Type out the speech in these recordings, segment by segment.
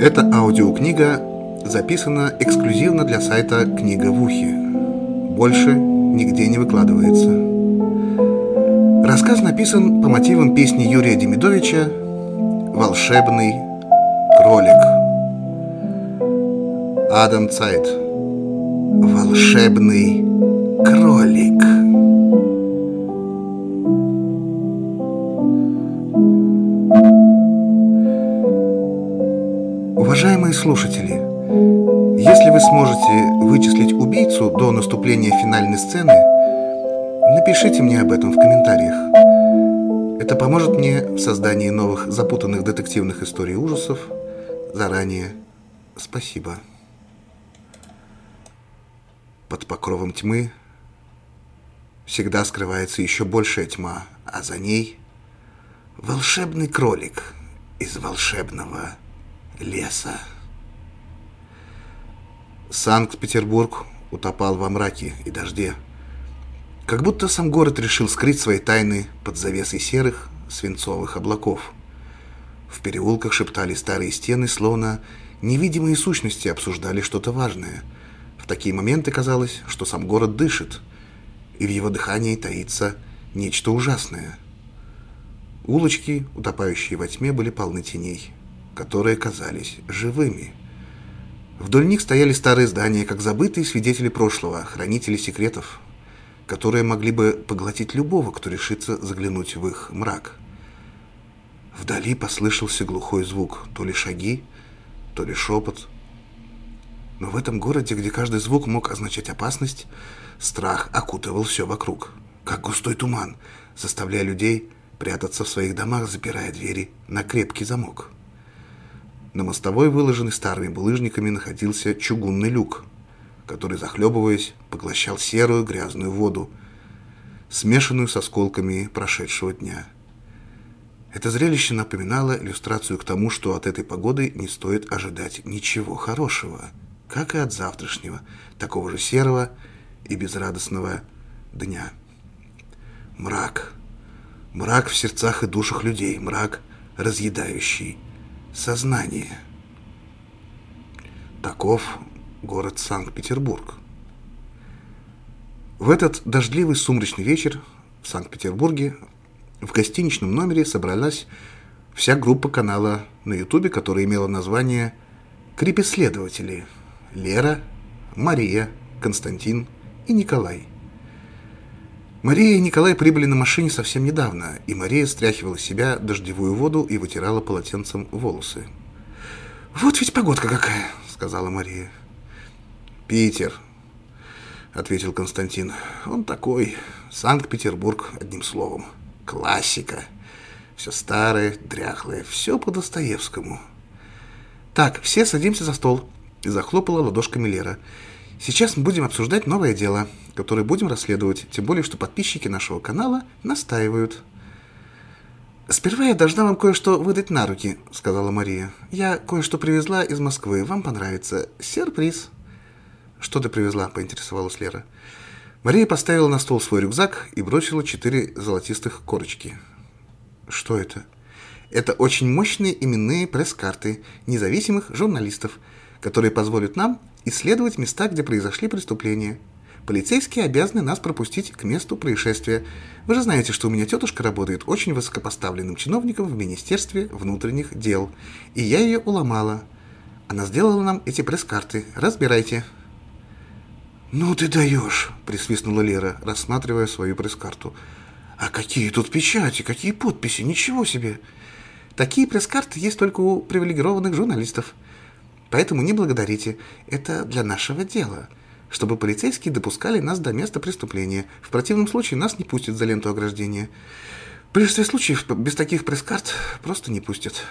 Эта аудиокнига записана эксклюзивно для сайта «Книга в ухе». Больше нигде не выкладывается. Рассказ написан по мотивам песни Юрия Демидовича «Волшебный кролик». Адам Цайт. «Волшебный кролик». Слушатели, если вы сможете вычислить убийцу до наступления финальной сцены, напишите мне об этом в комментариях. Это поможет мне в создании новых запутанных детективных историй ужасов. Заранее спасибо. Под покровом тьмы всегда скрывается еще большая тьма, а за ней волшебный кролик из волшебного леса. Санкт-Петербург утопал во мраке и дожде. Как будто сам город решил скрыть свои тайны под завесой серых свинцовых облаков. В переулках шептали старые стены, словно невидимые сущности обсуждали что-то важное. В такие моменты казалось, что сам город дышит, и в его дыхании таится нечто ужасное. Улочки, утопающие во тьме, были полны теней которые казались живыми. Вдоль них стояли старые здания, как забытые свидетели прошлого, хранители секретов, которые могли бы поглотить любого, кто решится заглянуть в их мрак. Вдали послышался глухой звук, то ли шаги, то ли шепот. Но в этом городе, где каждый звук мог означать опасность, страх окутывал все вокруг, как густой туман, заставляя людей прятаться в своих домах, запирая двери на крепкий замок. На мостовой, выложенной старыми булыжниками, находился чугунный люк, который, захлебываясь, поглощал серую грязную воду, смешанную с осколками прошедшего дня. Это зрелище напоминало иллюстрацию к тому, что от этой погоды не стоит ожидать ничего хорошего, как и от завтрашнего, такого же серого и безрадостного дня. Мрак. Мрак в сердцах и душах людей, мрак, разъедающий сознание. Таков город Санкт-Петербург. В этот дождливый сумрачный вечер в Санкт-Петербурге в гостиничном номере собралась вся группа канала на Ютубе, которая имела название «Крипеследователи» Лера, Мария, Константин и Николай – Мария и Николай прибыли на машине совсем недавно, и Мария стряхивала себя дождевую воду и вытирала полотенцем волосы. «Вот ведь погодка какая!» — сказала Мария. «Питер», — ответил Константин. «Он такой. Санкт-Петербург, одним словом. Классика. Все старое, дряхлое, все по Достоевскому». «Так, все садимся за стол», — захлопала ладошками Лера. Сейчас мы будем обсуждать новое дело, которое будем расследовать, тем более, что подписчики нашего канала настаивают. «Сперва я должна вам кое-что выдать на руки», — сказала Мария. «Я кое-что привезла из Москвы. Вам понравится. Сюрприз». «Что ты привезла?» — поинтересовалась Лера. Мария поставила на стол свой рюкзак и бросила четыре золотистых корочки. «Что это?» «Это очень мощные именные пресс-карты независимых журналистов, которые позволят нам исследовать места, где произошли преступления. Полицейские обязаны нас пропустить к месту происшествия. Вы же знаете, что у меня тетушка работает очень высокопоставленным чиновником в Министерстве внутренних дел. И я ее уломала. Она сделала нам эти пресс-карты. Разбирайте. «Ну ты даешь!» – присвистнула Лера, рассматривая свою пресс-карту. «А какие тут печати, какие подписи, ничего себе!» «Такие пресс-карты есть только у привилегированных журналистов». Поэтому не благодарите. Это для нашего дела. Чтобы полицейские допускали нас до места преступления. В противном случае нас не пустят за ленту ограждения. В большинстве случаев без таких пресс-карт просто не пустят.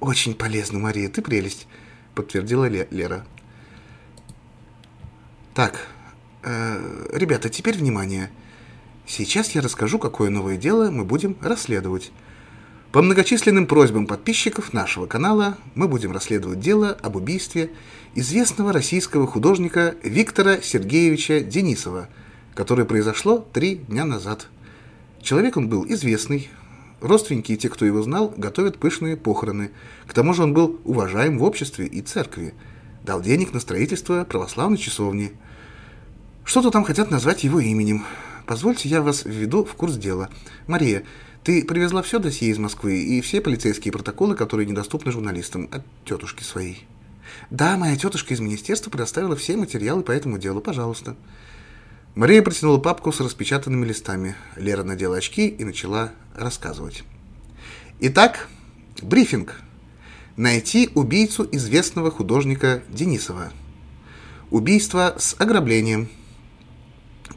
Очень полезно, Мария, ты прелесть, подтвердила Лера. Так, э, ребята, теперь внимание. Сейчас я расскажу, какое новое дело мы будем расследовать. По многочисленным просьбам подписчиков нашего канала мы будем расследовать дело об убийстве известного российского художника Виктора Сергеевича Денисова, которое произошло три дня назад. Человек он был известный, Родственники и те, кто его знал, готовят пышные похороны. К тому же он был уважаем в обществе и церкви. Дал денег на строительство православной часовни. Что-то там хотят назвать его именем. Позвольте, я вас введу в курс дела. Мария, ты привезла все досье из Москвы и все полицейские протоколы, которые недоступны журналистам от тетушки своей. Да, моя тетушка из министерства предоставила все материалы по этому делу. Пожалуйста. Мария протянула папку с распечатанными листами. Лера надела очки и начала рассказывать. Итак, брифинг. Найти убийцу известного художника Денисова. Убийство с ограблением.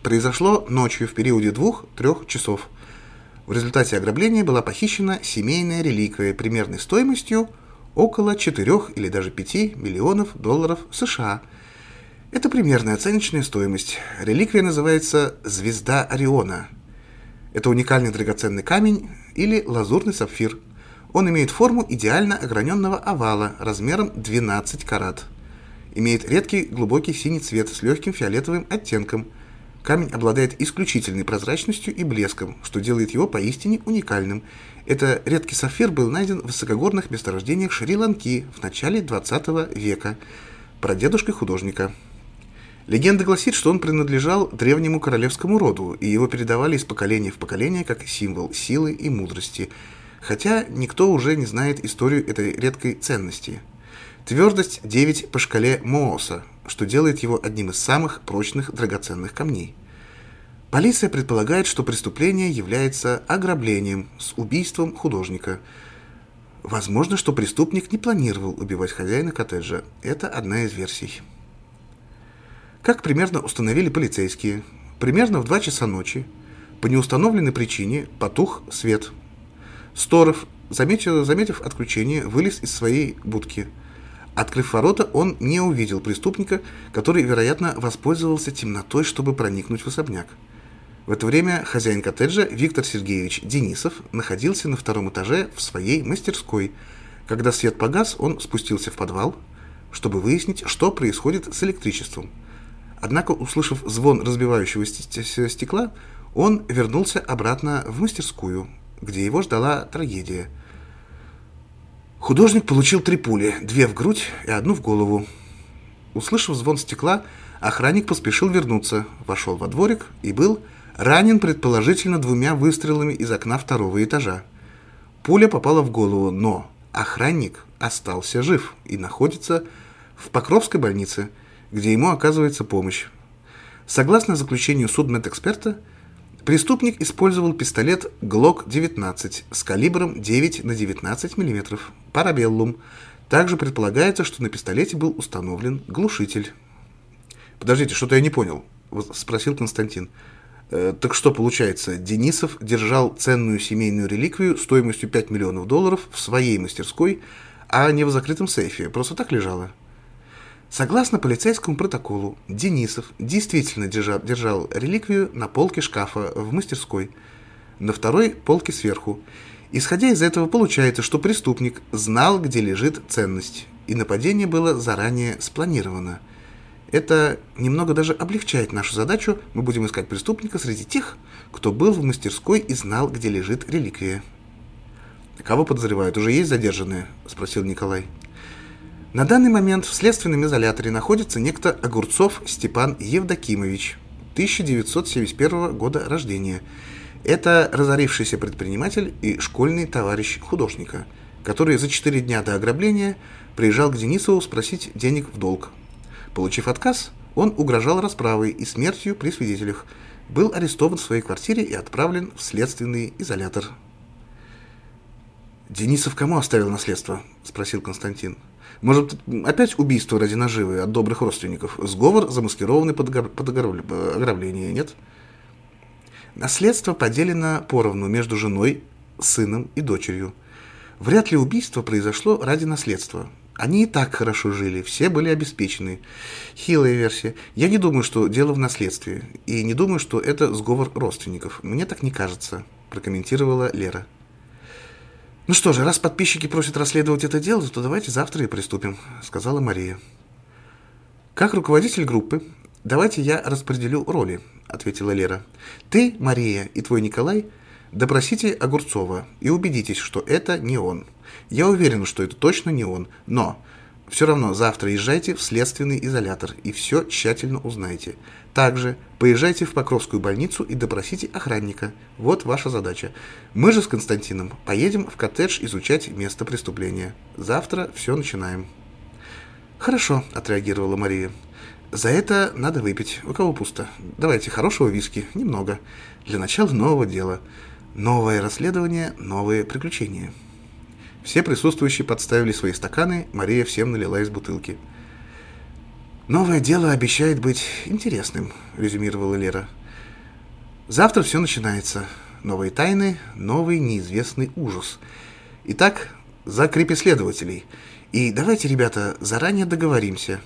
Произошло ночью в периоде двух-трех часов. В результате ограбления была похищена семейная реликвия примерной стоимостью около 4 или даже 5 миллионов долларов США – это примерная оценочная стоимость. Реликвия называется «Звезда Ориона». Это уникальный драгоценный камень или лазурный сапфир. Он имеет форму идеально ограненного овала размером 12 карат. Имеет редкий глубокий синий цвет с легким фиолетовым оттенком. Камень обладает исключительной прозрачностью и блеском, что делает его поистине уникальным. Это редкий сапфир был найден в высокогорных месторождениях Шри-Ланки в начале 20 века прадедушкой художника. Легенда гласит, что он принадлежал древнему королевскому роду, и его передавали из поколения в поколение как символ силы и мудрости, хотя никто уже не знает историю этой редкой ценности. Твердость 9 по шкале Мооса, что делает его одним из самых прочных драгоценных камней. Полиция предполагает, что преступление является ограблением с убийством художника. Возможно, что преступник не планировал убивать хозяина коттеджа. Это одна из версий. Как примерно установили полицейские, примерно в 2 часа ночи по неустановленной причине потух свет. Сторов, заметив, заметив отключение, вылез из своей будки. Открыв ворота, он не увидел преступника, который, вероятно, воспользовался темнотой, чтобы проникнуть в особняк. В это время хозяин коттеджа Виктор Сергеевич Денисов находился на втором этаже в своей мастерской. Когда свет погас, он спустился в подвал, чтобы выяснить, что происходит с электричеством – Однако, услышав звон разбивающегося стекла, он вернулся обратно в мастерскую, где его ждала трагедия. Художник получил три пули, две в грудь и одну в голову. Услышав звон стекла, охранник поспешил вернуться, вошел во дворик и был ранен предположительно двумя выстрелами из окна второго этажа. Пуля попала в голову, но охранник остался жив и находится в Покровской больнице – где ему оказывается помощь. Согласно заключению судмедэксперта, преступник использовал пистолет Glock-19 с калибром 9 на 19 мм, парабеллум. Также предполагается, что на пистолете был установлен глушитель. «Подождите, что-то я не понял», – спросил Константин. «Э, «Так что получается, Денисов держал ценную семейную реликвию стоимостью 5 миллионов долларов в своей мастерской, а не в закрытом сейфе, просто так лежала?» Согласно полицейскому протоколу, Денисов действительно держал, держал реликвию на полке шкафа в мастерской, на второй полке сверху. Исходя из этого, получается, что преступник знал, где лежит ценность, и нападение было заранее спланировано. Это немного даже облегчает нашу задачу, мы будем искать преступника среди тех, кто был в мастерской и знал, где лежит реликвия. «Кого подозревают? Уже есть задержанные?» – спросил Николай. На данный момент в следственном изоляторе находится некто Огурцов Степан Евдокимович, 1971 года рождения. Это разорившийся предприниматель и школьный товарищ художника, который за 4 дня до ограбления приезжал к Денисову спросить денег в долг. Получив отказ, он угрожал расправой и смертью при свидетелях, был арестован в своей квартире и отправлен в следственный изолятор. «Денисов кому оставил наследство?» – спросил Константин. Может, опять убийство ради наживы от добрых родственников? Сговор, замаскированный под, под ограбление, нет? Наследство поделено поровну между женой, сыном и дочерью. Вряд ли убийство произошло ради наследства. Они и так хорошо жили, все были обеспечены. Хилая версия. Я не думаю, что дело в наследстве. И не думаю, что это сговор родственников. Мне так не кажется, прокомментировала Лера. «Ну что же, раз подписчики просят расследовать это дело, то давайте завтра и приступим», — сказала Мария. «Как руководитель группы, давайте я распределю роли», — ответила Лера. «Ты, Мария, и твой Николай Допросите Огурцова и убедитесь, что это не он. Я уверен, что это точно не он, но все равно завтра езжайте в следственный изолятор и все тщательно узнайте. Также поезжайте в Покровскую больницу и допросите охранника. Вот ваша задача. Мы же с Константином поедем в коттедж изучать место преступления. Завтра все начинаем. Хорошо, отреагировала Мария. За это надо выпить. У кого пусто? Давайте хорошего виски. Немного. Для начала нового дела. Новое расследование, новые приключения. Все присутствующие подставили свои стаканы, Мария всем налила из бутылки. «Новое дело обещает быть интересным», — резюмировала Лера. «Завтра все начинается. Новые тайны, новый неизвестный ужас. Итак, за крепеследователей. И давайте, ребята, заранее договоримся.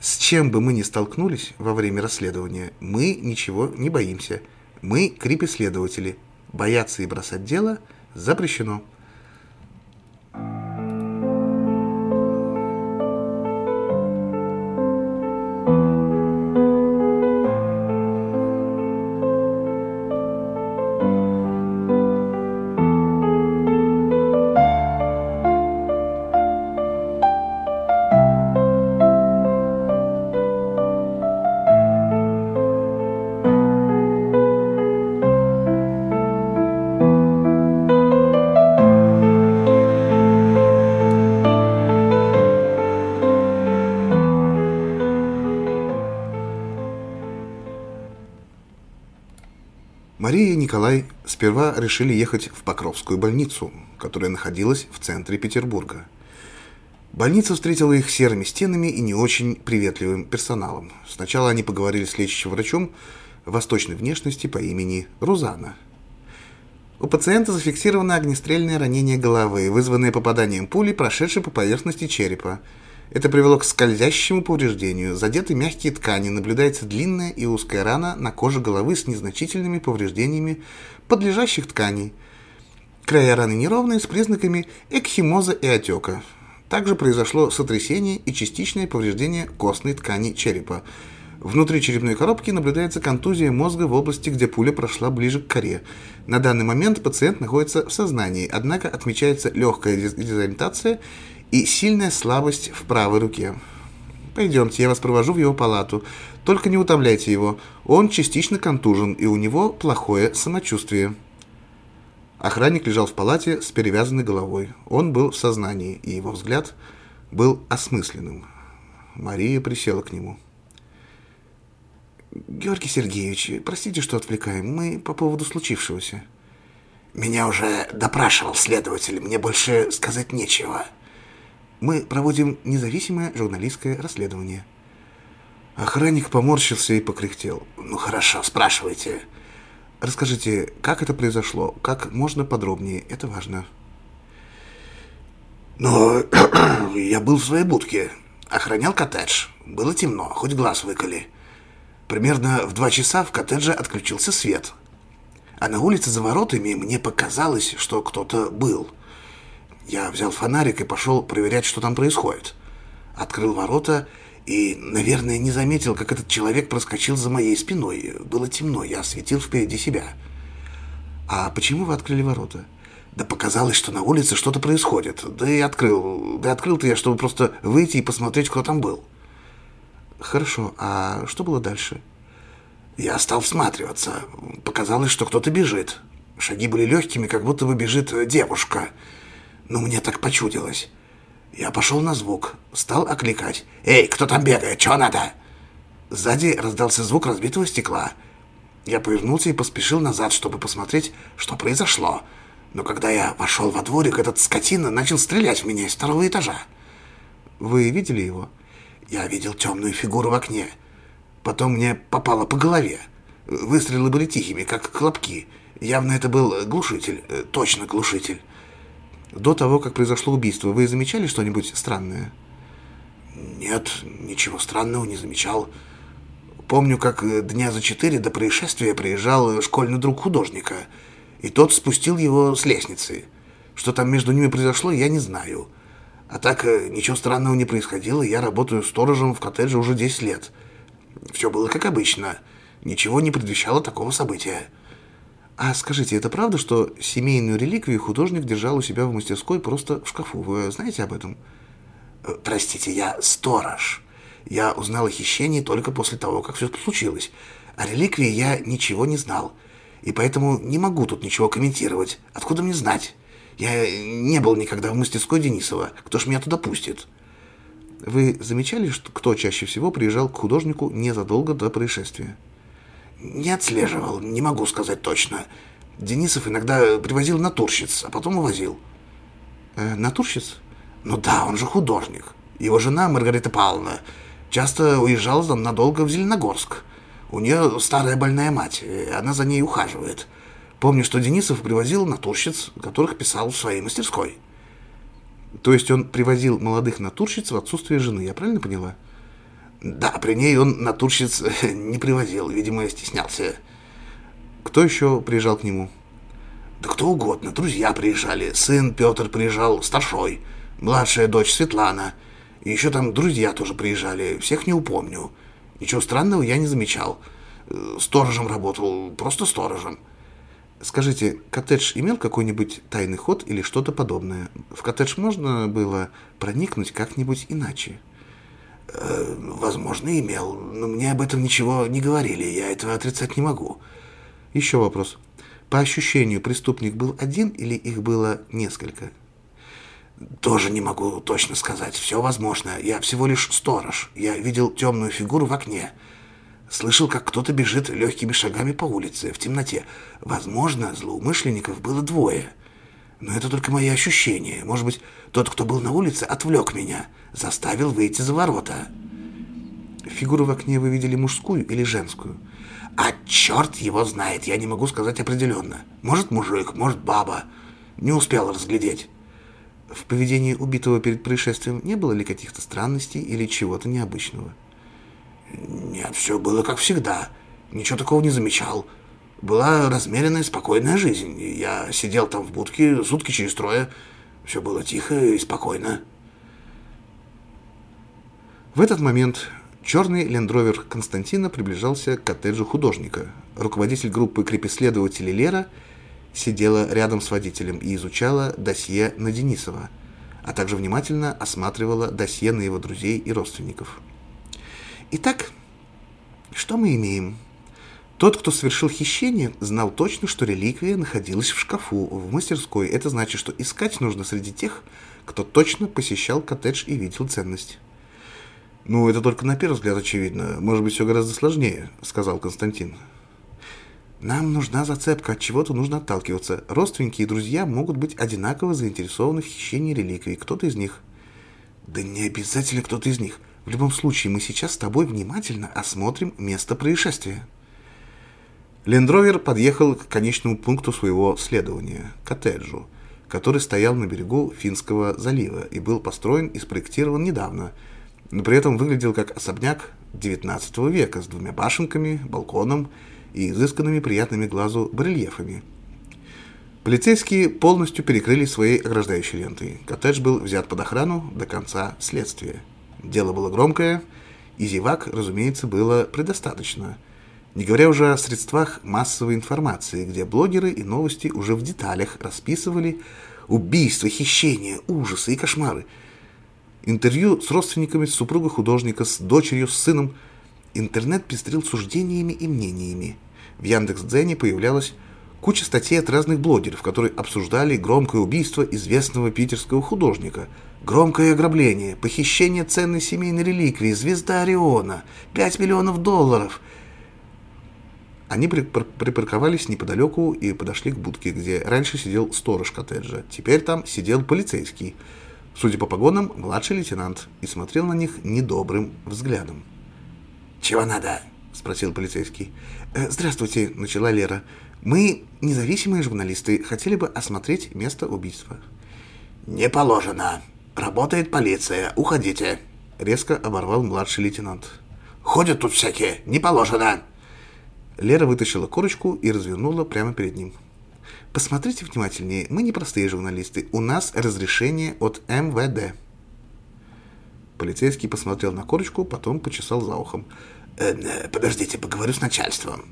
С чем бы мы ни столкнулись во время расследования, мы ничего не боимся. Мы крепеследователи. Бояться и бросать дело запрещено. Сперва решили ехать в Покровскую больницу, которая находилась в центре Петербурга. Больница встретила их серыми стенами и не очень приветливым персоналом. Сначала они поговорили с лечащим врачом восточной внешности по имени Рузана. У пациента зафиксировано огнестрельное ранение головы, вызванное попаданием пули, прошедшей по поверхности черепа – это привело к скользящему повреждению. Задеты мягкие ткани, наблюдается длинная и узкая рана на коже головы с незначительными повреждениями подлежащих тканей. Края раны неровные, с признаками экхимоза и отека. Также произошло сотрясение и частичное повреждение костной ткани черепа. Внутри черепной коробки наблюдается контузия мозга в области, где пуля прошла ближе к коре. На данный момент пациент находится в сознании, однако отмечается легкая дезориентация и сильная слабость в правой руке. Пойдемте, я вас провожу в его палату. Только не утомляйте его. Он частично контужен, и у него плохое самочувствие. Охранник лежал в палате с перевязанной головой. Он был в сознании, и его взгляд был осмысленным. Мария присела к нему. «Георгий Сергеевич, простите, что отвлекаем. Мы по поводу случившегося». «Меня уже допрашивал следователь. Мне больше сказать нечего». Мы проводим независимое журналистское расследование. Охранник поморщился и покряхтел. Ну хорошо, спрашивайте. Расскажите, как это произошло? Как можно подробнее? Это важно. Ну, я был в своей будке. Охранял коттедж. Было темно, хоть глаз выколи. Примерно в два часа в коттедже отключился свет. А на улице за воротами мне показалось, что кто-то был – я взял фонарик и пошел проверять, что там происходит. Открыл ворота и, наверное, не заметил, как этот человек проскочил за моей спиной. Было темно, я осветил впереди себя. «А почему вы открыли ворота?» Да показалось, что на улице что-то происходит. Да и открыл. Да открыл-то я, чтобы просто выйти и посмотреть, кто там был. Хорошо, а что было дальше? Я стал всматриваться. Показалось, что кто-то бежит. Шаги были легкими, как будто бы бежит девушка. Ну, мне так почудилось. Я пошел на звук, стал окликать. «Эй, кто там бегает? Чего надо?» Сзади раздался звук разбитого стекла. Я повернулся и поспешил назад, чтобы посмотреть, что произошло. Но когда я вошел во дворик, этот скотина начал стрелять в меня из второго этажа. «Вы видели его?» «Я видел темную фигуру в окне. Потом мне попало по голове. Выстрелы были тихими, как хлопки. Явно это был глушитель, э, точно глушитель». До того, как произошло убийство, вы замечали что-нибудь странное? Нет, ничего странного не замечал. Помню, как э, дня за четыре до происшествия приезжал школьный друг художника, и тот спустил его с лестницы. Что там между ними произошло, я не знаю. А так э, ничего странного не происходило, я работаю сторожем в коттедже уже 10 лет. Все было как обычно, ничего не предвещало такого события. А скажите, это правда, что семейную реликвию художник держал у себя в мастерской просто в шкафу? Вы знаете об этом? Э, простите, я сторож. Я узнал о хищении только после того, как все случилось. О реликвии я ничего не знал. И поэтому не могу тут ничего комментировать. Откуда мне знать? Я не был никогда в мастерской Денисова. Кто ж меня туда пустит? Вы замечали, что кто чаще всего приезжал к художнику незадолго до происшествия? Не отслеживал, не могу сказать точно. Денисов иногда привозил натурщиц, а потом увозил. Э, натурщиц? Ну да, он же художник. Его жена Маргарита Павловна часто уезжала надолго в Зеленогорск. У нее старая больная мать, она за ней ухаживает. Помню, что Денисов привозил натурщиц, которых писал в своей мастерской. То есть он привозил молодых натурщиц в отсутствие жены, я правильно поняла? Да, при ней он натурщиц не привозил, видимо, стеснялся. Кто еще приезжал к нему? Да кто угодно, друзья приезжали. Сын Петр приезжал, старшой, младшая дочь Светлана. И еще там друзья тоже приезжали, всех не упомню. Ничего странного я не замечал. Э, сторожем работал, просто сторожем. Скажите, коттедж имел какой-нибудь тайный ход или что-то подобное? В коттедж можно было проникнуть как-нибудь иначе? Э, возможно, имел, но мне об этом ничего не говорили, я этого отрицать не могу. Еще вопрос. По ощущению, преступник был один или их было несколько? Тоже не могу точно сказать. Все возможно. Я всего лишь сторож. Я видел темную фигуру в окне. Слышал, как кто-то бежит легкими шагами по улице, в темноте. Возможно, злоумышленников было двое. Но это только мои ощущения. Может быть, тот, кто был на улице, отвлек меня, заставил выйти за ворота. Фигуру в окне вы видели мужскую или женскую? А черт его знает, я не могу сказать определенно. Может, мужик, может, баба. Не успел разглядеть. В поведении убитого перед происшествием не было ли каких-то странностей или чего-то необычного? Нет, все было как всегда. Ничего такого не замечал. Была размеренная, спокойная жизнь. Я сидел там в будке сутки через трое. Все было тихо и спокойно. В этот момент черный лендровер Константина приближался к коттеджу художника. Руководитель группы крепеследователей Лера сидела рядом с водителем и изучала досье на Денисова, а также внимательно осматривала досье на его друзей и родственников. Итак, что мы имеем? Тот, кто совершил хищение, знал точно, что реликвия находилась в шкафу, в мастерской. Это значит, что искать нужно среди тех, кто точно посещал коттедж и видел ценность. «Ну, это только на первый взгляд очевидно. Может быть, все гораздо сложнее», — сказал Константин. «Нам нужна зацепка, от чего-то нужно отталкиваться. Родственники и друзья могут быть одинаково заинтересованы в хищении реликвий. Кто-то из них...» «Да не обязательно кто-то из них. В любом случае, мы сейчас с тобой внимательно осмотрим место происшествия. Лендровер подъехал к конечному пункту своего следования – коттеджу, который стоял на берегу Финского залива и был построен и спроектирован недавно, но при этом выглядел как особняк XIX века с двумя башенками, балконом и изысканными приятными глазу барельефами. Полицейские полностью перекрыли своей ограждающей лентой. Коттедж был взят под охрану до конца следствия. Дело было громкое, и зевак, разумеется, было предостаточно. Не говоря уже о средствах массовой информации, где блогеры и новости уже в деталях расписывали убийства, хищения, ужасы и кошмары. Интервью с родственниками, с супругой художника, с дочерью, с сыном. Интернет пестрил суждениями и мнениями. В Яндекс.Дзене появлялась куча статей от разных блогеров, которые обсуждали громкое убийство известного питерского художника – Громкое ограбление, похищение ценной семейной реликвии, звезда Ориона, 5 миллионов долларов. Они припарковались неподалеку и подошли к будке, где раньше сидел сторож коттеджа. Теперь там сидел полицейский, судя по погонам, младший лейтенант, и смотрел на них недобрым взглядом. «Чего надо?» – спросил полицейский. «Э, «Здравствуйте», – начала Лера. «Мы, независимые журналисты, хотели бы осмотреть место убийства». «Не положено», «Работает полиция. Уходите!» Резко оборвал младший лейтенант. «Ходят тут всякие. Не положено!» Лера вытащила корочку и развернула прямо перед ним. «Посмотрите внимательнее. Мы не простые журналисты. У нас разрешение от МВД». Полицейский посмотрел на корочку, потом почесал за ухом. «Э, «Подождите, поговорю с начальством».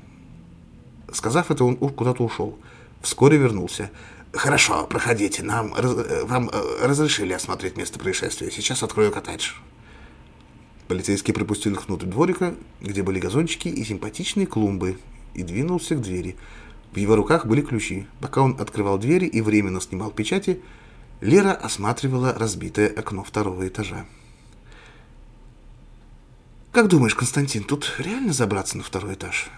Сказав это, он куда-то ушел. Вскоре вернулся. «Хорошо, проходите. Нам раз, э, вам э, разрешили осмотреть место происшествия. Сейчас открою коттедж». Полицейский пропустил их внутрь дворика, где были газончики и симпатичные клумбы, и двинулся к двери. В его руках были ключи. Пока он открывал двери и временно снимал печати, Лера осматривала разбитое окно второго этажа. «Как думаешь, Константин, тут реально забраться на второй этаж?»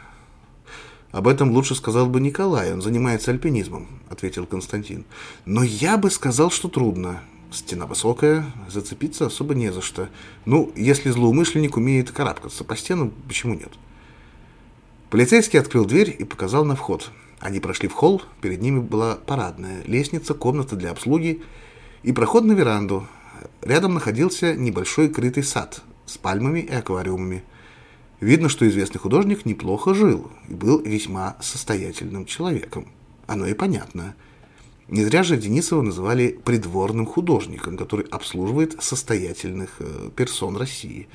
«Об этом лучше сказал бы Николай, он занимается альпинизмом», — ответил Константин. «Но я бы сказал, что трудно. Стена высокая, зацепиться особо не за что. Ну, если злоумышленник умеет карабкаться по стенам, почему нет?» Полицейский открыл дверь и показал на вход. Они прошли в холл, перед ними была парадная, лестница, комната для обслуги и проход на веранду. Рядом находился небольшой крытый сад с пальмами и аквариумами. Видно, что известный художник неплохо жил и был весьма состоятельным человеком. Оно и понятно. Не зря же Денисова называли придворным художником, который обслуживает состоятельных э, персон России.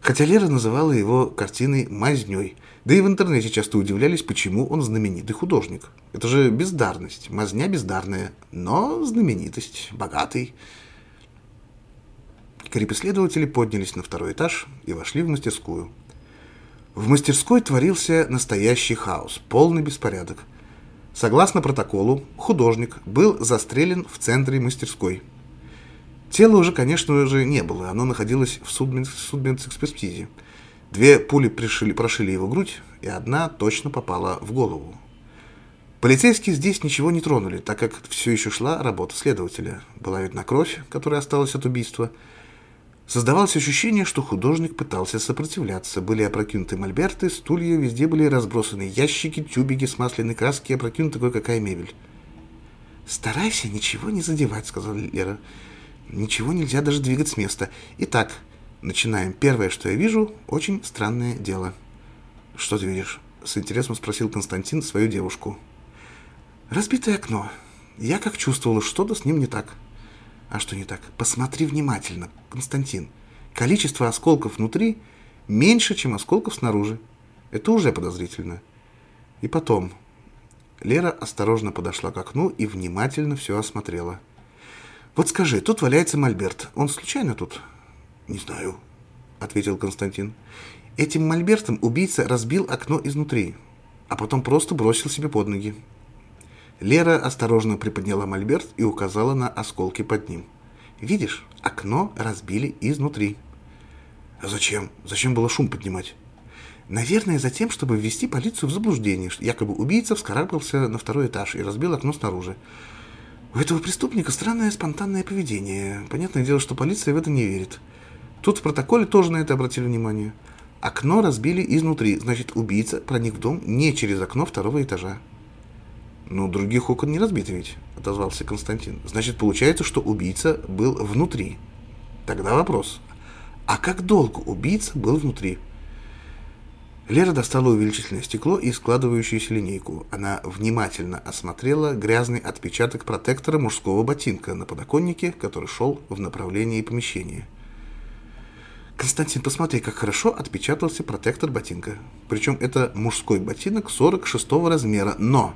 Хотя Лера называла его картиной «мазнёй», да и в интернете часто удивлялись, почему он знаменитый художник. Это же бездарность, мазня бездарная, но знаменитость, богатый. Крепоследователи поднялись на второй этаж и вошли в мастерскую. В мастерской творился настоящий хаос, полный беспорядок. Согласно протоколу, художник был застрелен в центре мастерской. Тела уже, конечно же, не было, оно находилось в судмедэкспертизе. Две пули пришили, прошили его грудь, и одна точно попала в голову. Полицейские здесь ничего не тронули, так как все еще шла работа следователя. Была видна кровь, которая осталась от убийства – Создавалось ощущение, что художник пытался сопротивляться. Были опрокинуты мольберты, стулья, везде были разбросаны ящики, тюбики с масляной краски, опрокинута кое-какая мебель. «Старайся ничего не задевать», — сказала Лера. «Ничего нельзя даже двигать с места. Итак, начинаем. Первое, что я вижу, очень странное дело». «Что ты видишь?» — с интересом спросил Константин свою девушку. «Разбитое окно. Я как чувствовала, что-то с ним не так». А что не так? Посмотри внимательно, Константин. Количество осколков внутри меньше, чем осколков снаружи. Это уже подозрительно. И потом. Лера осторожно подошла к окну и внимательно все осмотрела. «Вот скажи, тут валяется мольберт. Он случайно тут?» «Не знаю», — ответил Константин. «Этим мольбертом убийца разбил окно изнутри, а потом просто бросил себе под ноги. Лера осторожно приподняла мольберт и указала на осколки под ним. «Видишь, окно разбили изнутри». «А зачем? Зачем было шум поднимать?» «Наверное, за тем, чтобы ввести полицию в заблуждение. Якобы убийца вскарабкался на второй этаж и разбил окно снаружи. У этого преступника странное спонтанное поведение. Понятное дело, что полиция в это не верит. Тут в протоколе тоже на это обратили внимание. Окно разбили изнутри, значит, убийца проник в дом не через окно второго этажа. «Ну, других окон не разбито ведь», — отозвался Константин. «Значит, получается, что убийца был внутри». Тогда вопрос. А как долго убийца был внутри? Лера достала увеличительное стекло и складывающуюся линейку. Она внимательно осмотрела грязный отпечаток протектора мужского ботинка на подоконнике, который шел в направлении помещения. Константин, посмотри, как хорошо отпечатался протектор ботинка. Причем это мужской ботинок 46 размера, но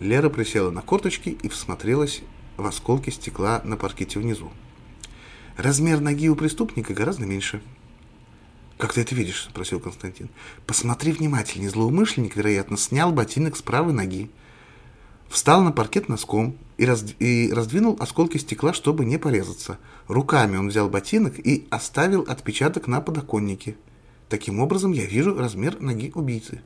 Лера присела на корточки и всмотрелась в осколки стекла на паркете внизу. Размер ноги у преступника гораздо меньше. «Как ты это видишь?» – спросил Константин. «Посмотри внимательнее. Злоумышленник, вероятно, снял ботинок с правой ноги, встал на паркет носком и, раз... и раздвинул осколки стекла, чтобы не порезаться. Руками он взял ботинок и оставил отпечаток на подоконнике. Таким образом, я вижу размер ноги убийцы».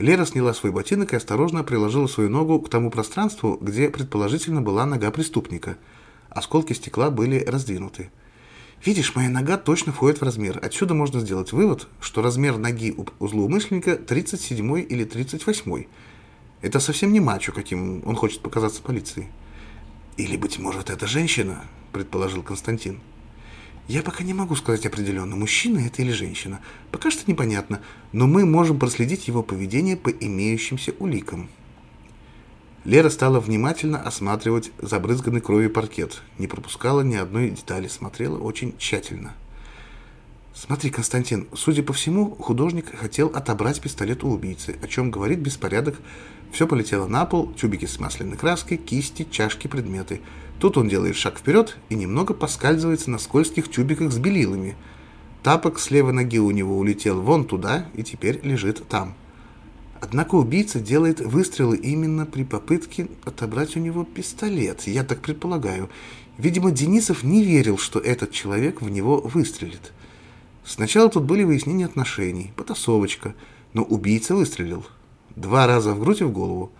Лера сняла свой ботинок и осторожно приложила свою ногу к тому пространству, где предположительно была нога преступника. Осколки стекла были раздвинуты. Видишь, моя нога точно входит в размер. Отсюда можно сделать вывод, что размер ноги у злоумышленника 37 или 38. Это совсем не мачо, каким он хочет показаться полиции. Или, быть может, это женщина, предположил Константин. Я пока не могу сказать определенно, мужчина это или женщина. Пока что непонятно, но мы можем проследить его поведение по имеющимся уликам. Лера стала внимательно осматривать забрызганный кровью паркет, не пропускала ни одной детали, смотрела очень тщательно. Смотри, Константин, судя по всему, художник хотел отобрать пистолет у убийцы, о чем говорит беспорядок. Все полетело на пол, тюбики с масляной краской, кисти, чашки, предметы. Тут он делает шаг вперед и немного поскальзывается на скользких тюбиках с белилами. Тапок с левой ноги у него улетел вон туда и теперь лежит там. Однако убийца делает выстрелы именно при попытке отобрать у него пистолет, я так предполагаю. Видимо, Денисов не верил, что этот человек в него выстрелит. Сначала тут были выяснения отношений, потасовочка, но убийца выстрелил. Два раза в грудь и в голову.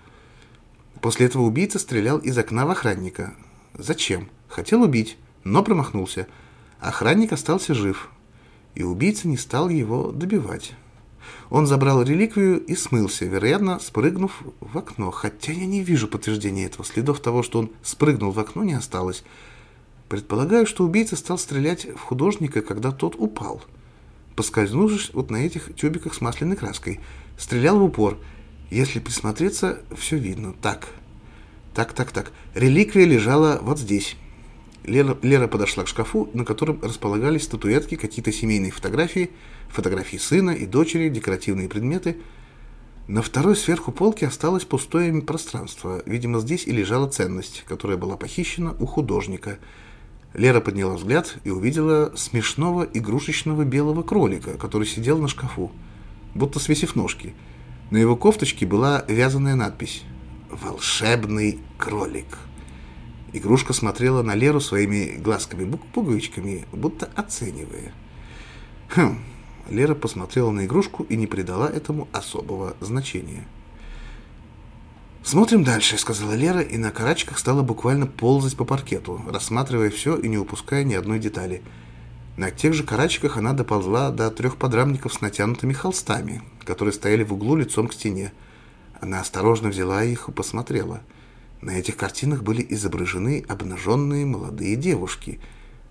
После этого убийца стрелял из окна в охранника. Зачем? Хотел убить, но промахнулся. Охранник остался жив, и убийца не стал его добивать. Он забрал реликвию и смылся, вероятно, спрыгнув в окно. Хотя я не вижу подтверждения этого. Следов того, что он спрыгнул в окно, не осталось. Предполагаю, что убийца стал стрелять в художника, когда тот упал. Поскользнувшись вот на этих тюбиках с масляной краской. Стрелял в упор. Если присмотреться, все видно. Так, так, так, так. Реликвия лежала вот здесь. Лера, Лера подошла к шкафу, на котором располагались статуэтки, какие-то семейные фотографии, фотографии сына и дочери, декоративные предметы. На второй сверху полке осталось пустое пространство. Видимо, здесь и лежала ценность, которая была похищена у художника – Лера подняла взгляд и увидела смешного игрушечного белого кролика, который сидел на шкафу, будто свесив ножки. На его кофточке была вязаная надпись «Волшебный кролик». Игрушка смотрела на Леру своими глазками-пуговичками, будто оценивая. Хм, Лера посмотрела на игрушку и не придала этому особого значения. «Смотрим дальше», — сказала Лера, и на карачках стала буквально ползать по паркету, рассматривая все и не упуская ни одной детали. На тех же карачках она доползла до трех подрамников с натянутыми холстами, которые стояли в углу лицом к стене. Она осторожно взяла их и посмотрела. На этих картинах были изображены обнаженные молодые девушки.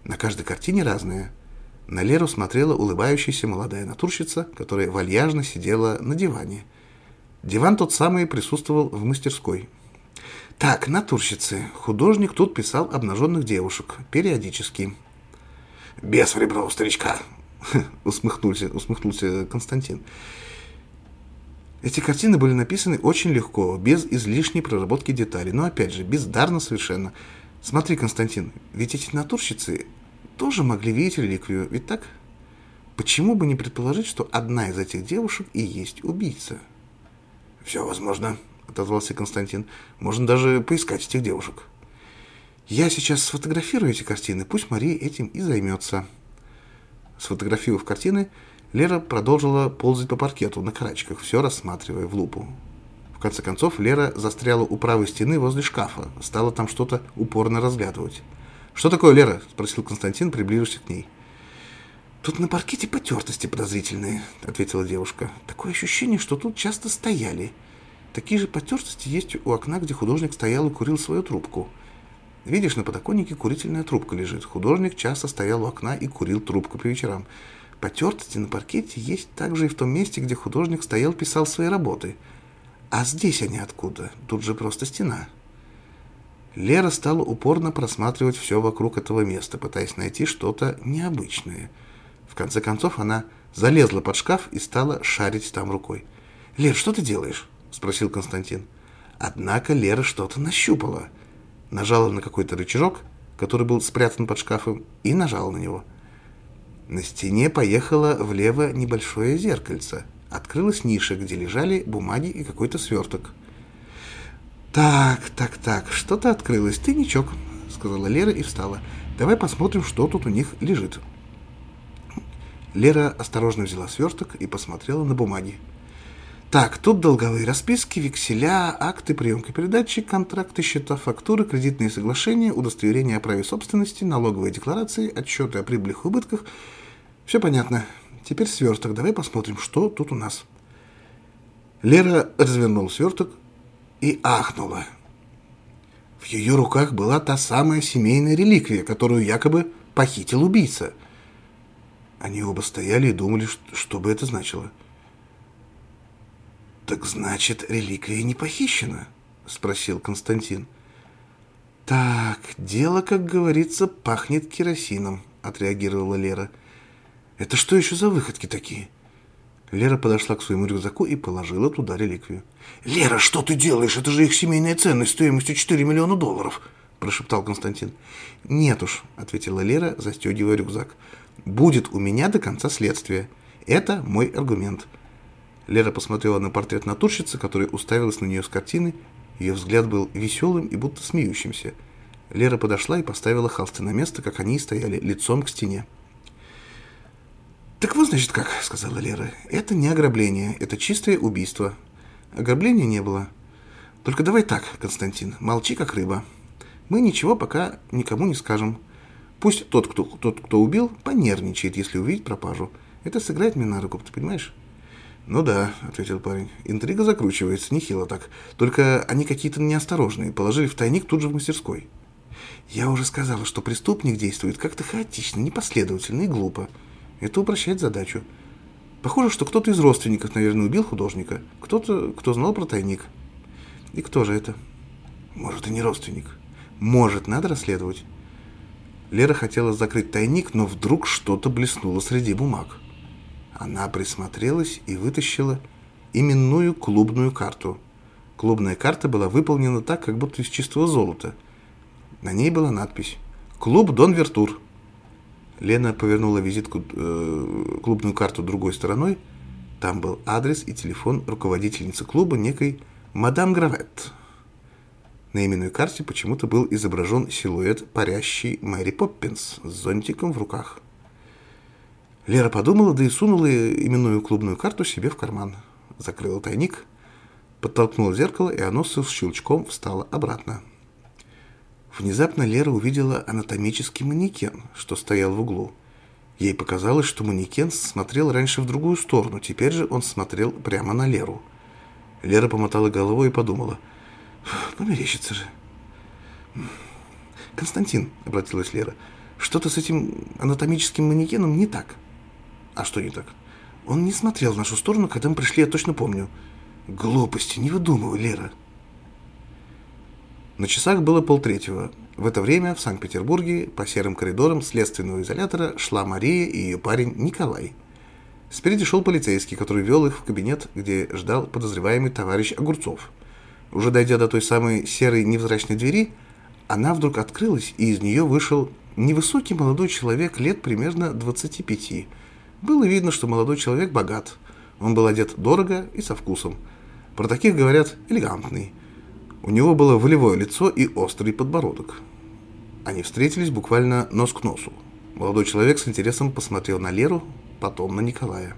На каждой картине разная. На Леру смотрела улыбающаяся молодая натурщица, которая вальяжно сидела на диване – Диван тот самый присутствовал в мастерской. Так, натурщицы. Художник тут писал обнаженных девушек. Периодически. Без в ребро у старичка. усмехнулся, усмехнулся Константин. Эти картины были написаны очень легко, без излишней проработки деталей, но опять же, бездарно совершенно. Смотри, Константин, ведь эти натурщицы тоже могли видеть реликвию, ведь так? Почему бы не предположить, что одна из этих девушек и есть убийца? «Все возможно», — отозвался Константин. «Можно даже поискать этих девушек». «Я сейчас сфотографирую эти картины, пусть Мария этим и займется». Сфотографировав картины, Лера продолжила ползать по паркету на карачках, все рассматривая в лупу. В конце концов, Лера застряла у правой стены возле шкафа, стала там что-то упорно разглядывать. «Что такое, Лера?» – спросил Константин, приближившись к ней. «Тут на паркете потертости подозрительные», — ответила девушка. «Такое ощущение, что тут часто стояли. Такие же потертости есть у окна, где художник стоял и курил свою трубку. Видишь, на подоконнике курительная трубка лежит. Художник часто стоял у окна и курил трубку по вечерам. Потертости на паркете есть также и в том месте, где художник стоял, писал свои работы. А здесь они откуда? Тут же просто стена». Лера стала упорно просматривать все вокруг этого места, пытаясь найти что-то необычное — в конце концов она залезла под шкаф и стала шарить там рукой. «Лер, что ты делаешь?» – спросил Константин. Однако Лера что-то нащупала. Нажала на какой-то рычажок, который был спрятан под шкафом, и нажала на него. На стене поехало влево небольшое зеркальце. Открылась ниша, где лежали бумаги и какой-то сверток. «Так, так, так, что-то открылось. Тайничок», — сказала Лера и встала. «Давай посмотрим, что тут у них лежит». Лера осторожно взяла сверток и посмотрела на бумаги. Так, тут долговые расписки, векселя, акты, приемка передачи, контракты, счета, фактуры, кредитные соглашения, удостоверения о праве собственности, налоговые декларации, отчеты о прибылях и убытках. Все понятно. Теперь сверток. Давай посмотрим, что тут у нас. Лера развернула сверток и ахнула. В ее руках была та самая семейная реликвия, которую якобы похитил убийца – они оба стояли и думали, что бы это значило. «Так значит, реликвия не похищена?» — спросил Константин. «Так, дело, как говорится, пахнет керосином», — отреагировала Лера. Это что еще за выходки такие? Лера подошла к своему рюкзаку и положила туда реликвию. «Лера, что ты делаешь? Это же их семейная ценность стоимостью 4 миллиона долларов!» – прошептал Константин. «Нет уж», – ответила Лера, застегивая рюкзак. «Будет у меня до конца следствия. Это мой аргумент». Лера посмотрела на портрет натурщицы, которая уставилась на нее с картины. Ее взгляд был веселым и будто смеющимся. Лера подошла и поставила холсты на место, как они стояли, лицом к стене. «Так вот, значит, как», — сказала Лера. «Это не ограбление, это чистое убийство. Ограбления не было. Только давай так, Константин, молчи, как рыба. Мы ничего пока никому не скажем. Пусть тот, кто, тот, кто убил, понервничает, если увидит пропажу. Это сыграет мне на руку, ты понимаешь?» «Ну да», — ответил парень. «Интрига закручивается, нехило так. Только они какие-то неосторожные, положили в тайник тут же в мастерской». «Я уже сказала, что преступник действует как-то хаотично, непоследовательно и глупо». Это упрощает задачу. Похоже, что кто-то из родственников, наверное, убил художника. Кто-то, кто знал про тайник. И кто же это? Может, и не родственник. Может, надо расследовать. Лера хотела закрыть тайник, но вдруг что-то блеснуло среди бумаг. Она присмотрелась и вытащила именную клубную карту. Клубная карта была выполнена так, как будто из чистого золота. На ней была надпись «Клуб Дон Вертур». Лена повернула визитку, э, клубную карту другой стороной. Там был адрес и телефон руководительницы клуба некой мадам Гравет. На именной карте почему-то был изображен силуэт парящей Мэри Поппинс с зонтиком в руках. Лера подумала, да и сунула именную клубную карту себе в карман. Закрыла тайник, подтолкнула зеркало, и оно с щелчком встало обратно. Внезапно Лера увидела анатомический манекен, что стоял в углу. Ей показалось, что манекен смотрел раньше в другую сторону, теперь же он смотрел прямо на Леру. Лера помотала головой и подумала. «Ну, мерещится же». «Константин», — обратилась Лера, — «что-то с этим анатомическим манекеном не так». «А что не так?» «Он не смотрел в нашу сторону, когда мы пришли, я точно помню». «Глупости, не выдумывай, Лера». На часах было полтретьего. В это время в Санкт-Петербурге по серым коридорам следственного изолятора шла Мария и ее парень Николай. Спереди шел полицейский, который вел их в кабинет, где ждал подозреваемый товарищ Огурцов. Уже дойдя до той самой серой невзрачной двери, она вдруг открылась, и из нее вышел невысокий молодой человек лет примерно 25. Было видно, что молодой человек богат. Он был одет дорого и со вкусом. Про таких говорят «элегантный». У него было волевое лицо и острый подбородок. Они встретились буквально нос к носу. Молодой человек с интересом посмотрел на Леру, потом на Николая.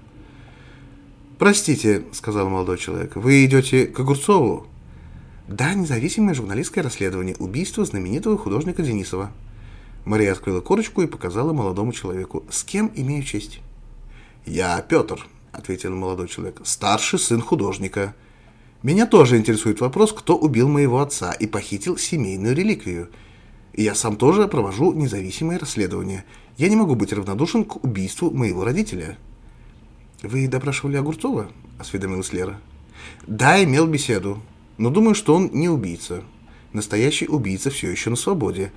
«Простите», — сказал молодой человек, — «вы идете к Огурцову?» «Да, независимое журналистское расследование. Убийства знаменитого художника Денисова». Мария открыла корочку и показала молодому человеку. «С кем имею честь?» «Я Петр», — ответил молодой человек, — «старший сын художника. Меня тоже интересует вопрос, кто убил моего отца и похитил семейную реликвию. Я сам тоже провожу независимое расследование. Я не могу быть равнодушен к убийству моего родителя. «Вы допрашивали Огурцова?» – осведомилась Лера. «Да, имел беседу. Но думаю, что он не убийца. Настоящий убийца все еще на свободе.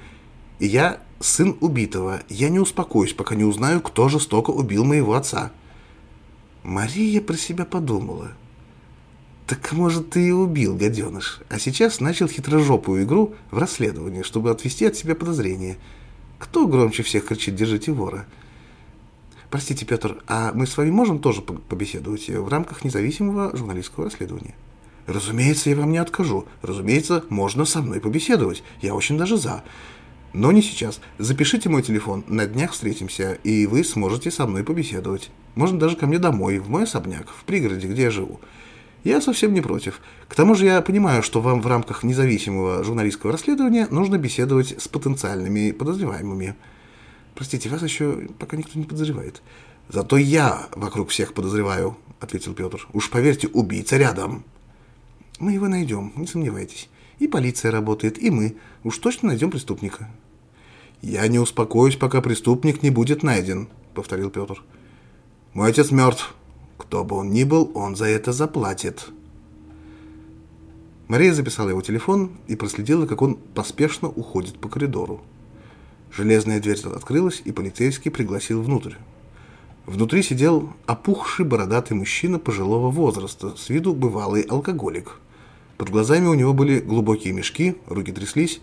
И я сын убитого. Я не успокоюсь, пока не узнаю, кто жестоко убил моего отца». Мария про себя подумала – так, может, ты и убил, гаденыш. А сейчас начал хитрожопую игру в расследовании, чтобы отвести от себя подозрения. Кто громче всех кричит «держите вора»? Простите, Петр, а мы с вами можем тоже побеседовать в рамках независимого журналистского расследования? Разумеется, я вам не откажу. Разумеется, можно со мной побеседовать. Я очень даже за. Но не сейчас. Запишите мой телефон, на днях встретимся, и вы сможете со мной побеседовать. Можно даже ко мне домой, в мой особняк, в пригороде, где я живу. Я совсем не против. К тому же я понимаю, что вам в рамках независимого журналистского расследования нужно беседовать с потенциальными подозреваемыми. Простите, вас еще пока никто не подозревает. Зато я вокруг всех подозреваю, ответил Петр. Уж поверьте, убийца рядом. Мы его найдем, не сомневайтесь. И полиция работает, и мы. Уж точно найдем преступника. Я не успокоюсь, пока преступник не будет найден, повторил Петр. Мой отец мертв, кто бы он ни был, он за это заплатит. Мария записала его телефон и проследила, как он поспешно уходит по коридору. Железная дверь открылась, и полицейский пригласил внутрь. Внутри сидел опухший бородатый мужчина пожилого возраста, с виду бывалый алкоголик. Под глазами у него были глубокие мешки, руки тряслись.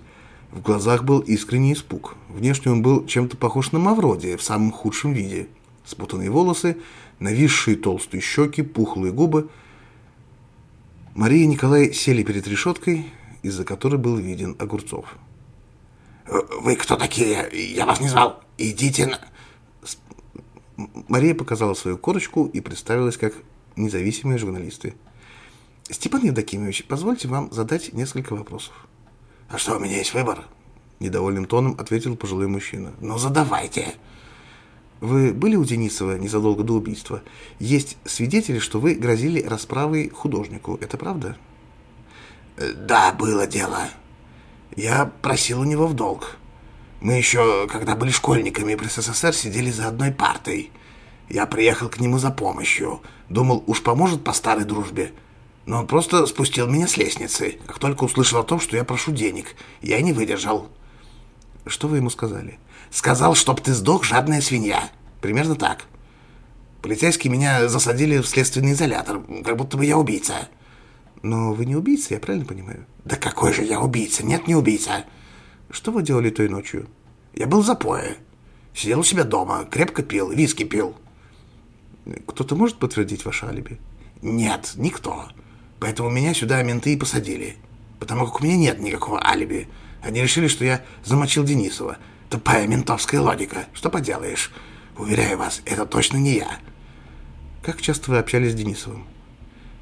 В глазах был искренний испуг. Внешне он был чем-то похож на Мавродия в самом худшем виде. Спутанные волосы, нависшие толстые щеки, пухлые губы. Мария и Николай сели перед решеткой, из-за которой был виден Огурцов. «Вы кто такие? Я вас не звал. Идите на...» Мария показала свою корочку и представилась как независимые журналисты. «Степан Евдокимович, позвольте вам задать несколько вопросов». «А что, у меня есть выбор?» Недовольным тоном ответил пожилой мужчина. «Ну, задавайте». Вы были у Денисова незадолго до убийства? Есть свидетели, что вы грозили расправой художнику. Это правда? Э, да, было дело. Я просил у него в долг. Мы еще, когда были школьниками при СССР, сидели за одной партой. Я приехал к нему за помощью. Думал, уж поможет по старой дружбе. Но он просто спустил меня с лестницы, как только услышал о том, что я прошу денег. Я не выдержал. Что вы ему сказали? Сказал, чтоб ты сдох, жадная свинья. Примерно так. Полицейские меня засадили в следственный изолятор, как будто бы я убийца. Но вы не убийца, я правильно понимаю? Да какой же я убийца? Нет, не убийца. Что вы делали той ночью? Я был в запое. Сидел у себя дома, крепко пил, виски пил. Кто-то может подтвердить ваше алиби? Нет, никто. Поэтому меня сюда менты и посадили. Потому как у меня нет никакого алиби. Они решили, что я замочил Денисова. Тупая ментовская логика. Что поделаешь? Уверяю вас, это точно не я. Как часто вы общались с Денисовым?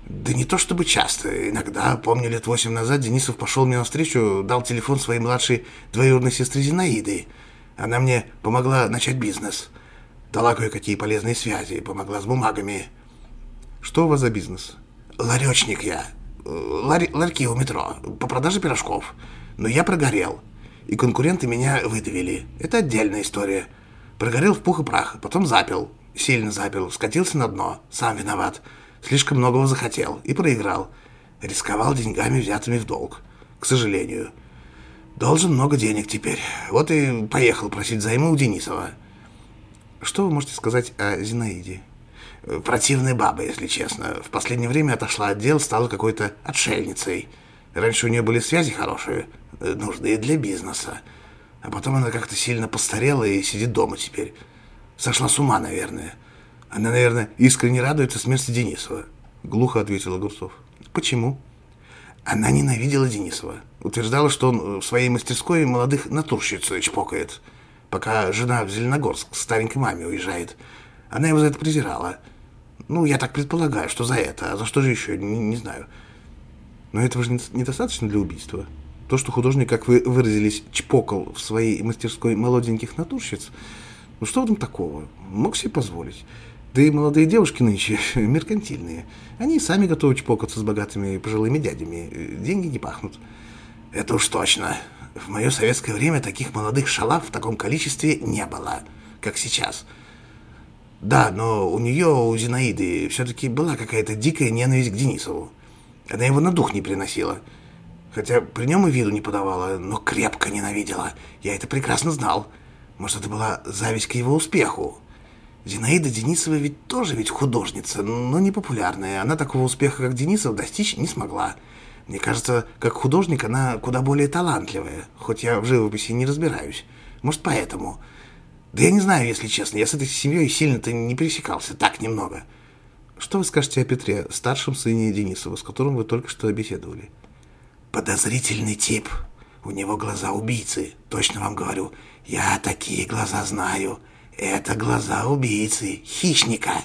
Да не то чтобы часто. Иногда, помню, лет восемь назад Денисов пошел мне навстречу, дал телефон своей младшей двоюродной сестре Зинаиды. Она мне помогла начать бизнес. Дала кое-какие полезные связи, помогла с бумагами. Что у вас за бизнес? Ларечник я. Ларь, ларьки у метро. По продаже пирожков. Но я прогорел. И конкуренты меня выдавили. Это отдельная история. Прогорел в пух и прах, потом запил. Сильно запил, скатился на дно. Сам виноват. Слишком многого захотел и проиграл. Рисковал деньгами, взятыми в долг. К сожалению. Должен много денег теперь. Вот и поехал просить займы у Денисова. Что вы можете сказать о Зинаиде? Противная баба, если честно. В последнее время отошла от дел, стала какой-то отшельницей. Раньше у нее были связи хорошие, нужные для бизнеса. А потом она как-то сильно постарела и сидит дома теперь. Сошла с ума, наверное. Она, наверное, искренне радуется смерти Денисова. Глухо ответил Огурцов. Почему? Она ненавидела Денисова. Утверждала, что он в своей мастерской молодых натурщиц чпокает. Пока жена в Зеленогорск к старенькой маме уезжает. Она его за это презирала. Ну, я так предполагаю, что за это. А за что же еще, не, не знаю. Но этого же недостаточно для убийства. То, что художник, как вы выразились, чпокал в своей мастерской молоденьких натурщиц, ну что в этом такого? Мог себе позволить. Да и молодые девушки нынче меркантильные. Они сами готовы чпокаться с богатыми пожилыми дядями. Деньги не пахнут. Это уж точно. В мое советское время таких молодых шалав в таком количестве не было, как сейчас. Да, но у нее, у Зинаиды, все-таки была какая-то дикая ненависть к Денисову. Она его на дух не приносила. Хотя при нем и виду не подавала, но крепко ненавидела. Я это прекрасно знал. Может, это была зависть к его успеху. Зинаида Денисова ведь тоже ведь художница, но не популярная. Она такого успеха, как Денисов, достичь не смогла. Мне кажется, как художник она куда более талантливая, хоть я в живописи не разбираюсь. Может, поэтому. Да я не знаю, если честно, я с этой семьей сильно-то не пересекался, так немного. Что вы скажете о Петре, старшем сыне Денисова, с которым вы только что беседовали? Подозрительный тип. У него глаза убийцы, точно вам говорю. Я такие глаза знаю. Это глаза убийцы, хищника.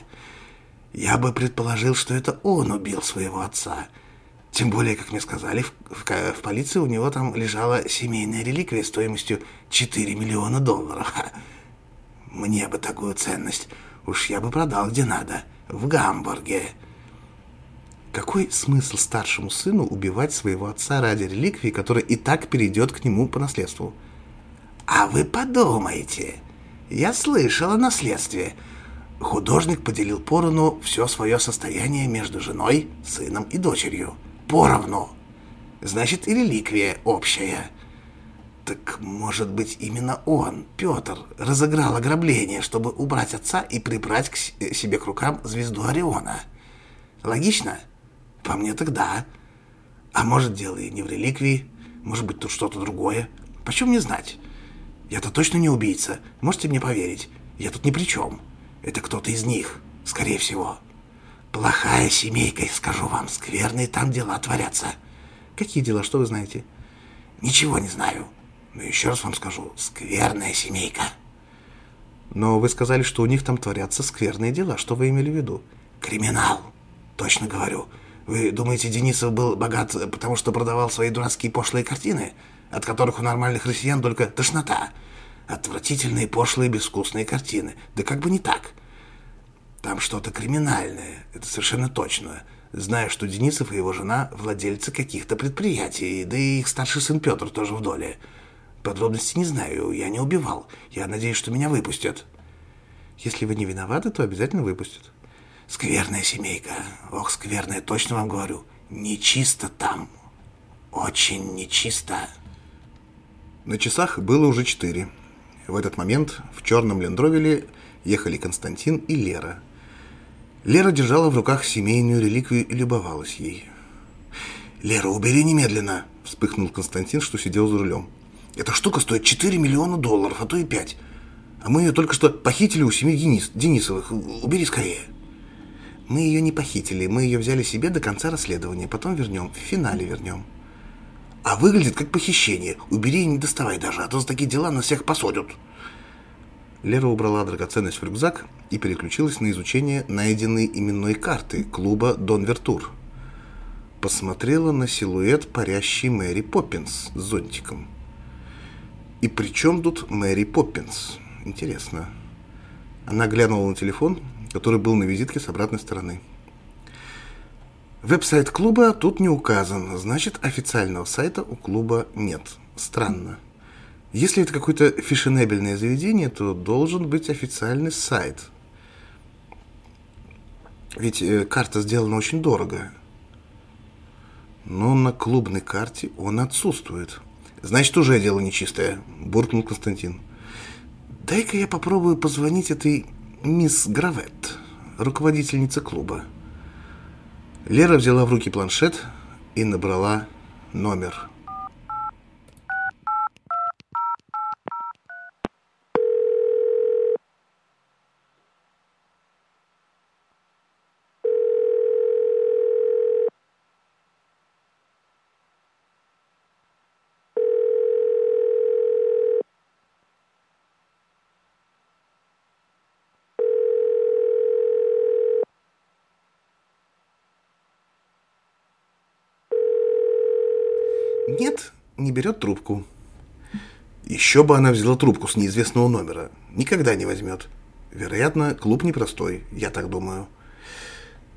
Я бы предположил, что это он убил своего отца. Тем более, как мне сказали, в, в, в полиции у него там лежала семейная реликвия стоимостью 4 миллиона долларов. Мне бы такую ценность. Уж я бы продал где надо. В Гамбурге. Какой смысл старшему сыну убивать своего отца ради реликвии, которая и так перейдет к нему по наследству? А вы подумайте. Я слышал о наследстве. Художник поделил поровну все свое состояние между женой, сыном и дочерью. Поровну. Значит, и реликвия общая. Так, может быть, именно он, Петр, разыграл ограбление, чтобы убрать отца и прибрать к себе к рукам звезду Ориона. Логично? По мне тогда. А может, дело и не в реликвии, может быть, тут что-то другое. Почем мне знать? Я-то точно не убийца, можете мне поверить. Я тут ни при чем. Это кто-то из них, скорее всего. Плохая семейка, скажу вам, скверные там дела творятся. Какие дела, что вы знаете? Ничего не знаю. Но еще раз вам скажу, скверная семейка. Но вы сказали, что у них там творятся скверные дела. Что вы имели в виду? Криминал. Точно говорю. Вы думаете, Денисов был богат, потому что продавал свои дурацкие пошлые картины, от которых у нормальных россиян только тошнота? Отвратительные, пошлые, безвкусные картины. Да как бы не так. Там что-то криминальное, это совершенно точно. Знаю, что Денисов и его жена владельцы каких-то предприятий, да и их старший сын Петр тоже в доле. Подробностей не знаю, я не убивал. Я надеюсь, что меня выпустят. Если вы не виноваты, то обязательно выпустят. Скверная семейка. Ох, скверная, точно вам говорю. Нечисто там. Очень нечисто. На часах было уже четыре. В этот момент в черном лендровеле ехали Константин и Лера. Лера держала в руках семейную реликвию и любовалась ей. «Лера, убери немедленно!» – вспыхнул Константин, что сидел за рулем. Эта штука стоит 4 миллиона долларов, а то и 5. А мы ее только что похитили у семьи Денис, Денисовых. Убери скорее. Мы ее не похитили, мы ее взяли себе до конца расследования, потом вернем, в финале вернем. А выглядит как похищение. Убери и не доставай даже, а то за такие дела нас всех посадят. Лера убрала драгоценность в рюкзак и переключилась на изучение найденной именной карты клуба «Дон Вертур». Посмотрела на силуэт парящей Мэри Поппинс с зонтиком. И при чем тут Мэри Поппинс? Интересно. Она глянула на телефон, который был на визитке с обратной стороны. Веб-сайт клуба тут не указан, значит официального сайта у клуба нет. Странно. Если это какое-то фешенебельное заведение, то должен быть официальный сайт. Ведь э, карта сделана очень дорого. Но на клубной карте он отсутствует. Значит, уже дело нечистое, буркнул Константин. Дай-ка я попробую позвонить этой мисс Гравет, руководительнице клуба. Лера взяла в руки планшет и набрала номер. Нет, не берет трубку. Еще бы она взяла трубку с неизвестного номера. Никогда не возьмет. Вероятно, клуб непростой, я так думаю.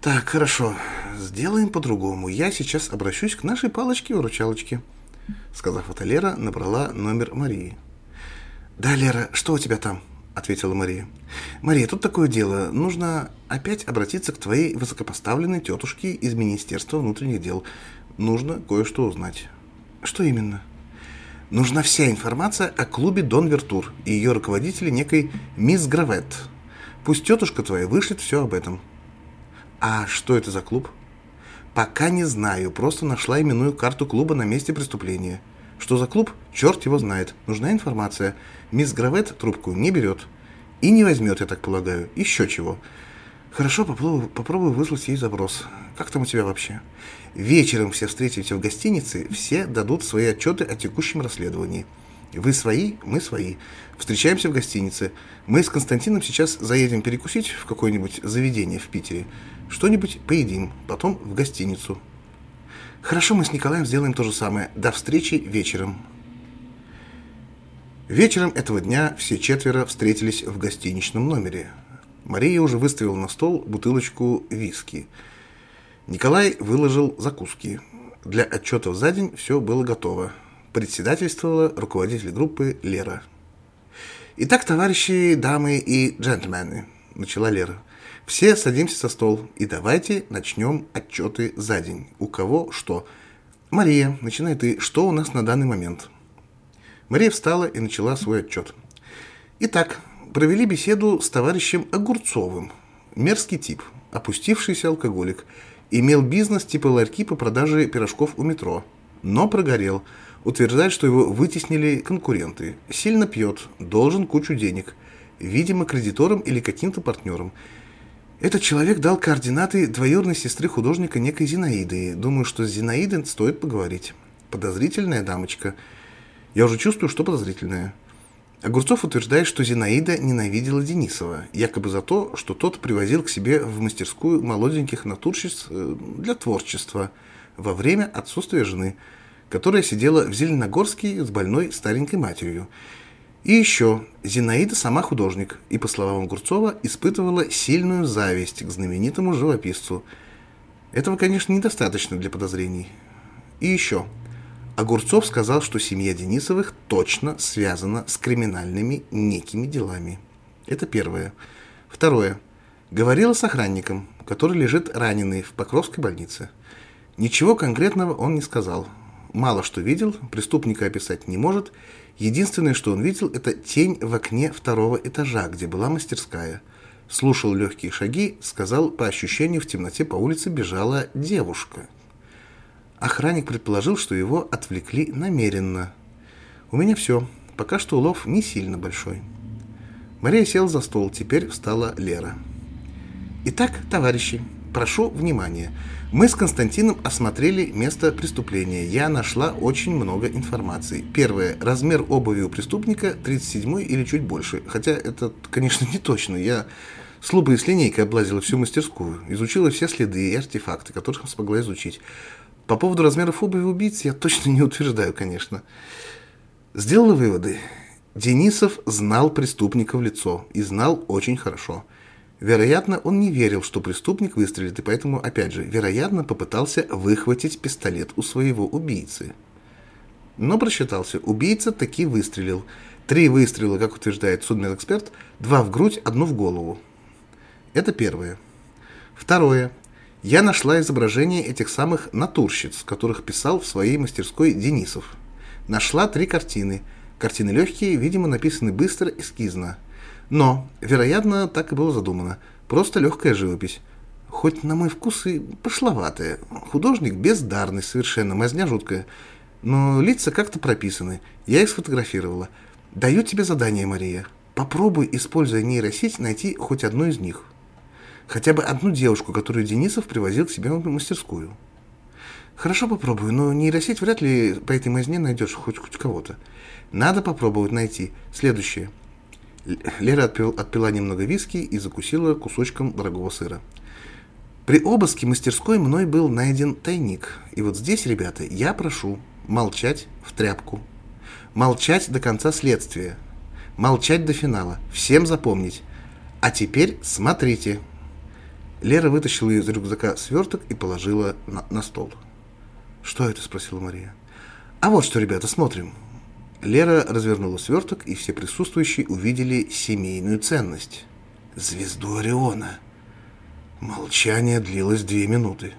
Так, хорошо, сделаем по-другому. Я сейчас обращусь к нашей палочке-выручалочке. Сказав это, Лера набрала номер Марии. «Да, Лера, что у тебя там?» – ответила Мария. «Мария, тут такое дело. Нужно опять обратиться к твоей высокопоставленной тетушке из Министерства внутренних дел. Нужно кое-что узнать». Что именно? Нужна вся информация о клубе Дон Вертур и ее руководителе некой мисс Гравет. Пусть тетушка твоя вышлет все об этом. А что это за клуб? Пока не знаю, просто нашла именную карту клуба на месте преступления. Что за клуб? Черт его знает. Нужна информация. Мисс Гравет трубку не берет. И не возьмет, я так полагаю. Еще чего. Хорошо, попробую, попробую выслать ей запрос. Как там у тебя вообще? Вечером все встретимся в гостинице, все дадут свои отчеты о текущем расследовании. Вы свои, мы свои. Встречаемся в гостинице. Мы с Константином сейчас заедем перекусить в какое-нибудь заведение в Питере. Что-нибудь поедим, потом в гостиницу. Хорошо, мы с Николаем сделаем то же самое. До встречи вечером. Вечером этого дня все четверо встретились в гостиничном номере. Мария уже выставила на стол бутылочку виски. Николай выложил закуски. Для отчетов за день все было готово. Председательствовала руководитель группы Лера. «Итак, товарищи, дамы и джентльмены», – начала Лера, – «все садимся за стол и давайте начнем отчеты за день. У кого что. Мария, начинай ты. Что у нас на данный момент?» Мария встала и начала свой отчет. Итак, провели беседу с товарищем Огурцовым. Мерзкий тип, опустившийся алкоголик. Имел бизнес типа ларьки по продаже пирожков у метро. Но прогорел. Утверждает, что его вытеснили конкуренты. Сильно пьет, должен кучу денег. Видимо, кредиторам или каким-то партнерам. Этот человек дал координаты двоюродной сестры художника некой Зинаиды. Думаю, что с Зинаидой стоит поговорить. Подозрительная дамочка. Я уже чувствую, что подозрительная. Огурцов утверждает, что Зинаида ненавидела Денисова, якобы за то, что тот привозил к себе в мастерскую молоденьких натурщиц э, для творчества во время отсутствия жены, которая сидела в Зеленогорске с больной старенькой матерью. И еще, Зинаида сама художник, и, по словам Огурцова, испытывала сильную зависть к знаменитому живописцу. Этого, конечно, недостаточно для подозрений. И еще, Огурцов сказал, что семья Денисовых точно связана с криминальными некими делами. Это первое. Второе. Говорила с охранником, который лежит раненый в Покровской больнице. Ничего конкретного он не сказал. Мало что видел, преступника описать не может – Единственное, что он видел, это тень в окне второго этажа, где была мастерская. Слушал легкие шаги, сказал, по ощущению, в темноте по улице бежала девушка. Охранник предположил, что его отвлекли намеренно. У меня все. Пока что улов не сильно большой. Мария села за стол, теперь встала Лера. Итак, товарищи, прошу внимания. Мы с Константином осмотрели место преступления. Я нашла очень много информации. Первое. Размер обуви у преступника 37 или чуть больше. Хотя это, конечно, не точно. Я с лупой и с линейкой облазила всю мастерскую. Изучила все следы и артефакты, которых смогла изучить. По поводу размеров обуви убийц я точно не утверждаю, конечно. Сделала выводы. Денисов знал преступника в лицо. И знал очень хорошо. Вероятно, он не верил, что преступник выстрелит, и поэтому, опять же, вероятно, попытался выхватить пистолет у своего убийцы. Но просчитался. Убийца таки выстрелил. Три выстрела, как утверждает судмедэксперт, два в грудь, одно в голову. Это первое. Второе. Я нашла изображение этих самых натурщиц, которых писал в своей мастерской Денисов. Нашла три картины. Картины легкие, видимо, написаны быстро, эскизно. Но, вероятно, так и было задумано. Просто легкая живопись. Хоть на мой вкус и пошловатая. Художник бездарный совершенно, мазня жуткая. Но лица как-то прописаны. Я их сфотографировала. Даю тебе задание, Мария. Попробуй, используя нейросеть, найти хоть одну из них. Хотя бы одну девушку, которую Денисов привозил к себе в мастерскую. Хорошо попробую, но нейросеть вряд ли по этой мазне найдешь хоть, хоть кого-то. Надо попробовать найти. Следующее. Лера отпил, отпила немного виски и закусила кусочком дорогого сыра. При обыске мастерской мной был найден тайник. И вот здесь, ребята, я прошу молчать в тряпку. Молчать до конца следствия. Молчать до финала. Всем запомнить. А теперь смотрите. Лера вытащила из рюкзака сверток и положила на, на стол. «Что это?» – спросила Мария. «А вот что, ребята, смотрим. Лера развернула сверток, и все присутствующие увидели семейную ценность. Звезду Ориона. Молчание длилось две минуты.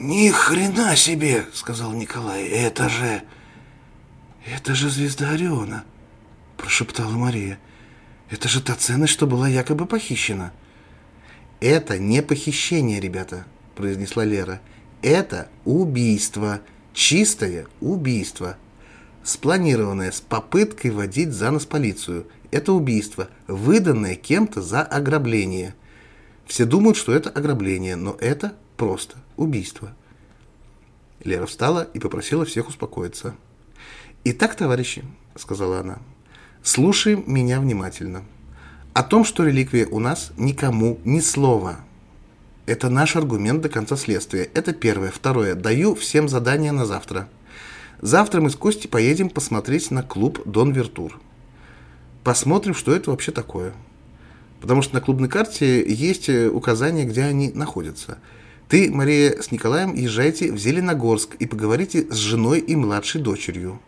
«Ни хрена себе!» — сказал Николай. «Это же... это же звезда Ориона!» — прошептала Мария. «Это же та ценность, что была якобы похищена!» «Это не похищение, ребята!» — произнесла Лера. «Это убийство! Чистое убийство!» спланированное с попыткой водить за нос полицию. Это убийство, выданное кем-то за ограбление. Все думают, что это ограбление, но это просто убийство. Лера встала и попросила всех успокоиться. «Итак, товарищи», — сказала она, — «слушаем меня внимательно. О том, что реликвия у нас, никому ни слова. Это наш аргумент до конца следствия. Это первое. Второе. Даю всем задание на завтра». Завтра мы с Костей поедем посмотреть на клуб Дон Вертур. Посмотрим, что это вообще такое. Потому что на клубной карте есть э, указания, где они находятся. Ты, Мария, с Николаем езжайте в Зеленогорск и поговорите с женой и младшей дочерью.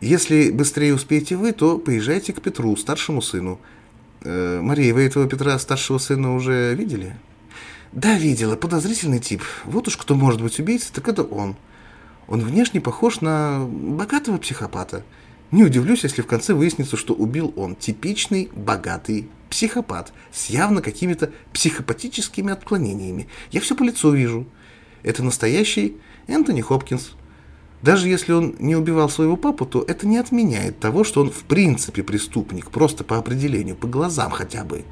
Если быстрее успеете вы, то поезжайте к Петру, старшему сыну. Э, Мария, вы этого Петра, старшего сына, уже видели? Да, видела. Подозрительный тип. Вот уж кто может быть убийцей, так это он. Он внешне похож на богатого психопата. Не удивлюсь, если в конце выяснится, что убил он типичный богатый психопат с явно какими-то психопатическими отклонениями. Я все по лицу вижу. Это настоящий Энтони Хопкинс. Даже если он не убивал своего папу, то это не отменяет того, что он в принципе преступник, просто по определению, по глазам хотя бы.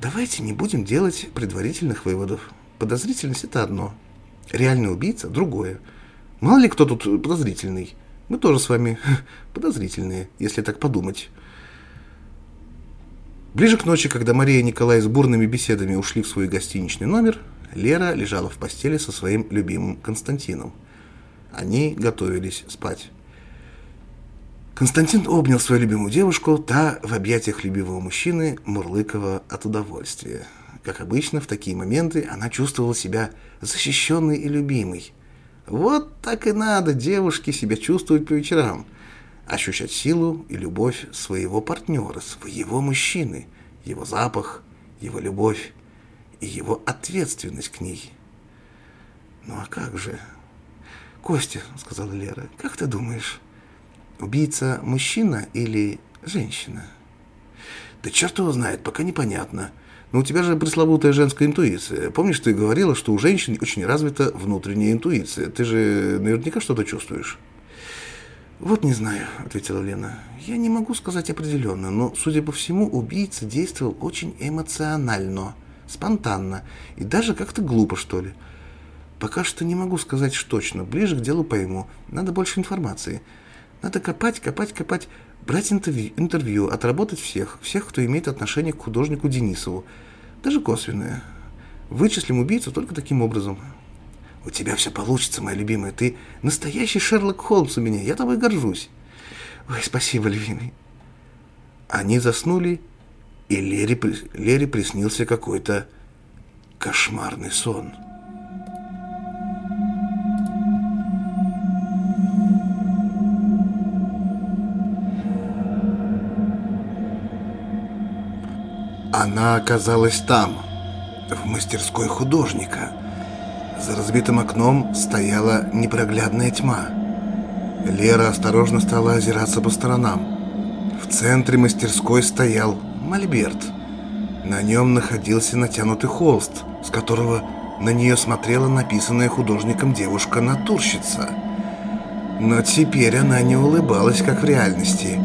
Давайте не будем делать предварительных выводов. Подозрительность – это одно. Реальный убийца – другое. Мало ли кто тут подозрительный. Мы тоже с вами подозрительные, если так подумать. Ближе к ночи, когда Мария и Николай с бурными беседами ушли в свой гостиничный номер, Лера лежала в постели со своим любимым Константином. Они готовились спать. Константин обнял свою любимую девушку, та в объятиях любимого мужчины мурлыкова от удовольствия. Как обычно, в такие моменты она чувствовала себя защищенной и любимой. Вот так и надо девушке себя чувствовать по вечерам. Ощущать силу и любовь своего партнера, своего мужчины, его запах, его любовь и его ответственность к ней. Ну а как же? Костя, сказала Лера, как ты думаешь, убийца мужчина или женщина? Да черт его знает, пока непонятно. Но у тебя же пресловутая женская интуиция. Помнишь, ты говорила, что у женщин очень развита внутренняя интуиция. Ты же наверняка что-то чувствуешь. «Вот не знаю», — ответила Лена. «Я не могу сказать определенно, но, судя по всему, убийца действовал очень эмоционально, спонтанно и даже как-то глупо, что ли. Пока что не могу сказать что точно, ближе к делу пойму. Надо больше информации. Надо копать, копать, копать, брать интервью, интервью, отработать всех, всех, кто имеет отношение к художнику Денисову, даже косвенное. Вычислим убийцу только таким образом. У тебя все получится, моя любимая. Ты настоящий Шерлок Холмс у меня. Я тобой горжусь. Ой, спасибо, любимый. Они заснули, и Лере, Лере приснился какой-то кошмарный сон. Она оказалась там, в мастерской художника. За разбитым окном стояла непроглядная тьма. Лера осторожно стала озираться по сторонам. В центре мастерской стоял мольберт. На нем находился натянутый холст, с которого на нее смотрела написанная художником девушка-натурщица. Но теперь она не улыбалась, как в реальности,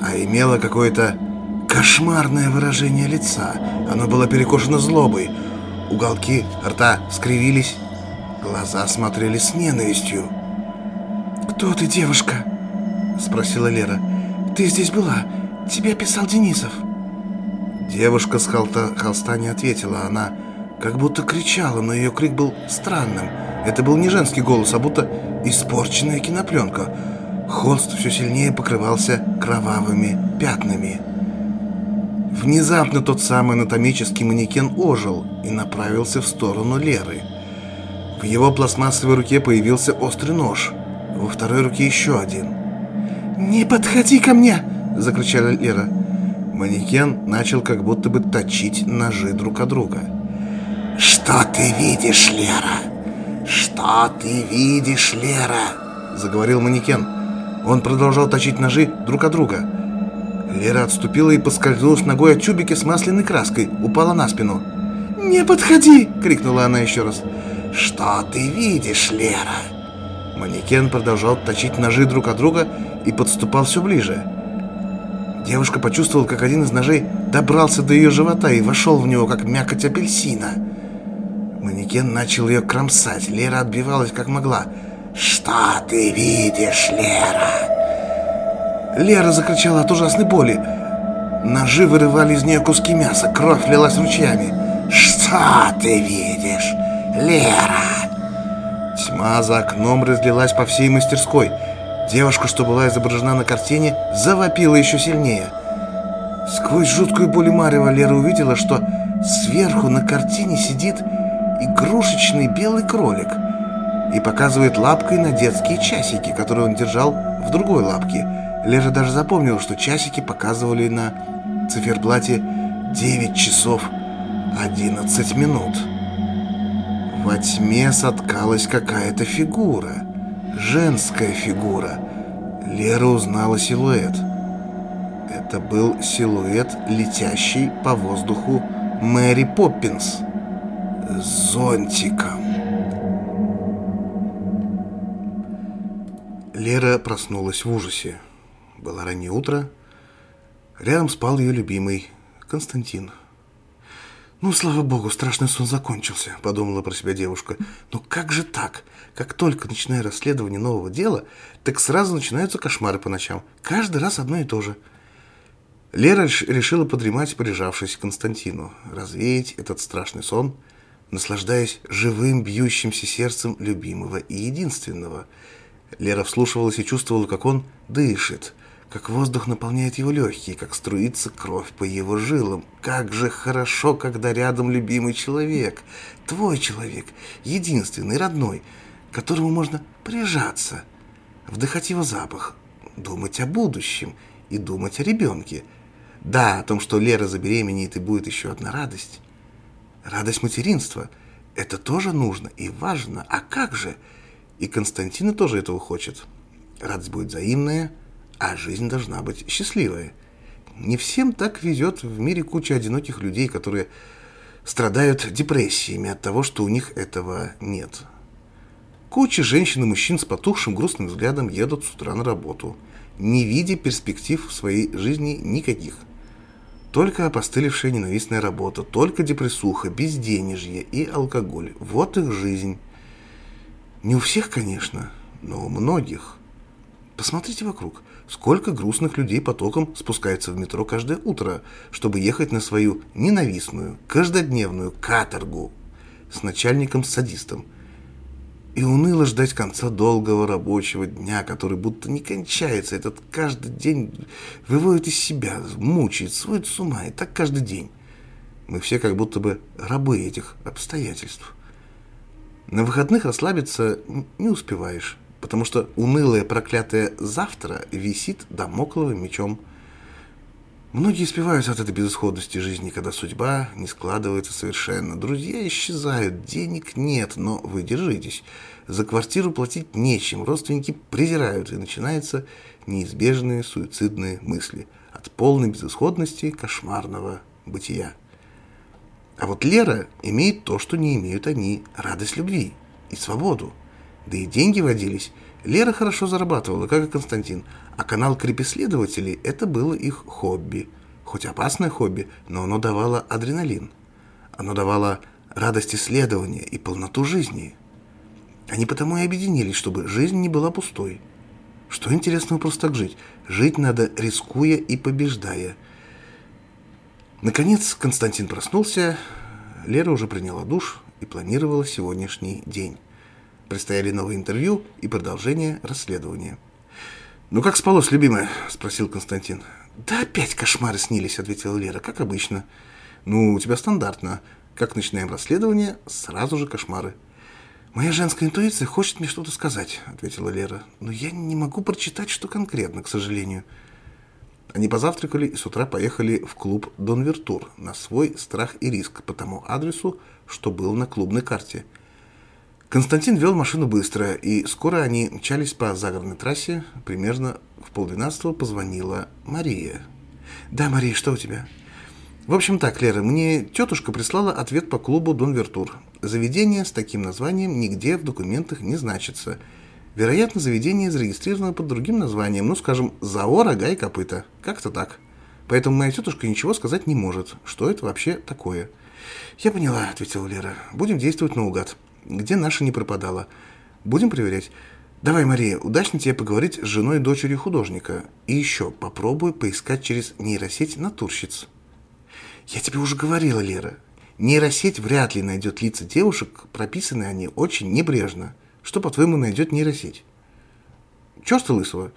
а имела какое-то Кошмарное выражение лица. Оно было перекошено злобой. Уголки рта скривились. Глаза смотрели с ненавистью. «Кто ты, девушка?» Спросила Лера. «Ты здесь была. Тебя писал Денисов». Девушка с холста, холста не ответила. Она как будто кричала, но ее крик был странным. Это был не женский голос, а будто испорченная кинопленка. Холст все сильнее покрывался кровавыми пятнами. Внезапно тот самый анатомический манекен ожил и направился в сторону Леры. В его пластмассовой руке появился острый нож, во второй руке еще один. «Не подходи ко мне!» – закричала Лера. Манекен начал как будто бы точить ножи друг от друга. «Что ты видишь, Лера? Что ты видишь, Лера?» – заговорил манекен. Он продолжал точить ножи друг от друга. Лера отступила и поскользнулась ногой от тюбики с масляной краской, упала на спину. «Не подходи!» — крикнула она еще раз. «Что ты видишь, Лера?» Манекен продолжал точить ножи друг от друга и подступал все ближе. Девушка почувствовала, как один из ножей добрался до ее живота и вошел в него, как мякоть апельсина. Манекен начал ее кромсать. Лера отбивалась, как могла. «Что ты видишь, Лера?» Лера закричала от ужасной боли. Ножи вырывали из нее куски мяса, кровь лилась ручьями. «Что ты видишь, Лера?» Тьма за окном разлилась по всей мастерской. Девушка, что была изображена на картине, завопила еще сильнее. Сквозь жуткую боль Марева Лера увидела, что сверху на картине сидит игрушечный белый кролик и показывает лапкой на детские часики, которые он держал в другой лапке. Лера даже запомнила, что часики показывали на циферблате 9 часов 11 минут. Во тьме соткалась какая-то фигура. Женская фигура. Лера узнала силуэт. Это был силуэт, летящий по воздуху Мэри Поппинс с зонтиком. Лера проснулась в ужасе. Было раннее утро. Рядом спал ее любимый Константин. «Ну, слава богу, страшный сон закончился», — подумала про себя девушка. «Но как же так? Как только начинаю расследование нового дела, так сразу начинаются кошмары по ночам. Каждый раз одно и то же». Лера решила подремать, прижавшись к Константину, развеять этот страшный сон, наслаждаясь живым бьющимся сердцем любимого и единственного. Лера вслушивалась и чувствовала, как он дышит — как воздух наполняет его легкие, как струится кровь по его жилам. Как же хорошо, когда рядом любимый человек, твой человек, единственный, родной, к которому можно прижаться, вдыхать его запах, думать о будущем и думать о ребенке. Да, о том, что Лера забеременеет и будет еще одна радость. Радость материнства. Это тоже нужно и важно. А как же? И Константина тоже этого хочет. Радость будет взаимная – а жизнь должна быть счастливой. Не всем так везет в мире куча одиноких людей, которые страдают депрессиями от того, что у них этого нет. Куча женщин и мужчин с потухшим грустным взглядом едут с утра на работу, не видя перспектив в своей жизни никаких. Только опостылевшая ненавистная работа, только депрессуха, безденежье и алкоголь. Вот их жизнь. Не у всех, конечно, но у многих. Посмотрите вокруг. Сколько грустных людей потоком спускается в метро каждое утро, чтобы ехать на свою ненавистную, каждодневную каторгу с начальником-садистом. И уныло ждать конца долгого рабочего дня, который будто не кончается. Этот каждый день выводит из себя, мучает, сводит с ума. И так каждый день. Мы все как будто бы рабы этих обстоятельств. На выходных расслабиться не успеваешь потому что унылое проклятое «завтра» висит домокловым мечом. Многие спиваются от этой безысходности жизни, когда судьба не складывается совершенно. Друзья исчезают, денег нет, но вы держитесь. За квартиру платить нечем, родственники презирают, и начинаются неизбежные суицидные мысли от полной безысходности кошмарного бытия. А вот Лера имеет то, что не имеют они – радость любви и свободу. Да и деньги водились. Лера хорошо зарабатывала, как и Константин, а канал крепеследователей – это было их хобби. Хоть опасное хобби, но оно давало адреналин. Оно давало радость исследования и полноту жизни. Они потому и объединились, чтобы жизнь не была пустой. Что интересного просто так жить? Жить надо, рискуя и побеждая. Наконец Константин проснулся, Лера уже приняла душ и планировала сегодняшний день. Предстояли новые интервью и продолжение расследования. «Ну как спалось, любимая?» – спросил Константин. «Да опять кошмары снились», – ответила Лера, – «как обычно». «Ну, у тебя стандартно. Как начинаем расследование, сразу же кошмары». «Моя женская интуиция хочет мне что-то сказать», – ответила Лера. «Но я не могу прочитать, что конкретно, к сожалению». Они позавтракали и с утра поехали в клуб «Дон Вертур» на свой страх и риск по тому адресу, что был на клубной карте – Константин вел машину быстро, и скоро они мчались по загородной трассе. Примерно в полдвенадцатого позвонила Мария. «Да, Мария, что у тебя?» «В общем так, Лера, мне тетушка прислала ответ по клубу «Дон Вертур». Заведение с таким названием нигде в документах не значится. Вероятно, заведение зарегистрировано под другим названием, ну, скажем, «ЗАО Рога и Копыта». Как-то так. Поэтому моя тетушка ничего сказать не может. Что это вообще такое?» «Я поняла», — ответила Лера. «Будем действовать наугад» где наша не пропадала. Будем проверять. Давай, Мария, удачно тебе поговорить с женой и дочерью художника. И еще попробуй поискать через нейросеть натурщиц. Я тебе уже говорила, Лера. Нейросеть вряд ли найдет лица девушек, прописанные они очень небрежно. Что, по-твоему, найдет нейросеть? Черта лысого.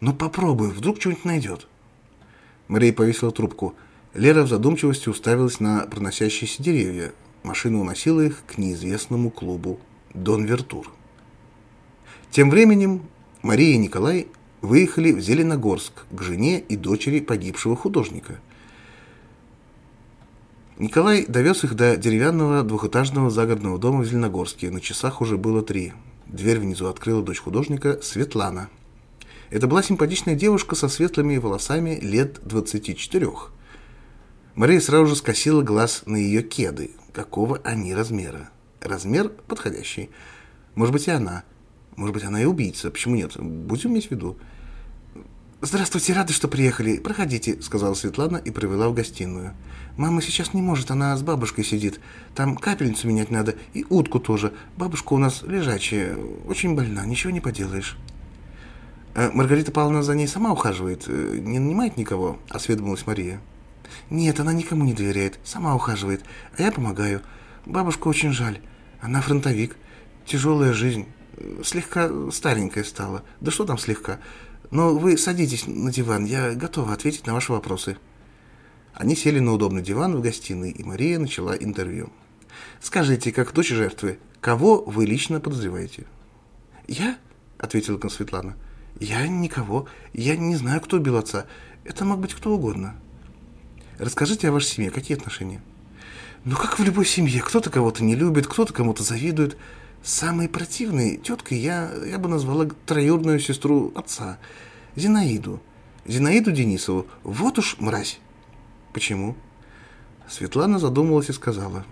Но попробуй, вдруг что-нибудь найдет. Мария повесила трубку. Лера в задумчивости уставилась на проносящиеся деревья, Машина уносила их к неизвестному клубу «Дон Вертур». Тем временем Мария и Николай выехали в Зеленогорск к жене и дочери погибшего художника. Николай довез их до деревянного двухэтажного загородного дома в Зеленогорске. На часах уже было три. Дверь внизу открыла дочь художника Светлана. Это была симпатичная девушка со светлыми волосами лет 24. Мария сразу же скосила глаз на ее кеды. Какого они размера? Размер подходящий. Может быть, и она. Может быть, она и убийца. Почему нет? Будем иметь в виду. «Здравствуйте, рады, что приехали. Проходите», — сказала Светлана и провела в гостиную. «Мама сейчас не может, она с бабушкой сидит. Там капельницу менять надо и утку тоже. Бабушка у нас лежачая, очень больна, ничего не поделаешь». «А «Маргарита Павловна за ней сама ухаживает, э, не нанимает никого?» — осведомилась Мария. «Нет, она никому не доверяет, сама ухаживает, а я помогаю. Бабушку очень жаль, она фронтовик, тяжелая жизнь, слегка старенькая стала. Да что там слегка?» Но вы садитесь на диван, я готова ответить на ваши вопросы. Они сели на удобный диван в гостиной, и Мария начала интервью. Скажите, как дочь жертвы, кого вы лично подозреваете? Я? Ответила Консветлана. Я никого. Я не знаю, кто убил отца. Это мог быть кто угодно. Расскажите о вашей семье. Какие отношения? Ну, как в любой семье. Кто-то кого-то не любит, кто-то кому-то завидует. Самой противной теткой я, я бы назвала троюродную сестру отца, Зинаиду. Зинаиду Денисову. Вот уж мразь. Почему? Светлана задумалась и сказала.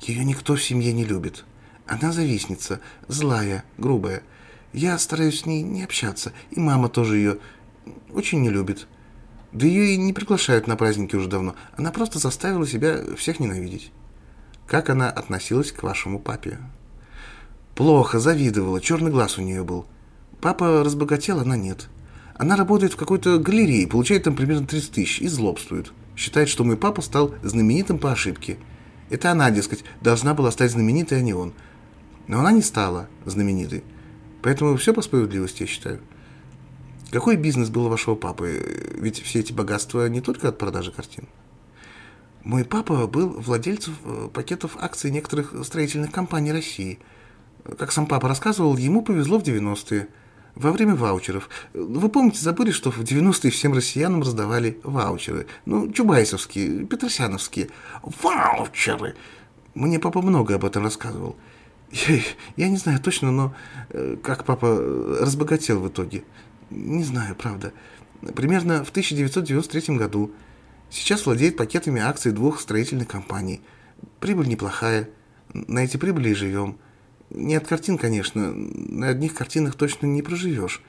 Ее никто в семье не любит. Она завистница, злая, грубая. Я стараюсь с ней не общаться, и мама тоже ее очень не любит. Да ее и не приглашают на праздники уже давно. Она просто заставила себя всех ненавидеть. Как она относилась к вашему папе? Плохо, завидовала, черный глаз у нее был. Папа разбогател, она нет. Она работает в какой-то галерее, получает там примерно 30 тысяч и злобствует. Считает, что мой папа стал знаменитым по ошибке. Это она, дескать, должна была стать знаменитой, а не он. Но она не стала знаменитой. Поэтому все по справедливости, я считаю. Какой бизнес был у вашего папы? Ведь все эти богатства не только от продажи картин. Мой папа был владельцем э, пакетов акций некоторых строительных компаний России – как сам папа рассказывал, ему повезло в 90-е, во время ваучеров. Вы помните, забыли, что в 90-е всем россиянам раздавали ваучеры? Ну, чубайсовские, петросяновские. Ваучеры! Мне папа много об этом рассказывал. Я, я не знаю точно, но э, как папа разбогател в итоге. Не знаю, правда. Примерно в 1993 году. Сейчас владеет пакетами акций двух строительных компаний. Прибыль неплохая. На эти прибыли и живем. Не от картин, конечно. На одних картинах точно не проживешь.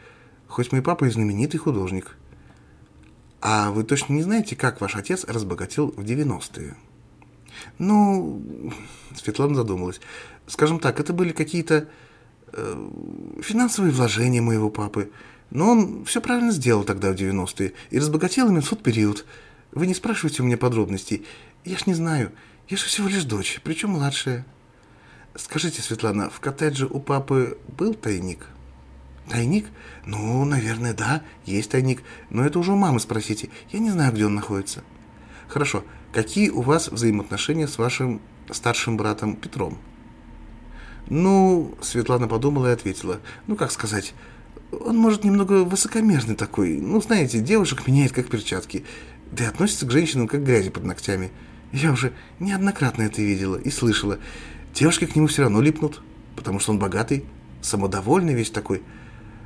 Хоть мой папа и знаменитый художник. А вы точно не знаете, как ваш отец разбогател в 90-е? Ну, Светлана задумалась. Скажем так, это были какие-то э, финансовые вложения моего папы. Но он все правильно сделал тогда, в 90-е, и разбогател именно в тот период. Вы не спрашивайте у меня подробностей. Я ж не знаю. Я же всего лишь дочь, причем младшая. Скажите, Светлана, в коттедже у папы был тайник? Тайник? Ну, наверное, да, есть тайник. Но это уже у мамы спросите. Я не знаю, где он находится. Хорошо. Какие у вас взаимоотношения с вашим старшим братом Петром? Ну, Светлана подумала и ответила. Ну, как сказать, он, может, немного высокомерный такой. Ну, знаете, девушек меняет как перчатки. Да и относится к женщинам как к грязи под ногтями. Я уже неоднократно это видела и слышала. Девушки к нему все равно липнут, потому что он богатый, самодовольный весь такой.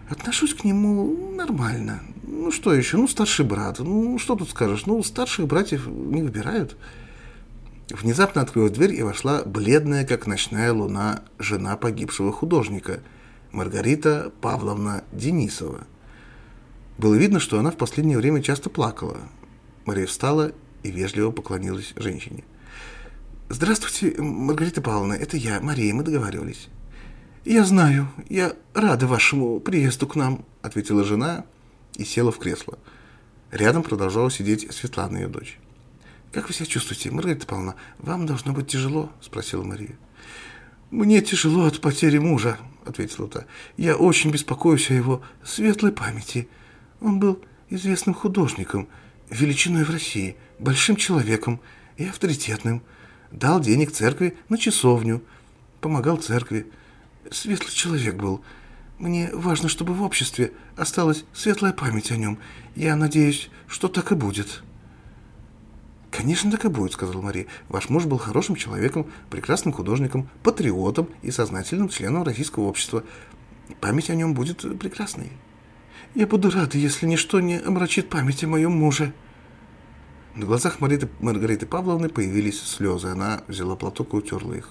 Отношусь к нему нормально. Ну что еще? Ну, старший брат. Ну, что тут скажешь? Ну, старших братьев не выбирают. Внезапно открылась дверь и вошла бледная, как ночная луна, жена погибшего художника, Маргарита Павловна Денисова. Было видно, что она в последнее время часто плакала. Мария встала и вежливо поклонилась женщине. «Здравствуйте, Маргарита Павловна, это я, Мария, мы договаривались». «Я знаю, я рада вашему приезду к нам», — ответила жена и села в кресло. Рядом продолжала сидеть Светлана, ее дочь. «Как вы себя чувствуете, Маргарита Павловна? Вам должно быть тяжело?» — спросила Мария. «Мне тяжело от потери мужа», — ответила та. «Я очень беспокоюсь о его светлой памяти. Он был известным художником, величиной в России, большим человеком и авторитетным» дал денег церкви на часовню, помогал церкви. Светлый человек был. Мне важно, чтобы в обществе осталась светлая память о нем. Я надеюсь, что так и будет». «Конечно, так и будет», — сказала Мария. «Ваш муж был хорошим человеком, прекрасным художником, патриотом и сознательным членом российского общества. Память о нем будет прекрасной». «Я буду рада, если ничто не омрачит память о моем муже». На глазах Мариты, Маргариты Павловны появились слезы. Она взяла платок и утерла их.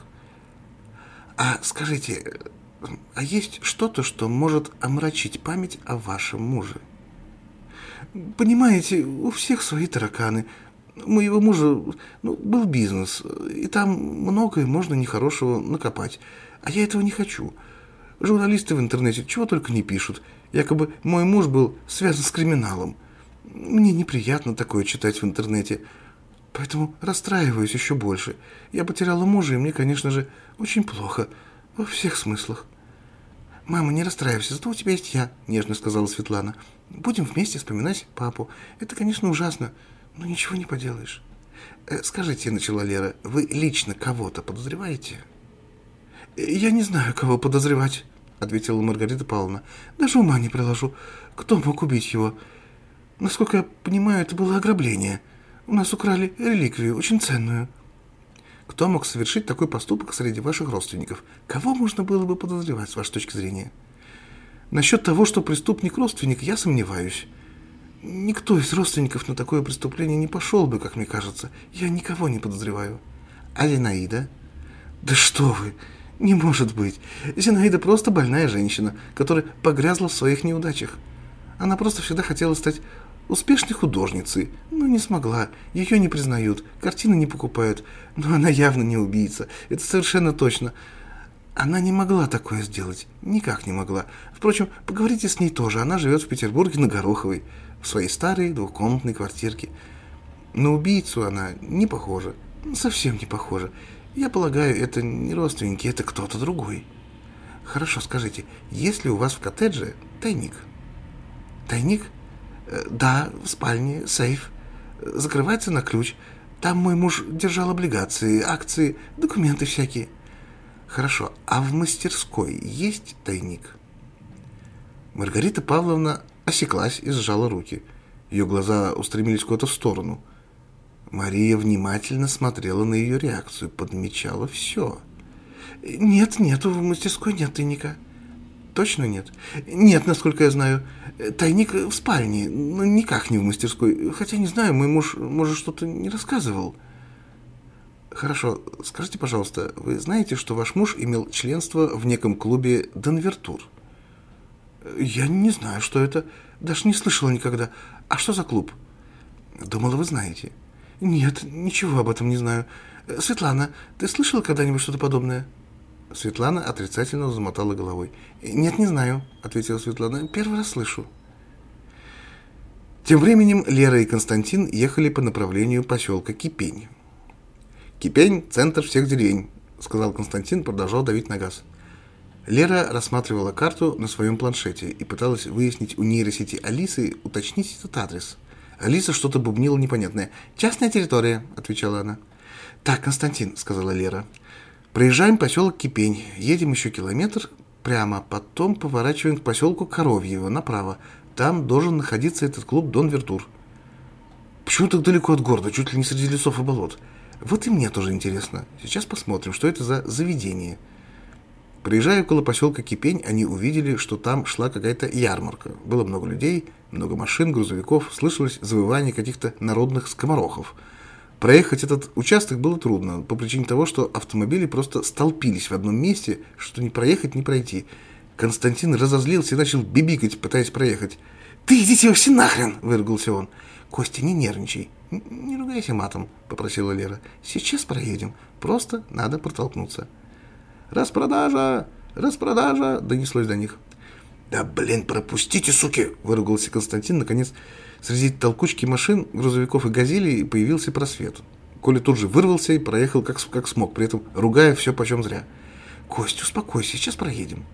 «А скажите, а есть что-то, что может омрачить память о вашем муже?» «Понимаете, у всех свои тараканы. Моего мужа ну, был бизнес, и там многое можно нехорошего накопать. А я этого не хочу. Журналисты в интернете чего только не пишут. Якобы мой муж был связан с криминалом. Мне неприятно такое читать в интернете. Поэтому расстраиваюсь еще больше. Я потеряла мужа, и мне, конечно же, очень плохо. Во всех смыслах. «Мама, не расстраивайся, зато у тебя есть я», — нежно сказала Светлана. «Будем вместе вспоминать папу. Это, конечно, ужасно, но ничего не поделаешь». Э, «Скажите», — начала Лера, — «вы лично кого-то подозреваете?» «Я не знаю, кого подозревать», — ответила Маргарита Павловна. «Даже ума не приложу. Кто мог убить его? Насколько я понимаю, это было ограбление. У нас украли реликвию, очень ценную». Кто мог совершить такой поступок среди ваших родственников? Кого можно было бы подозревать, с вашей точки зрения? Насчет того, что преступник родственник, я сомневаюсь. Никто из родственников на такое преступление не пошел бы, как мне кажется. Я никого не подозреваю. А Зинаида? Да что вы! Не может быть. Зинаида просто больная женщина, которая погрязла в своих неудачах. Она просто всегда хотела стать успешной художницей, но не смогла. Ее не признают, картины не покупают. Но она явно не убийца. Это совершенно точно. Она не могла такое сделать. Никак не могла. Впрочем, поговорите с ней тоже. Она живет в Петербурге на Гороховой, своей старой двухкомнатной квартирке. На убийцу она не похожа. Совсем не похожа. Я полагаю, это не родственники, это кто-то другой. Хорошо, скажите, есть ли у вас в коттедже тайник? Тайник? Э, да, в спальне, сейф. Закрывается на ключ. Там мой муж держал облигации, акции, документы всякие. Хорошо, а в мастерской есть тайник? Маргарита Павловна осеклась и сжала руки. Ее глаза устремились куда-то в сторону. Мария внимательно смотрела на ее реакцию, подмечала все. «Нет, нет, в мастерской нет тайника». «Точно нет?» «Нет, насколько я знаю. Тайник в спальне, но никак не в мастерской. Хотя, не знаю, мой муж, может, что-то не рассказывал». «Хорошо, скажите, пожалуйста, вы знаете, что ваш муж имел членство в неком клубе «Денвертур»?» «Я не знаю, что это. Даже не слышала никогда. А что за клуб?» «Думала, вы знаете». «Нет, ничего об этом не знаю. Светлана, ты слышала когда-нибудь что-то подобное?» Светлана отрицательно замотала головой. «Нет, не знаю», — ответила Светлана. «Первый раз слышу». Тем временем Лера и Константин ехали по направлению поселка Кипень. «Кипень — центр всех деревень», — сказал Константин, продолжал давить на газ. Лера рассматривала карту на своем планшете и пыталась выяснить у нейросети Алисы, уточнить этот адрес. Алиса что-то бубнила непонятное. «Частная территория», — отвечала она. «Так, Константин», — сказала Лера, — «проезжаем поселок Кипень, едем еще километр прямо, потом поворачиваем к поселку Коровьево направо. Там должен находиться этот клуб «Дон Вертур». «Почему так далеко от города, чуть ли не среди лесов и болот?» «Вот и мне тоже интересно. Сейчас посмотрим, что это за заведение». Приезжая около поселка Кипень, они увидели, что там шла какая-то ярмарка. Было много людей, много машин, грузовиков, слышалось завывание каких-то народных скоморохов. Проехать этот участок было трудно, по причине того, что автомобили просто столпились в одном месте, что ни проехать, ни пройти. Константин разозлился и начал бибикать, пытаясь проехать. «Ты идите все нахрен!» – выругался он. «Костя, не нервничай. Не ругайся матом», – попросила Лера. «Сейчас проедем. Просто надо протолкнуться». «Распродажа! Распродажа!» – донеслось до них. «Да блин, пропустите, суки!» – выругался Константин. Наконец, среди толкучки машин, грузовиков и газелей появился просвет. Коля тут же вырвался и проехал как, как смог, при этом ругая все почем зря. «Кость, успокойся, сейчас проедем».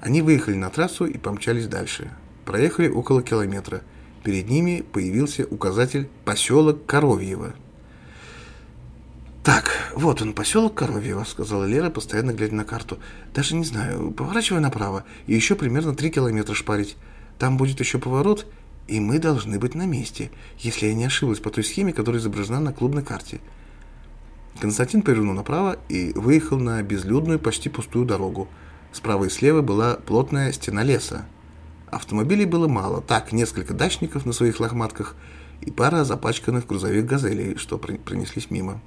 Они выехали на трассу и помчались дальше. Проехали около километра. Перед ними появился указатель «Поселок Коровьево». «Так, вот он, поселок Коровьево», — сказала Лера, постоянно глядя на карту. «Даже не знаю, поворачивай направо, и еще примерно три километра шпарить. Там будет еще поворот, и мы должны быть на месте, если я не ошиблась по той схеме, которая изображена на клубной карте. Константин повернул направо и выехал на безлюдную, почти пустую дорогу. Справа и слева была плотная стена леса. Автомобилей было мало, так, несколько дачников на своих лохматках и пара запачканных грузовик «Газелей», что принеслись мимо.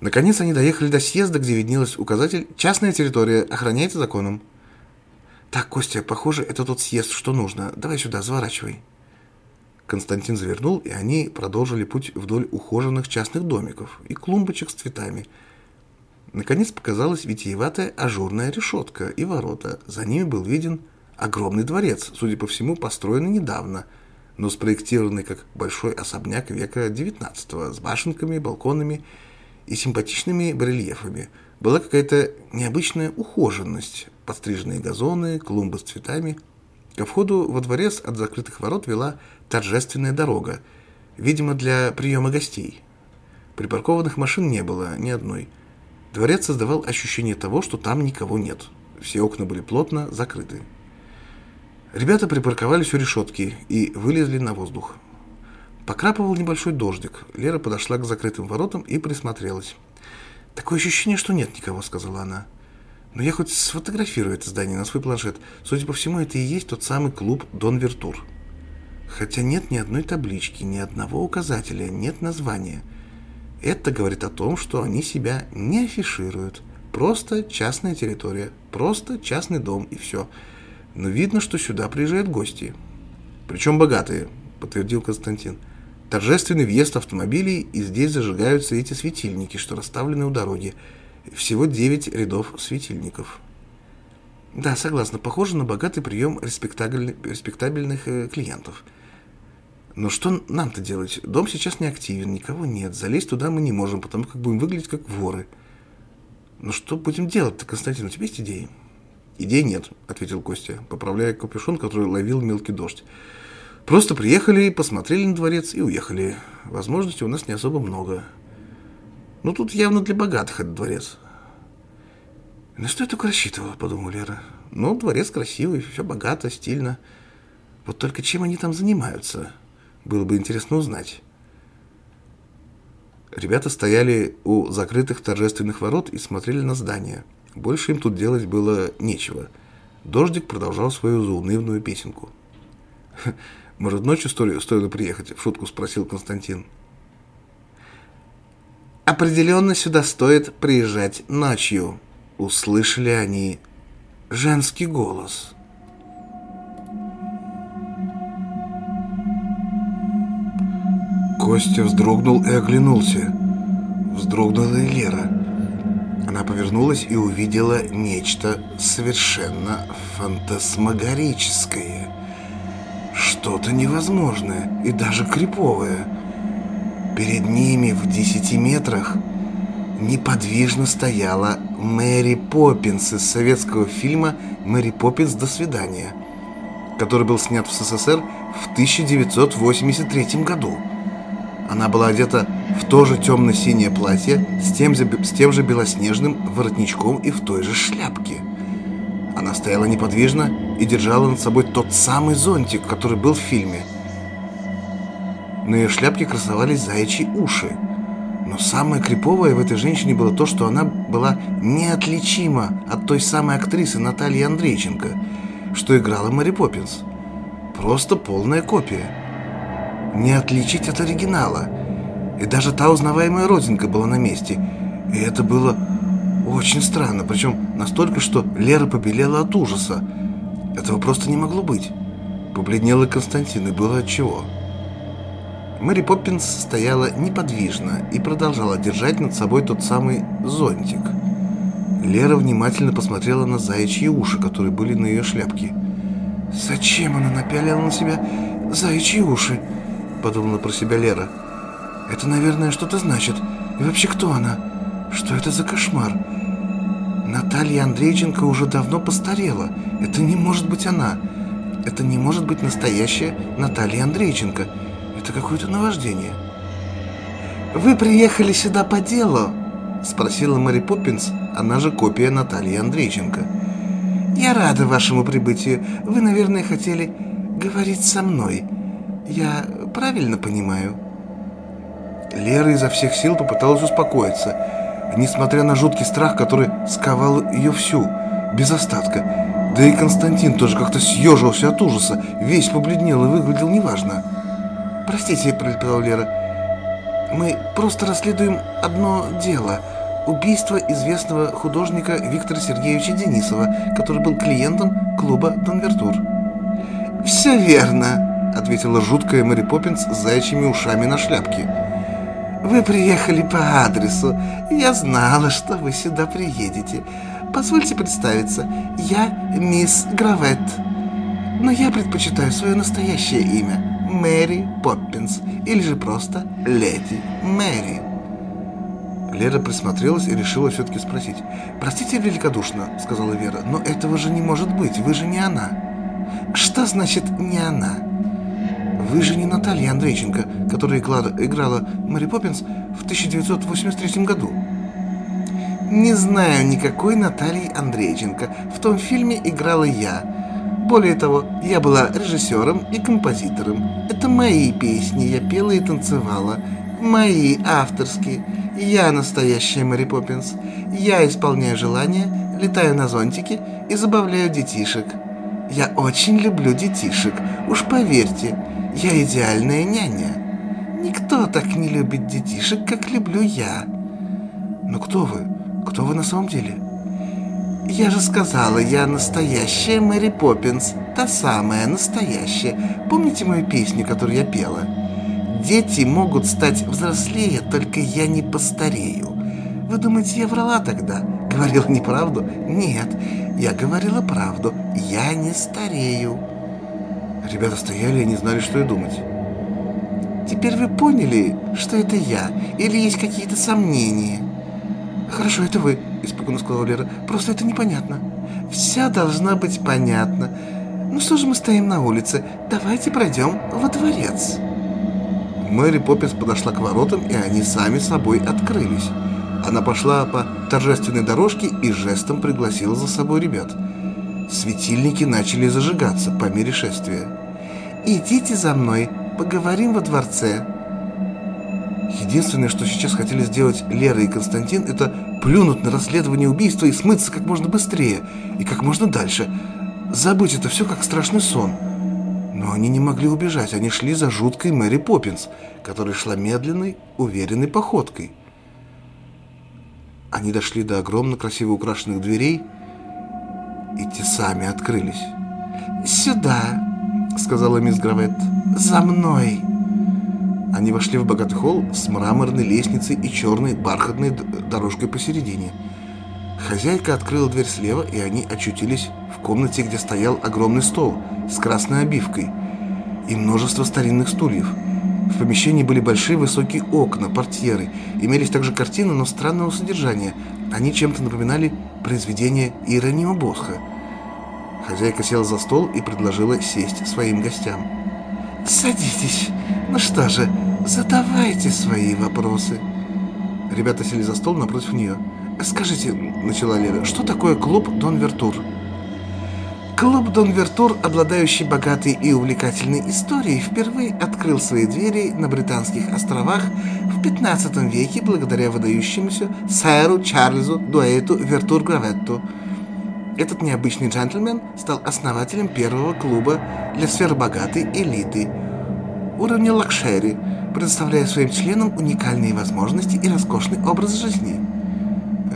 Наконец они доехали до съезда, где виднелся указатель «Частная территория, охраняется законом». «Так, Костя, похоже, это тот съезд, что нужно. Давай сюда, заворачивай». Константин завернул, и они продолжили путь вдоль ухоженных частных домиков и клумбочек с цветами. Наконец показалась витиеватая ажурная решетка и ворота. За ними был виден огромный дворец, судя по всему, построенный недавно, но спроектированный как большой особняк века XIX, с башенками, балконами и симпатичными барельефами. Была какая-то необычная ухоженность, подстриженные газоны, клумбы с цветами. Ко входу во дворец от закрытых ворот вела торжественная дорога, видимо, для приема гостей. Припаркованных машин не было ни одной. Дворец создавал ощущение того, что там никого нет. Все окна были плотно закрыты. Ребята припарковались у решетки и вылезли на воздух. Покрапывал небольшой дождик. Лера подошла к закрытым воротам и присмотрелась. «Такое ощущение, что нет никого», — сказала она. Но я хоть сфотографирую это здание на свой планшет. Судя по всему, это и есть тот самый клуб «Дон Вертур». Хотя нет ни одной таблички, ни одного указателя, нет названия. Это говорит о том, что они себя не афишируют. Просто частная территория, просто частный дом и все. Но видно, что сюда приезжают гости. Причем богатые, подтвердил Константин. Торжественный въезд автомобилей, и здесь зажигаются эти светильники, что расставлены у дороги. Всего 9 рядов светильников. Да, согласна, похоже на богатый прием респектабельных, респектабельных э, клиентов. Но что нам-то делать? Дом сейчас не активен, никого нет. Залезть туда мы не можем, потому как будем выглядеть как воры. Ну что будем делать-то, Константин, у тебя есть идеи? Идей нет, ответил Костя, поправляя капюшон, который ловил мелкий дождь. Просто приехали, посмотрели на дворец и уехали. Возможностей у нас не особо много. Ну, тут явно для богатых этот дворец. На что я только рассчитывала, подумала Лера. Ну, дворец красивый, все богато, стильно. Вот только чем они там занимаются? Было бы интересно узнать. Ребята стояли у закрытых торжественных ворот и смотрели на здание. Больше им тут делать было нечего. Дождик продолжал свою заунывную песенку. «Может, ночью стоило приехать?» – в шутку спросил Константин. Определенно сюда стоит приезжать ночью. Услышали они женский голос. Костя вздрогнул и оглянулся. Вздрогнула и Лера. Она повернулась и увидела нечто совершенно фантасмагорическое. Что-то невозможное и даже криповое – Перед ними в десяти метрах неподвижно стояла Мэри Поппинс из советского фильма «Мэри Поппинс. До свидания», который был снят в СССР в 1983 году. Она была одета в то же темно-синее платье с тем, же, с тем же белоснежным воротничком и в той же шляпке. Она стояла неподвижно и держала над собой тот самый зонтик, который был в фильме – на ее шляпке красовались заячьи уши. Но самое криповое в этой женщине было то, что она была неотличима от той самой актрисы Натальи Андрейченко, что играла Мэри Поппинс. Просто полная копия. Не отличить от оригинала. И даже та узнаваемая родинка была на месте. И это было очень странно, причем настолько, что Лера побелела от ужаса. Этого просто не могло быть. Побледнел и Константин, и было от чего. Мэри Поппинс стояла неподвижно и продолжала держать над собой тот самый зонтик. Лера внимательно посмотрела на заячьи уши, которые были на ее шляпке. «Зачем она напялила на себя заячьи уши?» – подумала про себя Лера. «Это, наверное, что-то значит. И вообще, кто она? Что это за кошмар?» Наталья Андрейченко уже давно постарела. Это не может быть она. Это не может быть настоящая Наталья Андрейченко – это какое-то наваждение. «Вы приехали сюда по делу?» Спросила Мэри Поппинс, она же копия Натальи Андрейченко. «Я рада вашему прибытию. Вы, наверное, хотели говорить со мной. Я правильно понимаю?» Лера изо всех сил попыталась успокоиться, несмотря на жуткий страх, который сковал ее всю, без остатка. Да и Константин тоже как-то съежился от ужаса, весь побледнел и выглядел неважно. «Простите», — пролепетала Лера, — «мы просто расследуем одно дело — убийство известного художника Виктора Сергеевича Денисова, который был клиентом клуба «Донвертур». «Все верно», — ответила жуткая Мэри Поппинс с заячьими ушами на шляпке. «Вы приехали по адресу. Я знала, что вы сюда приедете. Позвольте представиться. Я мисс Гравет. Но я предпочитаю свое настоящее имя. Мэри Поппинс. Или же просто Леди Мэри». Лера присмотрелась и решила все-таки спросить. «Простите великодушно», — сказала Вера, — «но этого же не может быть, вы же не она». «Что значит «не она»?» «Вы же не Наталья Андрейченко, которая играла, Мэри Поппинс в 1983 году». «Не знаю никакой Натальи Андрейченко. В том фильме играла я. Более того, я была режиссером и композитором. Это мои песни, я пела и танцевала. Мои авторские». Я настоящая Мэри Поппинс. Я исполняю желания, летаю на зонтике и забавляю детишек. Я очень люблю детишек, уж поверьте, я идеальная няня. Никто так не любит детишек, как люблю я. Но кто вы? Кто вы на самом деле? Я же сказала, я настоящая Мэри Поппинс, та самая настоящая. Помните мою песню, которую я пела? Дети могут стать взрослее, только я не постарею. Вы думаете, я врала тогда? Говорила неправду? Нет, я говорила правду. Я не старею. Ребята стояли и не знали, что и думать. Теперь вы поняли, что это я? Или есть какие-то сомнения? Хорошо, это вы, испуганно сказала Лера. Просто это непонятно. Все должно быть понятно. Ну что же мы стоим на улице? Давайте пройдем во дворец. Мэри Поппинс подошла к воротам, и они сами собой открылись. Она пошла по торжественной дорожке и жестом пригласила за собой ребят. Светильники начали зажигаться по мере шествия. «Идите за мной, поговорим во дворце». Единственное, что сейчас хотели сделать Лера и Константин, это плюнуть на расследование убийства и смыться как можно быстрее и как можно дальше. Забыть это все как страшный сон – но они не могли убежать, они шли за жуткой Мэри Поппинс, которая шла медленной, уверенной походкой. Они дошли до огромно красиво украшенных дверей, и те сами открылись. «Сюда!» — сказала мисс Гравет. «За мной!» Они вошли в богатый холл с мраморной лестницей и черной бархатной дорожкой посередине. Хозяйка открыла дверь слева, и они очутились в комнате, где стоял огромный стол с красной обивкой и множество старинных стульев. В помещении были большие высокие окна, портьеры. Имелись также картины, но странного содержания. Они чем-то напоминали произведение Иеронима Босха. Хозяйка села за стол и предложила сесть своим гостям. «Садитесь. Ну что же, задавайте свои вопросы». Ребята сели за стол напротив нее. «Скажите, — начала Лера, — что такое клуб Дон Вертур?» Клуб Дон Вертур, обладающий богатой и увлекательной историей, впервые открыл свои двери на Британских островах в 15 веке благодаря выдающемуся сэру Чарльзу Дуэту Вертур Граветту. Этот необычный джентльмен стал основателем первого клуба для сверхбогатой элиты уровня luxury, предоставляя своим членам уникальные возможности и роскошный образ жизни.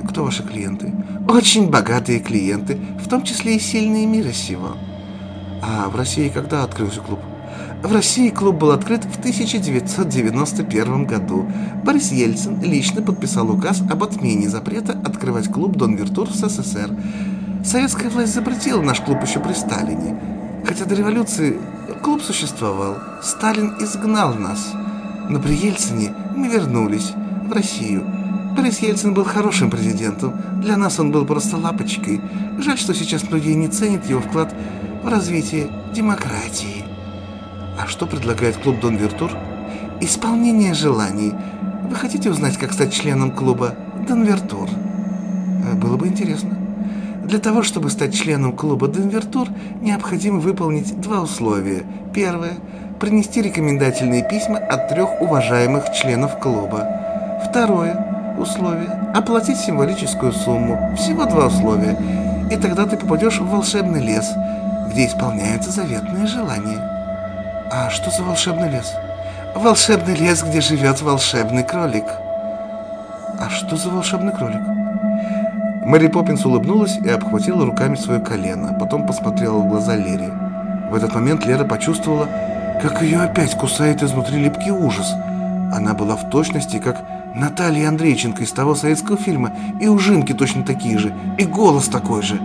Кто ваши клиенты? Очень богатые клиенты, в том числе и сильные мира сего. А в России когда открылся клуб? В России клуб был открыт в 1991 году. Борис Ельцин лично подписал указ об отмене запрета открывать клуб «Дон Вертур» в СССР. Советская власть запретила наш клуб еще при Сталине. Хотя до революции клуб существовал. Сталин изгнал нас. Но при Ельцине мы вернулись в Россию. Борис Ельцин был хорошим президентом. Для нас он был просто лапочкой. Жаль, что сейчас многие не ценят его вклад в развитие демократии. А что предлагает клуб Дон Вертур? Исполнение желаний. Вы хотите узнать, как стать членом клуба Дон Вертур? Было бы интересно. Для того, чтобы стать членом клуба Денвертур, необходимо выполнить два условия. Первое – принести рекомендательные письма от трех уважаемых членов клуба. Второе условие – оплатить символическую сумму. Всего два условия. И тогда ты попадешь в волшебный лес, где исполняются заветные желания. А что за волшебный лес? Волшебный лес, где живет волшебный кролик. А что за волшебный кролик? Мэри Поппинс улыбнулась и обхватила руками свое колено, потом посмотрела в глаза Лере. В этот момент Лера почувствовала, как ее опять кусает изнутри липкий ужас. Она была в точности, как Наталья Андрейченко из того советского фильма, и ужинки точно такие же, и голос такой же.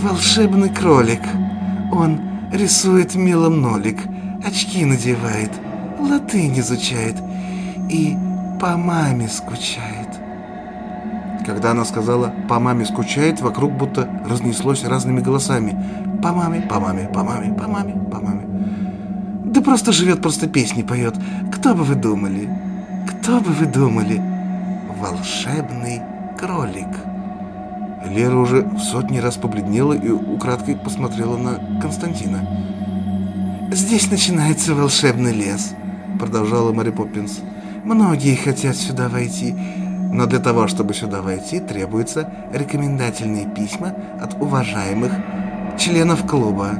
«Волшебный кролик. Он рисует милым нолик, очки надевает, латынь изучает и по маме скучает». Когда она сказала «по маме скучает», вокруг будто разнеслось разными голосами. «По маме, по маме, по маме, по маме, по маме». Да просто живет, просто песни поет. Кто бы вы думали? Кто бы вы думали? Волшебный кролик. Лера уже в сотни раз побледнела и украдкой посмотрела на Константина. «Здесь начинается волшебный лес», — продолжала Мэри Поппинс. «Многие хотят сюда войти, но для того, чтобы сюда войти, требуются рекомендательные письма от уважаемых членов клуба.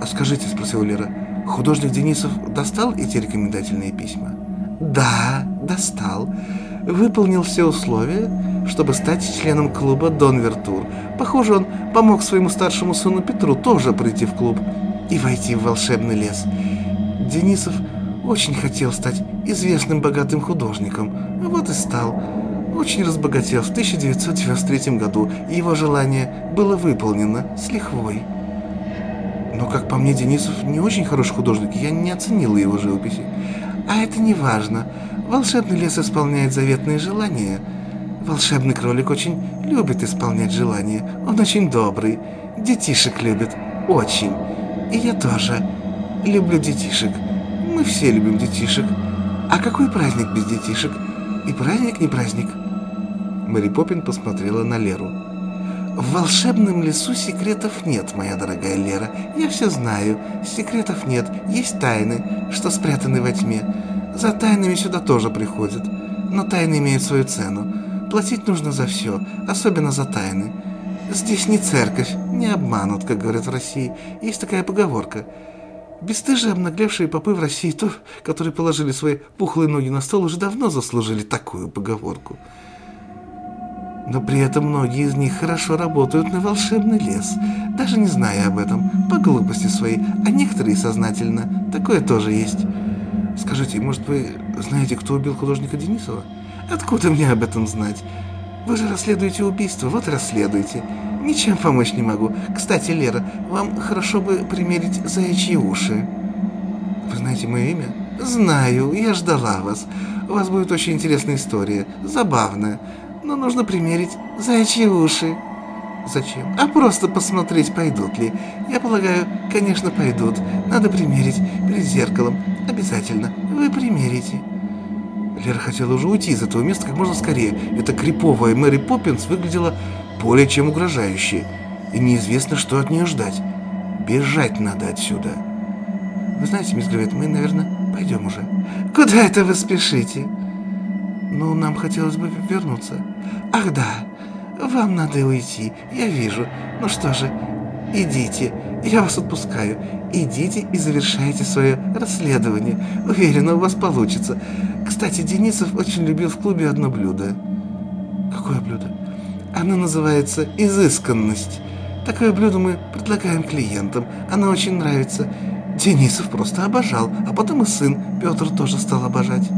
«А скажите», — спросила Лера, — «художник Денисов достал эти рекомендательные письма?» «Да, достал. Выполнил все условия, чтобы стать членом клуба Дон Вертур. Похоже, он помог своему старшему сыну Петру тоже прийти в клуб и войти в волшебный лес. Денисов очень хотел стать известным богатым художником, вот и стал. Очень разбогател в 1993 году, его желание было выполнено с лихвой. Но, как по мне, Денисов не очень хороший художник, я не оценила его живописи. А это не важно. Волшебный лес исполняет заветные желания. Волшебный кролик очень любит исполнять желания. Он очень добрый. Детишек любит. Очень. И я тоже люблю детишек. Мы все любим детишек. А какой праздник без детишек? И праздник не праздник. Мэри Поппин посмотрела на Леру. В волшебном лесу секретов нет, моя дорогая Лера. Я все знаю. Секретов нет. Есть тайны, что спрятаны во тьме. За тайнами сюда тоже приходят. Но тайны имеют свою цену. Платить нужно за все, особенно за тайны. Здесь не церковь, не обманут, как говорят в России. Есть такая поговорка – Бестыжие обнаглевшие попы в России, то, которые положили свои пухлые ноги на стол, уже давно заслужили такую поговорку. Но при этом многие из них хорошо работают на волшебный лес, даже не зная об этом, по глупости своей, а некоторые сознательно. Такое тоже есть. Скажите, может, вы знаете, кто убил художника Денисова? Откуда мне об этом знать? Вы же расследуете убийство, вот расследуйте. Ничем помочь не могу. Кстати, Лера, вам хорошо бы примерить заячьи уши. Вы знаете мое имя? Знаю, я ждала вас. У вас будет очень интересная история, забавная. Но нужно примерить заячьи уши. Зачем? А просто посмотреть, пойдут ли. Я полагаю, конечно, пойдут. Надо примерить перед зеркалом. Обязательно. Вы примерите. Лера хотела уже уйти из этого места как можно скорее. Эта криповая Мэри Поппинс выглядела более чем угрожающие, и неизвестно, что от нее ждать. Бежать надо отсюда. Вы знаете, мисс Гравет, мы, наверное, пойдем уже. Куда это вы спешите? Ну, нам хотелось бы вернуться. Ах, да, вам надо уйти, я вижу. Ну что же, идите, я вас отпускаю. Идите и завершайте свое расследование. Уверена, у вас получится. Кстати, Денисов очень любил в клубе одно блюдо. Какое блюдо? Оно называется «изысканность». Такое блюдо мы предлагаем клиентам. Оно очень нравится. Денисов просто обожал, а потом и сын Петр тоже стал обожать.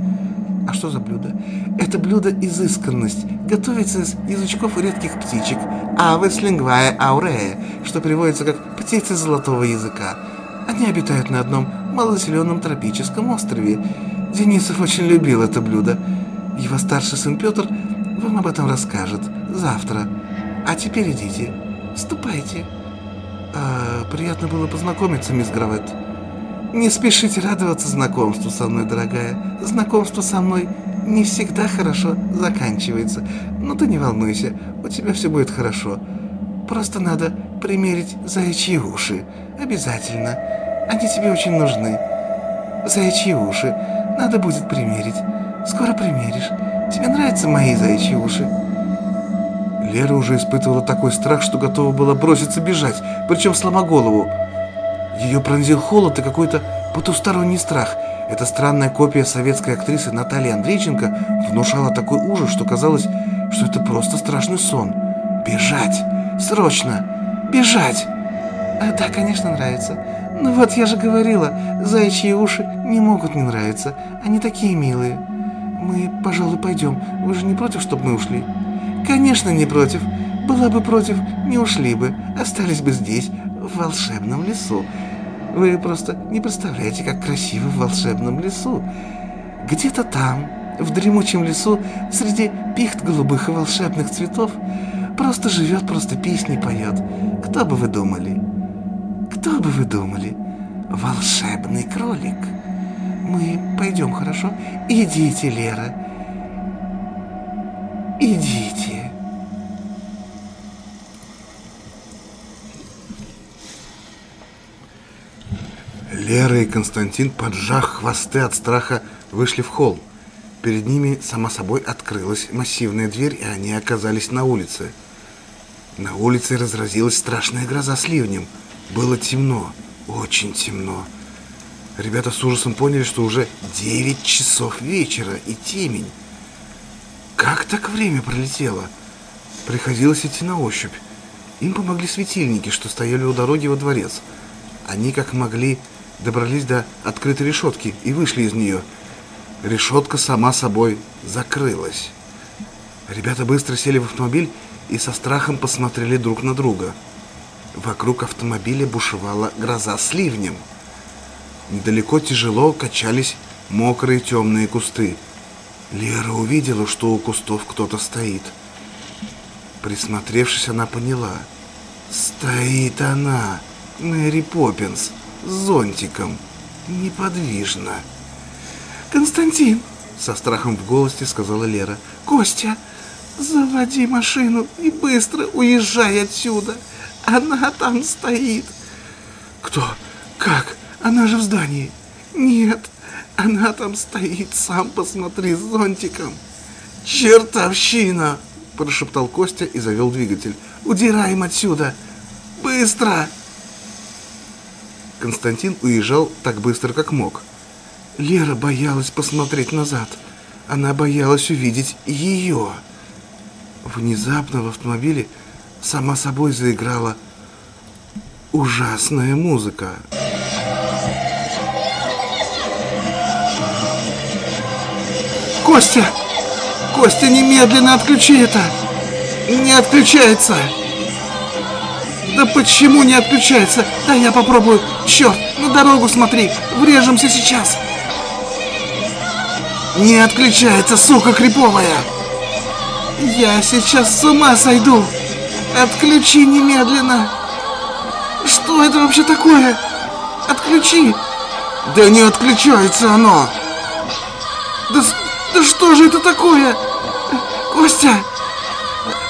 А что за блюдо? Это блюдо изысканность. Готовится из язычков редких птичек. Авес лингвая аурея, что переводится как «птицы золотого языка». Они обитают на одном малонаселенном тропическом острове. Денисов очень любил это блюдо. Его старший сын Петр вам об этом расскажет завтра. А теперь идите. Ступайте. А, приятно было познакомиться, мисс Гравет. Не спешите радоваться знакомству со мной, дорогая. Знакомство со мной не всегда хорошо заканчивается. Но ты не волнуйся, у тебя все будет хорошо. Просто надо примерить заячьи уши. Обязательно. Они тебе очень нужны. Заячьи уши. Надо будет примерить. Скоро примеришь. Тебе нравятся мои заячьи уши?» Лера уже испытывала такой страх, что готова была броситься бежать, причем сломя голову. Ее пронзил холод и какой-то потусторонний страх. Эта странная копия советской актрисы Натальи Андрейченко внушала такой ужас, что казалось, что это просто страшный сон. «Бежать! Срочно! Бежать!» а, «Да, конечно, нравится. Ну вот, я же говорила, заячьи уши не могут не нравиться. Они такие милые. Мы, пожалуй, пойдем. Вы же не против, чтобы мы ушли?» «Конечно, не против. Была бы против, не ушли бы. Остались бы здесь, в волшебном лесу. Вы просто не представляете, как красиво в волшебном лесу. Где-то там, в дремучем лесу, среди пихт голубых и волшебных цветов, просто живет, просто песни поет. Кто бы вы думали? Кто бы вы думали? Волшебный кролик. Мы пойдем, хорошо? Идите, Лера. Идите. Лера и Константин, поджав хвосты от страха, вышли в холл. Перед ними, само собой, открылась массивная дверь, и они оказались на улице. На улице разразилась страшная гроза с ливнем. Было темно, очень темно. Ребята с ужасом поняли, что уже 9 часов вечера и темень. Как так время пролетело? Приходилось идти на ощупь. Им помогли светильники, что стояли у дороги во дворец. Они, как могли, добрались до открытой решетки и вышли из нее. Решетка сама собой закрылась. Ребята быстро сели в автомобиль и со страхом посмотрели друг на друга. Вокруг автомобиля бушевала гроза с ливнем. Недалеко тяжело качались мокрые темные кусты. Лера увидела, что у кустов кто-то стоит. Присмотревшись, она поняла. Стоит она, Мэри Поппинс, зонтиком, неподвижно. «Константин!» — со страхом в голосе сказала Лера. «Костя, заводи машину и быстро уезжай отсюда. Она там стоит». «Кто? Как? Она же в здании». «Нет, она там стоит, сам посмотри, с зонтиком. Чертовщина! Прошептал Костя и завел двигатель. Удираем отсюда! Быстро! Константин уезжал так быстро, как мог. Лера боялась посмотреть назад. Она боялась увидеть ее. Внезапно в автомобиле сама собой заиграла ужасная музыка. Костя! Костя, немедленно отключи это! Не отключается! Да почему не отключается? Да я попробую. Черт, на дорогу смотри, врежемся сейчас. Не отключается, сука криповая. Я сейчас с ума сойду. Отключи немедленно. Что это вообще такое? Отключи. Да не отключается оно. Да да что же это такое? Костя,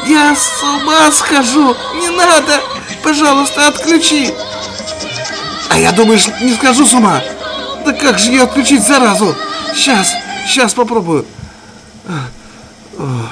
я с ума схожу. Не надо. Пожалуйста, отключи. А я думаешь, не схожу с ума? Да как же ее отключить заразу? Сейчас, сейчас попробую. Ugh.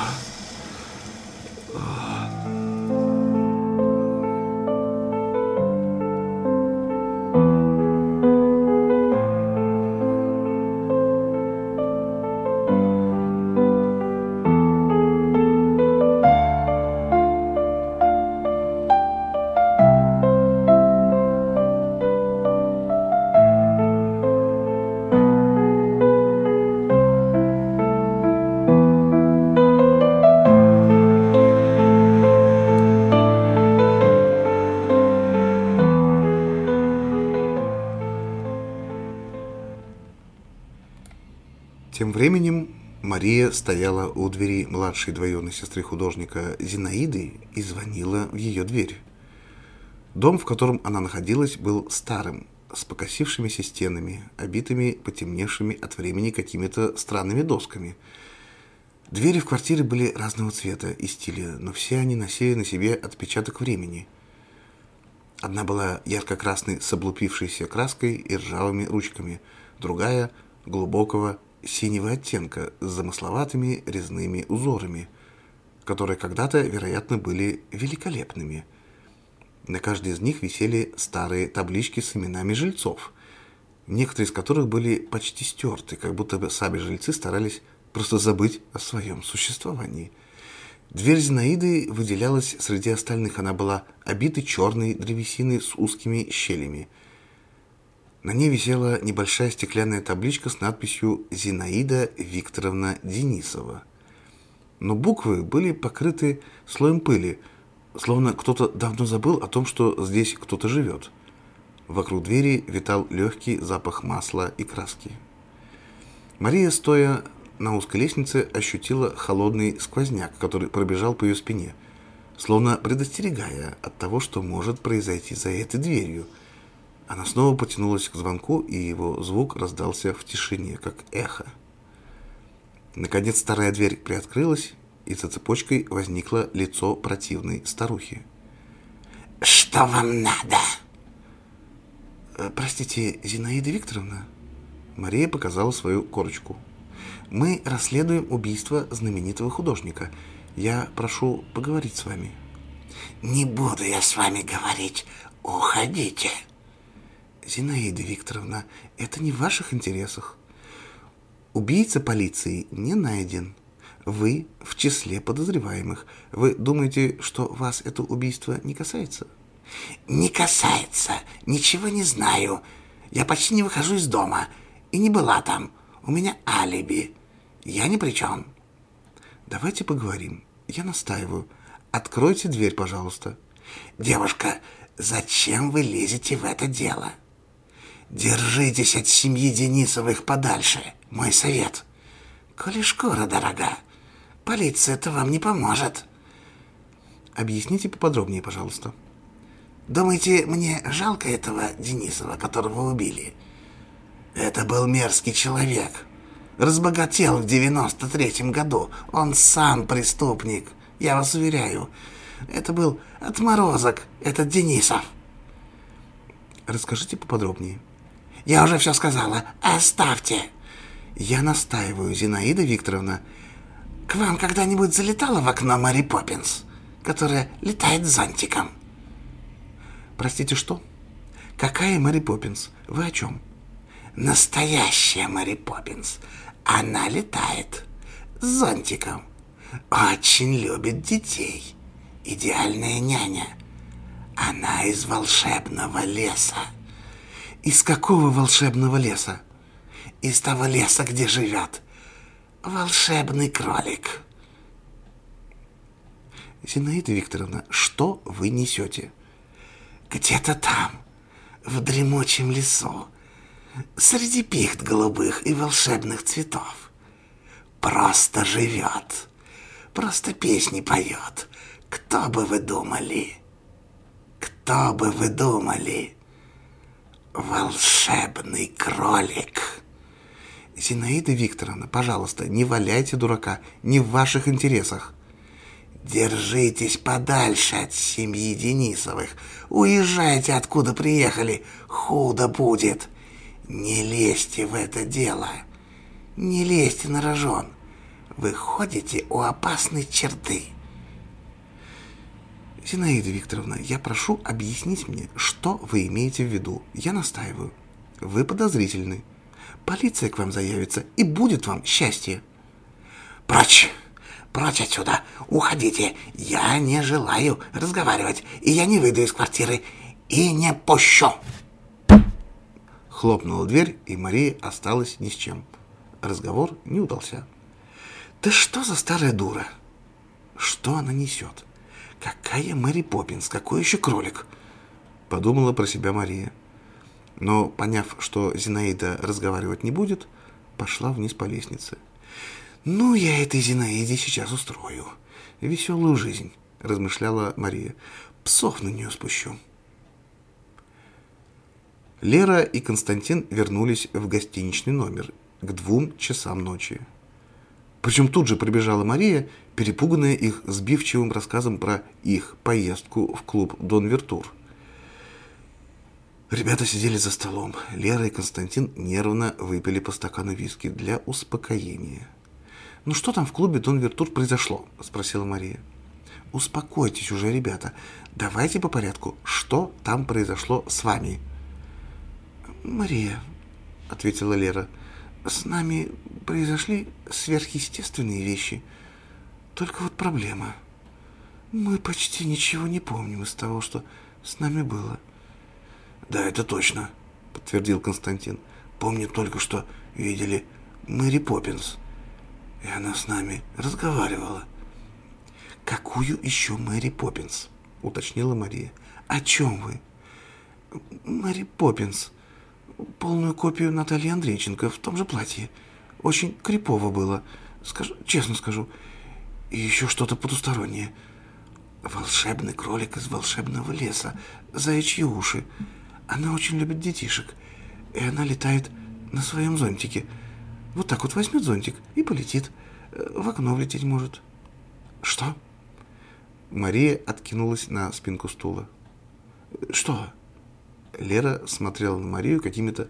Стояла у двери младшей двоюродной сестры художника Зинаиды и звонила в ее дверь. Дом, в котором она находилась, был старым, с покосившимися стенами, обитыми потемневшими от времени какими-то странными досками. Двери в квартире были разного цвета и стиля, но все они носили на себе отпечаток времени. Одна была ярко-красной с облупившейся краской и ржавыми ручками, другая – глубокого синего оттенка с замысловатыми резными узорами, которые когда-то, вероятно, были великолепными. На каждой из них висели старые таблички с именами жильцов, некоторые из которых были почти стерты, как будто бы сами жильцы старались просто забыть о своем существовании. Дверь Зинаиды выделялась среди остальных. Она была обита черной древесиной с узкими щелями. На ней висела небольшая стеклянная табличка с надписью «Зинаида Викторовна Денисова». Но буквы были покрыты слоем пыли, словно кто-то давно забыл о том, что здесь кто-то живет. Вокруг двери витал легкий запах масла и краски. Мария, стоя на узкой лестнице, ощутила холодный сквозняк, который пробежал по ее спине, словно предостерегая от того, что может произойти за этой дверью. Она снова потянулась к звонку, и его звук раздался в тишине, как эхо. Наконец старая дверь приоткрылась, и за цепочкой возникло лицо противной старухи. «Что вам надо?» «Э, «Простите, Зинаида Викторовна?» Мария показала свою корочку. Мы расследуем убийство знаменитого художника. Я прошу поговорить с вами. Не буду я с вами говорить. Уходите. Зинаида Викторовна, это не в ваших интересах. Убийца полиции не найден. Вы в числе подозреваемых. Вы думаете, что вас это убийство не касается? Не касается. Ничего не знаю. Я почти не выхожу из дома. И не была там. У меня алиби. Я ни при чем. Давайте поговорим. Я настаиваю. Откройте дверь, пожалуйста. Девушка, зачем вы лезете в это дело? Держитесь от семьи Денисовых подальше. Мой совет. Коли шкура дорога, полиция-то вам не поможет. Объясните поподробнее, пожалуйста. Думаете, мне жалко этого Денисова, которого убили? Это был мерзкий человек разбогател в девяносто третьем году. Он сам преступник, я вас уверяю. Это был отморозок, этот Денисов. Расскажите поподробнее. Я уже все сказала. Оставьте. Я настаиваю, Зинаида Викторовна. К вам когда-нибудь залетала в окно Мэри Поппинс, которая летает зонтиком? Простите, что? Какая Мэри Поппинс? Вы о чем? Настоящая Мэри Поппинс. Она летает зонтиком. Очень любит детей. Идеальная няня. Она из волшебного леса. Из какого волшебного леса? Из того леса, где живет волшебный кролик. Зинаида Викторовна, что вы несете? Где-то там, в дремучем лесу, среди пихт голубых и волшебных цветов. Просто живет, просто песни поет. Кто бы вы думали? Кто бы вы думали? Волшебный кролик. Зинаида Викторовна, пожалуйста, не валяйте дурака, не в ваших интересах. Держитесь подальше от семьи Денисовых. Уезжайте, откуда приехали. Худо будет. Не лезьте в это дело. Не лезьте на рожон. Вы ходите у опасной черты. Зинаида Викторовна, я прошу объяснить мне, что вы имеете в виду. Я настаиваю. Вы подозрительны. Полиция к вам заявится, и будет вам счастье. Прочь! Прочь отсюда! Уходите! Я не желаю разговаривать, и я не выйду из квартиры, и не пущу!» Хлопнула дверь, и Мария осталась ни с чем. Разговор не удался. «Да что за старая дура? Что она несет? Какая Мэри Поппинс? Какой еще кролик?» Подумала про себя Мария. Но, поняв, что Зинаида разговаривать не будет, пошла вниз по лестнице. «Ну, я этой Зинаиде сейчас устрою. Веселую жизнь», — размышляла Мария. «Псов на нее спущу». Лера и Константин вернулись в гостиничный номер к двум часам ночи. Причем тут же прибежала Мария, перепуганная их сбивчивым рассказом про их поездку в клуб «Дон Вертур». Ребята сидели за столом. Лера и Константин нервно выпили по стакану виски для успокоения. «Ну что там в клубе «Дон Вертур» произошло?» – спросила Мария. «Успокойтесь уже, ребята. Давайте по порядку. Что там произошло с вами?» «Мария», — ответила Лера, — «с нами произошли сверхъестественные вещи. Только вот проблема. Мы почти ничего не помним из того, что с нами было». «Да, это точно», — подтвердил Константин. «Помню только, что видели Мэри Поппинс, и она с нами разговаривала». «Какую еще Мэри Поппинс?» — уточнила Мария. «О чем вы?» «Мэри Поппинс», полную копию Натальи Андрейченко в том же платье. Очень крипово было, скажу, честно скажу. И еще что-то потустороннее. Волшебный кролик из волшебного леса, заячьи уши. Она очень любит детишек, и она летает на своем зонтике. Вот так вот возьмет зонтик и полетит. В окно влететь может. Что? Мария откинулась на спинку стула. Что? Лера смотрела на Марию какими-то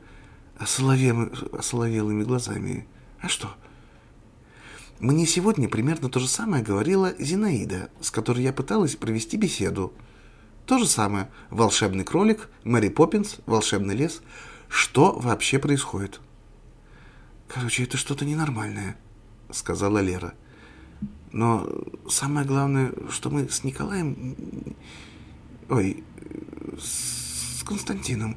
осоловелыми глазами. «А что?» «Мне сегодня примерно то же самое говорила Зинаида, с которой я пыталась провести беседу. То же самое. Волшебный кролик, Мэри Поппинс, волшебный лес. Что вообще происходит?» «Короче, это что-то ненормальное», — сказала Лера. «Но самое главное, что мы с Николаем... Ой, с Константином.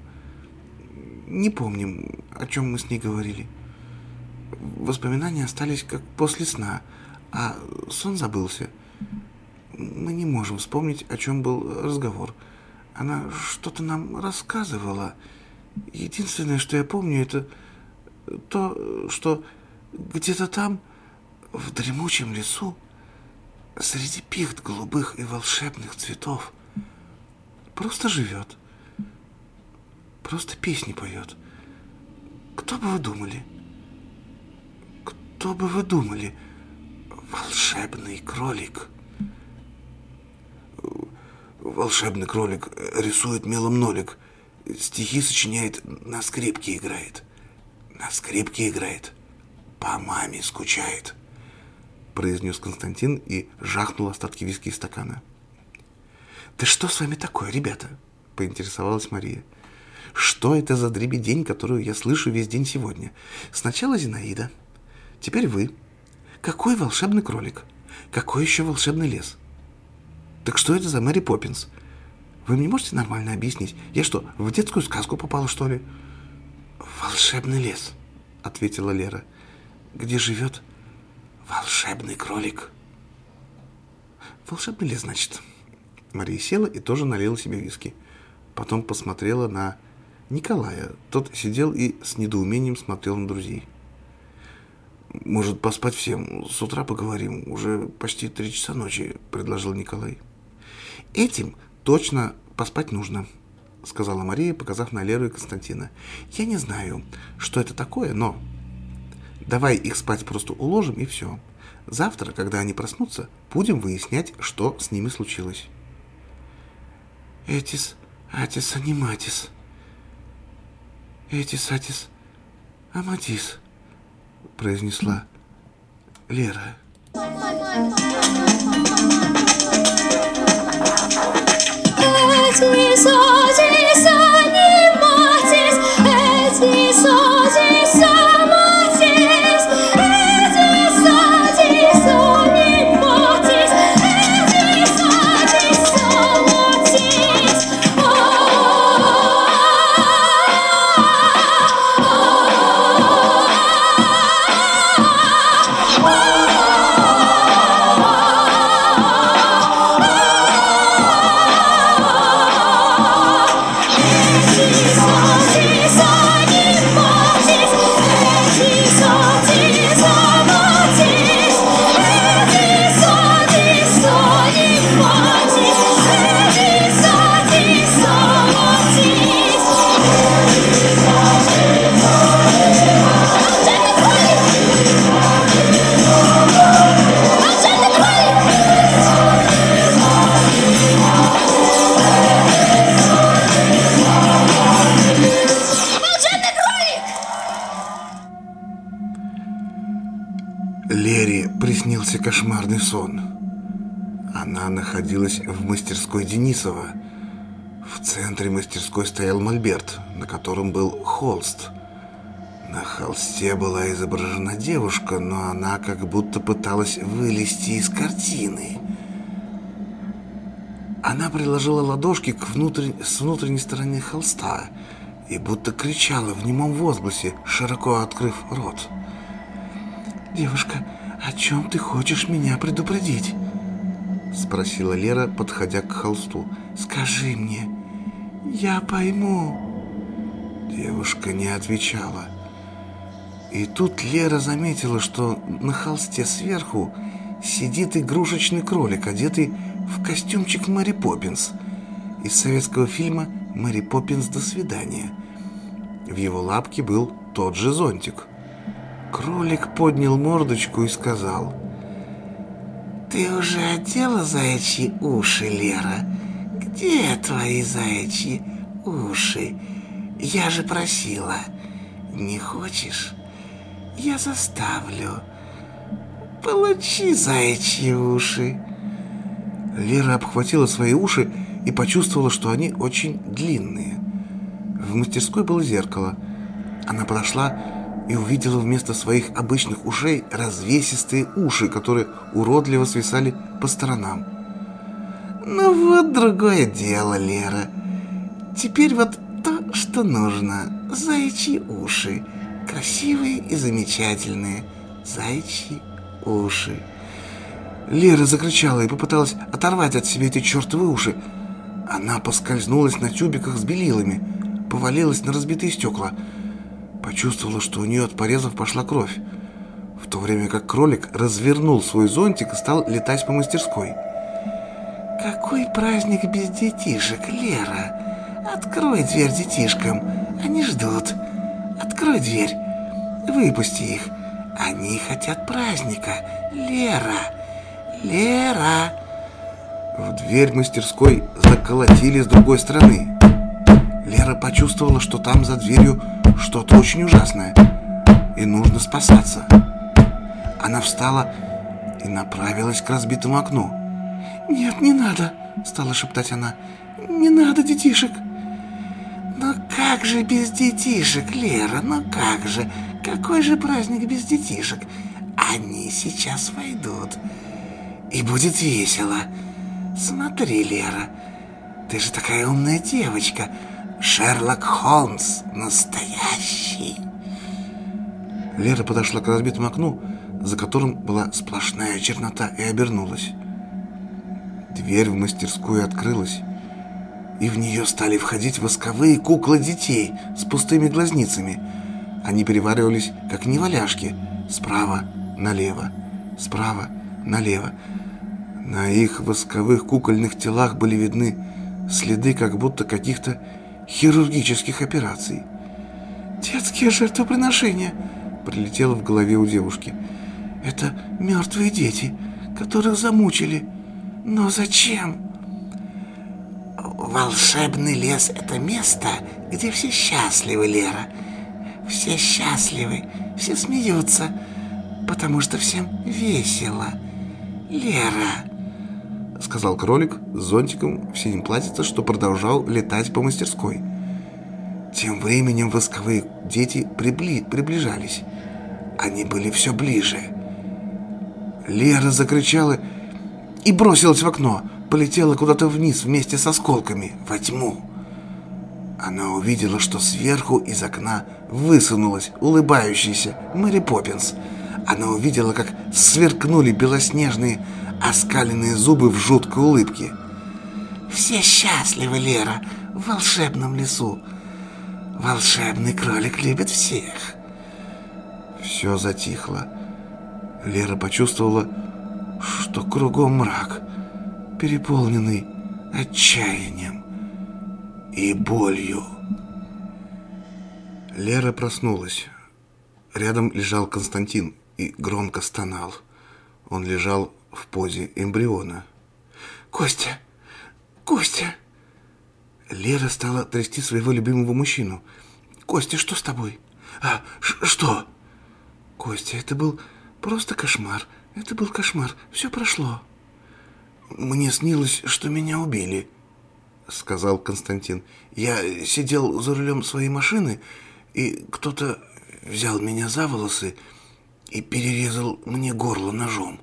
Не помним, о чем мы с ней говорили. Воспоминания остались как после сна, а сон забылся. Мы не можем вспомнить, о чем был разговор. Она что-то нам рассказывала. Единственное, что я помню, это то, что где-то там, в дремучем лесу, среди пихт голубых и волшебных цветов, просто живет просто песни поет. Кто бы вы думали? Кто бы вы думали? Волшебный кролик. Волшебный кролик рисует мелом нолик. Стихи сочиняет, на скрипке играет. На скрипке играет. По маме скучает. Произнес Константин и жахнул остатки виски из стакана. «Да что с вами такое, ребята?» – поинтересовалась Мария. Что это за дребедень, которую я слышу весь день сегодня? Сначала Зинаида, теперь вы. Какой волшебный кролик? Какой еще волшебный лес? Так что это за Мэри Поппинс? Вы мне можете нормально объяснить? Я что, в детскую сказку попала, что ли? Волшебный лес, ответила Лера. Где живет волшебный кролик? Волшебный лес, значит. Мария села и тоже налила себе виски. Потом посмотрела на Николая. Тот сидел и с недоумением смотрел на друзей. «Может, поспать всем? С утра поговорим. Уже почти три часа ночи», — предложил Николай. «Этим точно поспать нужно», — сказала Мария, показав на Леру и Константина. «Я не знаю, что это такое, но давай их спать просто уложим и все. Завтра, когда они проснутся, будем выяснять, что с ними случилось». «Этис, атис, аниматис», «Этис, Атис, Аматис», — произнесла Лера. Этис, мастерской Денисова. В центре мастерской стоял мольберт, на котором был холст. На холсте была изображена девушка, но она как будто пыталась вылезти из картины. Она приложила ладошки к внутрен... с внутренней стороны холста и будто кричала в немом возгласе, широко открыв рот. «Девушка, о чем ты хочешь меня предупредить?» Спросила Лера, подходя к холсту. «Скажи мне, я пойму». Девушка не отвечала. И тут Лера заметила, что на холсте сверху сидит игрушечный кролик, одетый в костюмчик Мэри Поппинс из советского фильма «Мэри Поппинс. До свидания». В его лапке был тот же зонтик. Кролик поднял мордочку и сказал «Ты уже одела заячьи уши, Лера? Где твои заячьи уши? Я же просила. Не хочешь? Я заставлю. Получи заячьи уши». Лера обхватила свои уши и почувствовала, что они очень длинные. В мастерской было зеркало. Она подошла и увидела вместо своих обычных ушей развесистые уши, которые уродливо свисали по сторонам. «Ну вот другое дело, Лера. Теперь вот то, что нужно. Заячьи уши. Красивые и замечательные. Заячьи уши». Лера закричала и попыталась оторвать от себя эти чертовы уши. Она поскользнулась на тюбиках с белилами, повалилась на разбитые стекла. Почувствовала, что у нее от порезов пошла кровь. В то время как кролик развернул свой зонтик и стал летать по мастерской. «Какой праздник без детишек, Лера! Открой дверь детишкам, они ждут. Открой дверь, выпусти их. Они хотят праздника, Лера!» «Лера!» В дверь мастерской заколотили с другой стороны. Лера почувствовала, что там за дверью что-то очень ужасное, и нужно спасаться. Она встала и направилась к разбитому окну. «Нет, не надо!» — стала шептать она. «Не надо детишек!» «Но как же без детишек, Лера, ну как же? Какой же праздник без детишек? Они сейчас войдут!» И будет весело. Смотри, Лера, ты же такая умная девочка. Шерлок Холмс настоящий. Лера подошла к разбитому окну, за которым была сплошная чернота, и обернулась. Дверь в мастерскую открылась, и в нее стали входить восковые куклы детей с пустыми глазницами. Они переваривались, как неваляшки, справа налево, справа налево. На их восковых кукольных телах были видны следы как будто каких-то хирургических операций. «Детские жертвоприношения!» – прилетело в голове у девушки. «Это мертвые дети, которых замучили. Но зачем?» «Волшебный лес – это место, где все счастливы, Лера. Все счастливы, все смеются, потому что всем весело. Лера!» — сказал кролик с зонтиком в синем платьице, что продолжал летать по мастерской. Тем временем восковые дети прибли... приближались. Они были все ближе. Лера закричала и бросилась в окно, полетела куда-то вниз вместе с осколками, во тьму. Она увидела, что сверху из окна высунулась улыбающаяся Мэри Поппинс. Она увидела, как сверкнули белоснежные оскаленные зубы в жуткой улыбке. «Все счастливы, Лера, в волшебном лесу. Волшебный кролик любит всех». Все затихло. Лера почувствовала, что кругом мрак, переполненный отчаянием и болью. Лера проснулась. Рядом лежал Константин и громко стонал. Он лежал в позе эмбриона. «Костя! Костя!» Лера стала трясти своего любимого мужчину. «Костя, что с тобой?» «А, что?» «Костя, это был просто кошмар. Это был кошмар. Все прошло. Мне снилось, что меня убили, сказал Константин. Я сидел за рулем своей машины, и кто-то взял меня за волосы и перерезал мне горло ножом.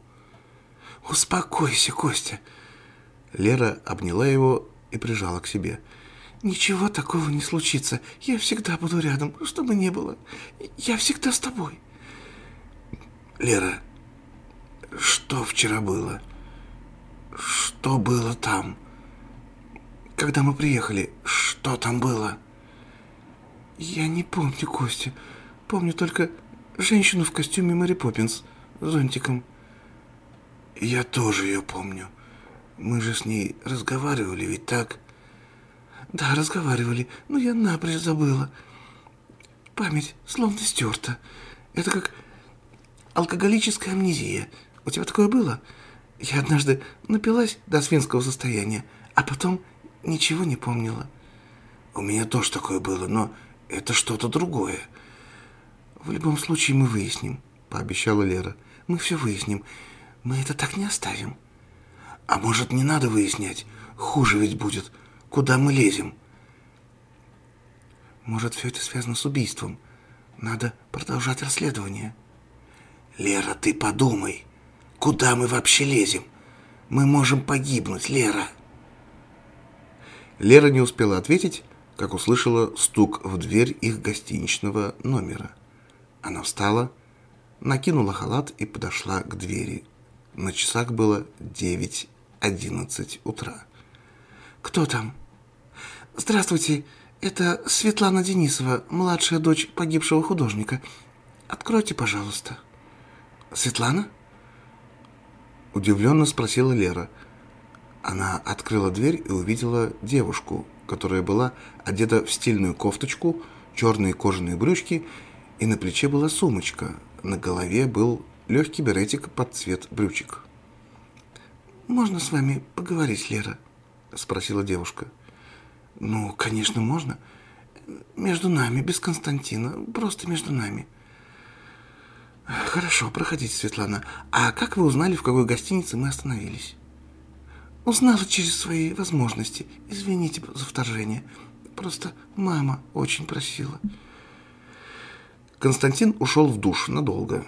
Успокойся, Костя. Лера обняла его и прижала к себе. Ничего такого не случится. Я всегда буду рядом, что бы ни было. Я всегда с тобой. Лера, что вчера было? Что было там? Когда мы приехали, что там было? Я не помню, Костя. Помню только женщину в костюме Мэри Поппинс с зонтиком. Я тоже ее помню. Мы же с ней разговаривали, ведь так? Да, разговаривали, но я напрочь забыла. Память словно стерта. Это как алкоголическая амнезия. У тебя такое было? Я однажды напилась до свинского состояния, а потом ничего не помнила. У меня тоже такое было, но это что-то другое. В любом случае мы выясним, пообещала Лера. Мы все выясним. Мы это так не оставим. А может, не надо выяснять? Хуже ведь будет. Куда мы лезем? Может, все это связано с убийством. Надо продолжать расследование. Лера, ты подумай. Куда мы вообще лезем? Мы можем погибнуть, Лера. Лера не успела ответить, как услышала стук в дверь их гостиничного номера. Она встала, накинула халат и подошла к двери. На часах было 9.11 утра. «Кто там?» «Здравствуйте, это Светлана Денисова, младшая дочь погибшего художника. Откройте, пожалуйста». «Светлана?» Удивленно спросила Лера. Она открыла дверь и увидела девушку, которая была одета в стильную кофточку, черные кожаные брючки, и на плече была сумочка. На голове был легкий беретик под цвет брючек. «Можно с вами поговорить, Лера?» – спросила девушка. «Ну, конечно, можно. Между нами, без Константина, просто между нами». «Хорошо, проходите, Светлана. А как вы узнали, в какой гостинице мы остановились?» «Узнала через свои возможности. Извините за вторжение. Просто мама очень просила». Константин ушел в душ надолго.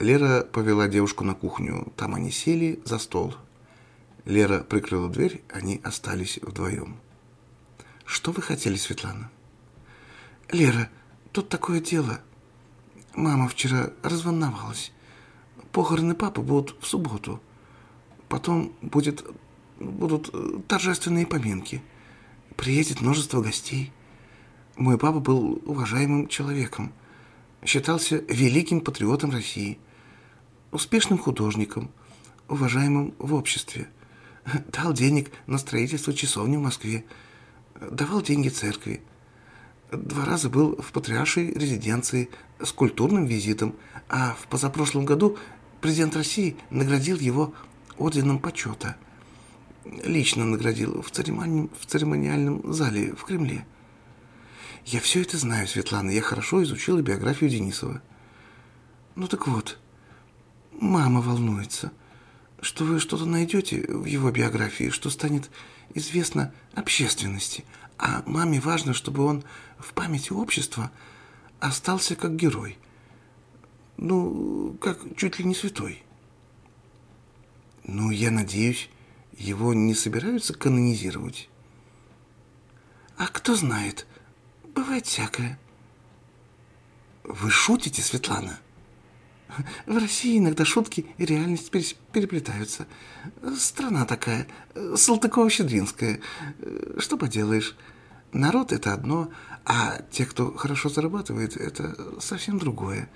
Лера повела девушку на кухню. Там они сели за стол. Лера прикрыла дверь, они остались вдвоем. «Что вы хотели, Светлана?» «Лера, тут такое дело. Мама вчера разволновалась. Похороны папы будут в субботу. Потом будет, будут торжественные поминки. Приедет множество гостей. Мой папа был уважаемым человеком. Считался великим патриотом России. Успешным художником, уважаемым в обществе. Дал денег на строительство часовни в Москве. Давал деньги церкви. Два раза был в патриаршей резиденции с культурным визитом, а в позапрошлом году президент России наградил его орденом почета. Лично наградил в церемониальном, в церемониальном зале в Кремле. Я все это знаю, Светлана, я хорошо изучила биографию Денисова. Ну так вот, мама волнуется, что вы что-то найдете в его биографии, что станет известно общественности, а маме важно, чтобы он в памяти общества остался как герой. Ну, как чуть ли не святой. Ну, я надеюсь, его не собираются канонизировать. А кто знает, бывает всякое. Вы шутите, Светлана? В России иногда шутки и реальность переплетаются. Страна такая, Салтыкова-Щедринская. Что поделаешь? Народ – это одно, а те, кто хорошо зарабатывает, это совсем другое.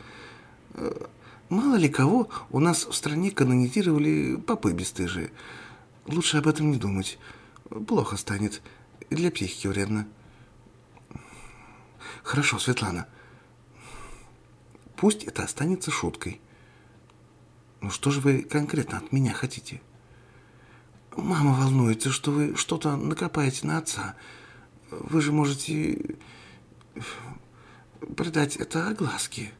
Мало ли кого у нас в стране канонизировали попы бесстыжие. Лучше об этом не думать. Плохо станет. Для психики вредно. Хорошо, Светлана. Пусть это останется шуткой. Ну что же вы конкретно от меня хотите? Мама волнуется, что вы что-то накопаете на отца – вы же можете придать это огласке.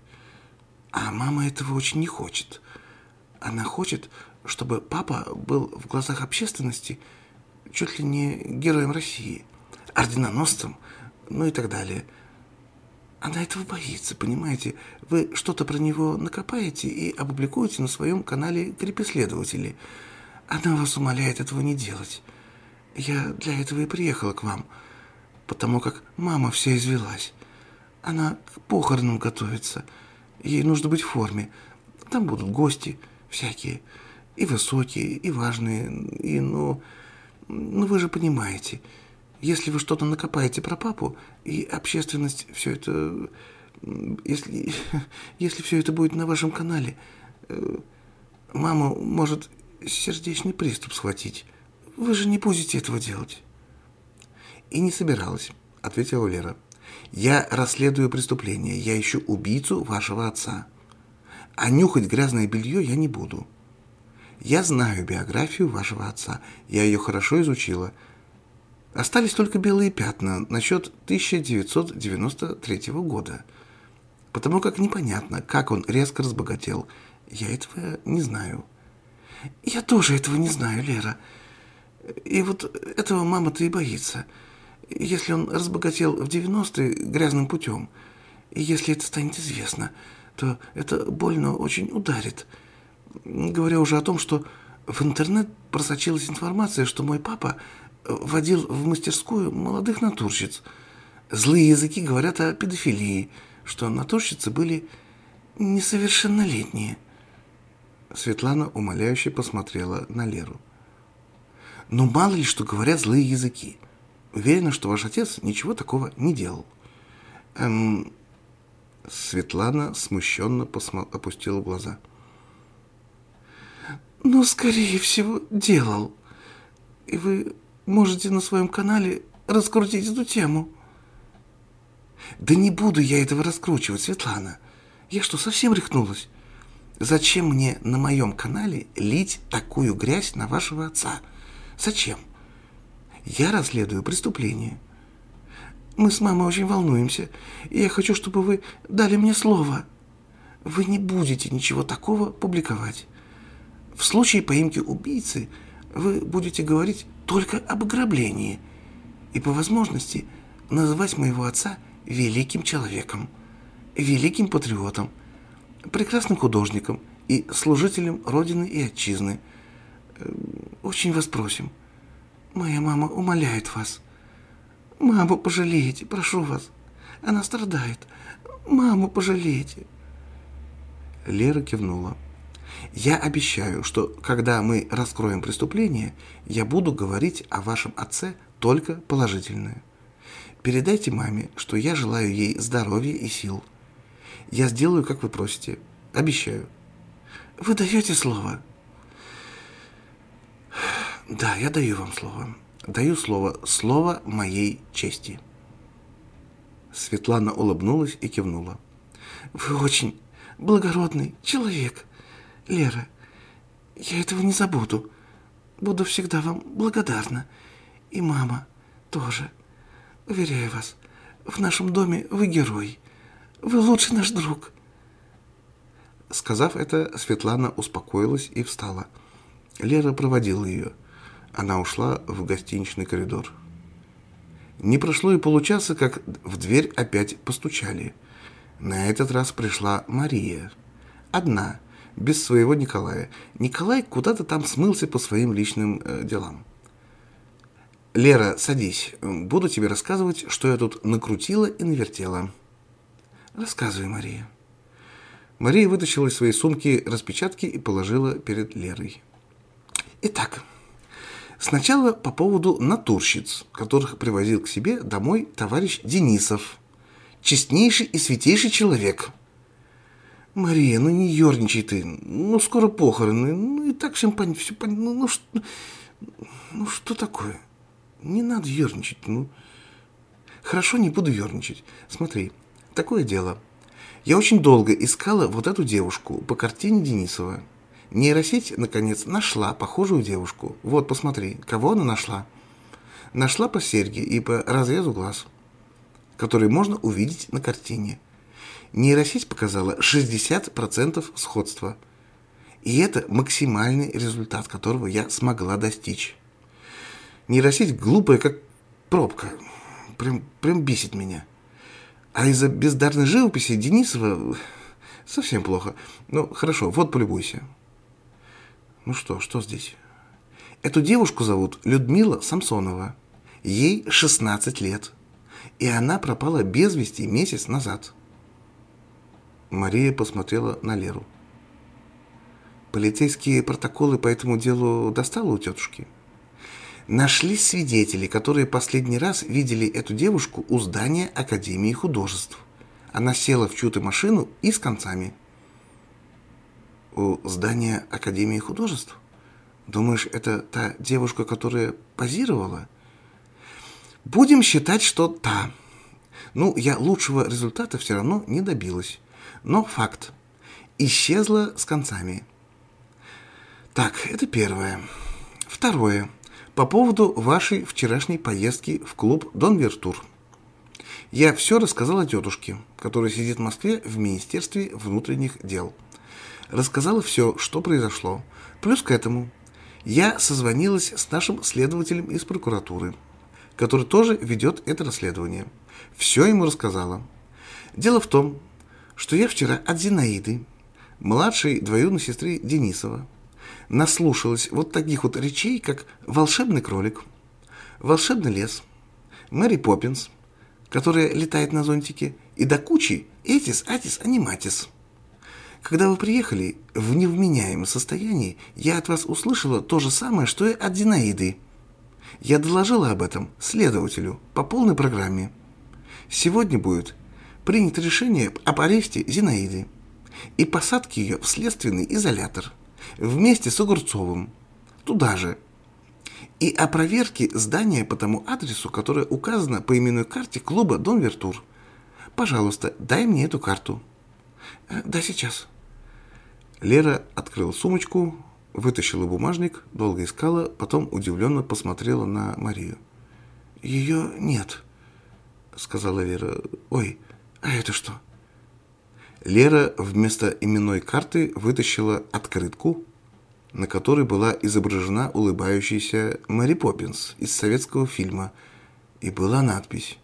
А мама этого очень не хочет. Она хочет, чтобы папа был в глазах общественности чуть ли не героем России, орденоносцем, ну и так далее. Она этого боится, понимаете? Вы что-то про него накопаете и опубликуете на своем канале «Крепеследователи». Она вас умоляет этого не делать. Я для этого и приехала к вам, потому как мама вся извелась. Она к похоронам готовится. Ей нужно быть в форме. Там будут гости всякие, и высокие, и важные, и, ну... Ну, вы же понимаете, если вы что-то накопаете про папу, и общественность все это... Если, если все это будет на вашем канале, э, мама может сердечный приступ схватить. Вы же не будете этого делать. И не собиралась, ответила Лера. Я расследую преступление, я ищу убийцу вашего отца. А нюхать грязное белье я не буду. Я знаю биографию вашего отца, я ее хорошо изучила. Остались только белые пятна насчет 1993 года. Потому как непонятно, как он резко разбогател. Я этого не знаю. Я тоже этого не знаю, Лера. И вот этого мама-то и боится. Если он разбогател в 90-е грязным путем, и если это станет известно, то это больно очень ударит. Говоря уже о том, что в интернет просочилась информация, что мой папа водил в мастерскую молодых натурщиц. Злые языки говорят о педофилии, что натурщицы были несовершеннолетние. Светлана умоляюще посмотрела на Леру. Но мало ли что говорят злые языки. Уверена, что ваш отец ничего такого не делал. Эм... Светлана смущенно посмо... опустила глаза. Ну, скорее всего, делал. И вы можете на своем канале раскрутить эту тему. Да не буду я этого раскручивать, Светлана. Я что, совсем рехнулась? Зачем мне на моем канале лить такую грязь на вашего отца? Зачем? Я расследую преступление. Мы с мамой очень волнуемся, и я хочу, чтобы вы дали мне слово. Вы не будете ничего такого публиковать. В случае поимки убийцы вы будете говорить только об ограблении и, по возможности, называть моего отца великим человеком, великим патриотом, прекрасным художником и служителем Родины и Отчизны. Э, очень вас просим. Моя мама умоляет вас. Маму пожалейте, прошу вас. Она страдает. Маму пожалейте. Лера кивнула. Я обещаю, что когда мы раскроем преступление, я буду говорить о вашем отце только положительное. Передайте маме, что я желаю ей здоровья и сил. Я сделаю, как вы просите. Обещаю. Вы даете слово? Да, я даю вам слово. Даю слово. Слово моей чести. Светлана улыбнулась и кивнула. Вы очень благородный человек, Лера. Я этого не забуду. Буду всегда вам благодарна. И мама тоже. Уверяю вас, в нашем доме вы герой. Вы лучший наш друг. Сказав это, Светлана успокоилась и встала. Лера проводила ее. Она ушла в гостиничный коридор. Не прошло и получаса, как в дверь опять постучали. На этот раз пришла Мария. Одна, без своего Николая. Николай куда-то там смылся по своим личным э, делам. «Лера, садись. Буду тебе рассказывать, что я тут накрутила и навертела». Рассказывай, Мария. Мария вытащила из своей сумки распечатки и положила перед Лерой. Итак, сначала по поводу натурщиц, которых привозил к себе домой товарищ Денисов. Честнейший и святейший человек. Мария, ну не ерничай ты. Ну, скоро похороны. Ну, и так всем понятно. Все понятно. Ну, ну, что, ну, что такое? Не надо ерничать. Ну, хорошо, не буду ерничать. Смотри, Такое дело. Я очень долго искала вот эту девушку по картине Денисова. Нейросеть, наконец, нашла похожую девушку. Вот, посмотри, кого она нашла. Нашла по серьге и по разрезу глаз, который можно увидеть на картине. Нейросеть показала 60% сходства. И это максимальный результат, которого я смогла достичь. Нейросеть глупая, как пробка. Прям, прям бесит меня. А из-за бездарной живописи Денисова совсем плохо. Ну, хорошо, вот полюбуйся. Ну что, что здесь? Эту девушку зовут Людмила Самсонова. Ей 16 лет. И она пропала без вести месяц назад. Мария посмотрела на Леру. Полицейские протоколы по этому делу достала у тетушки? Нашлись свидетели, которые последний раз видели эту девушку у здания Академии художеств. Она села в чью-то машину и с концами. У здания Академии художеств? Думаешь, это та девушка, которая позировала? Будем считать, что та. Ну, я лучшего результата все равно не добилась. Но факт. Исчезла с концами. Так, это первое. Второе. По поводу вашей вчерашней поездки в клуб «Дон Вертур». Я все рассказала тетушке, которая сидит в Москве в Министерстве внутренних дел. Рассказала все, что произошло. Плюс к этому я созвонилась с нашим следователем из прокуратуры, который тоже ведет это расследование. Все ему рассказала. Дело в том, что я вчера от Зинаиды, младшей двоюродной сестры Денисова, наслушалась вот таких вот речей, как «волшебный кролик», «волшебный лес», «Мэри Поппинс», которая летает на зонтике, и до кучи «Этис, Атис, Аниматис». Когда вы приехали в невменяемом состоянии, я от вас услышала то же самое, что и от Зинаиды. Я доложила об этом следователю по полной программе. Сегодня будет принято решение об аресте Зинаиды и посадке ее в следственный изолятор вместе с Огурцовым. Туда же. И о проверке здания по тому адресу, которое указано по именной карте клуба «Дон Вертур». Пожалуйста, дай мне эту карту. Э, да, сейчас. Лера открыла сумочку, вытащила бумажник, долго искала, потом удивленно посмотрела на Марию. «Ее нет», — сказала Лера. «Ой, а это что? Лера вместо именной карты вытащила открытку, на которой была изображена улыбающаяся Мэри Поппинс из советского фильма, и была надпись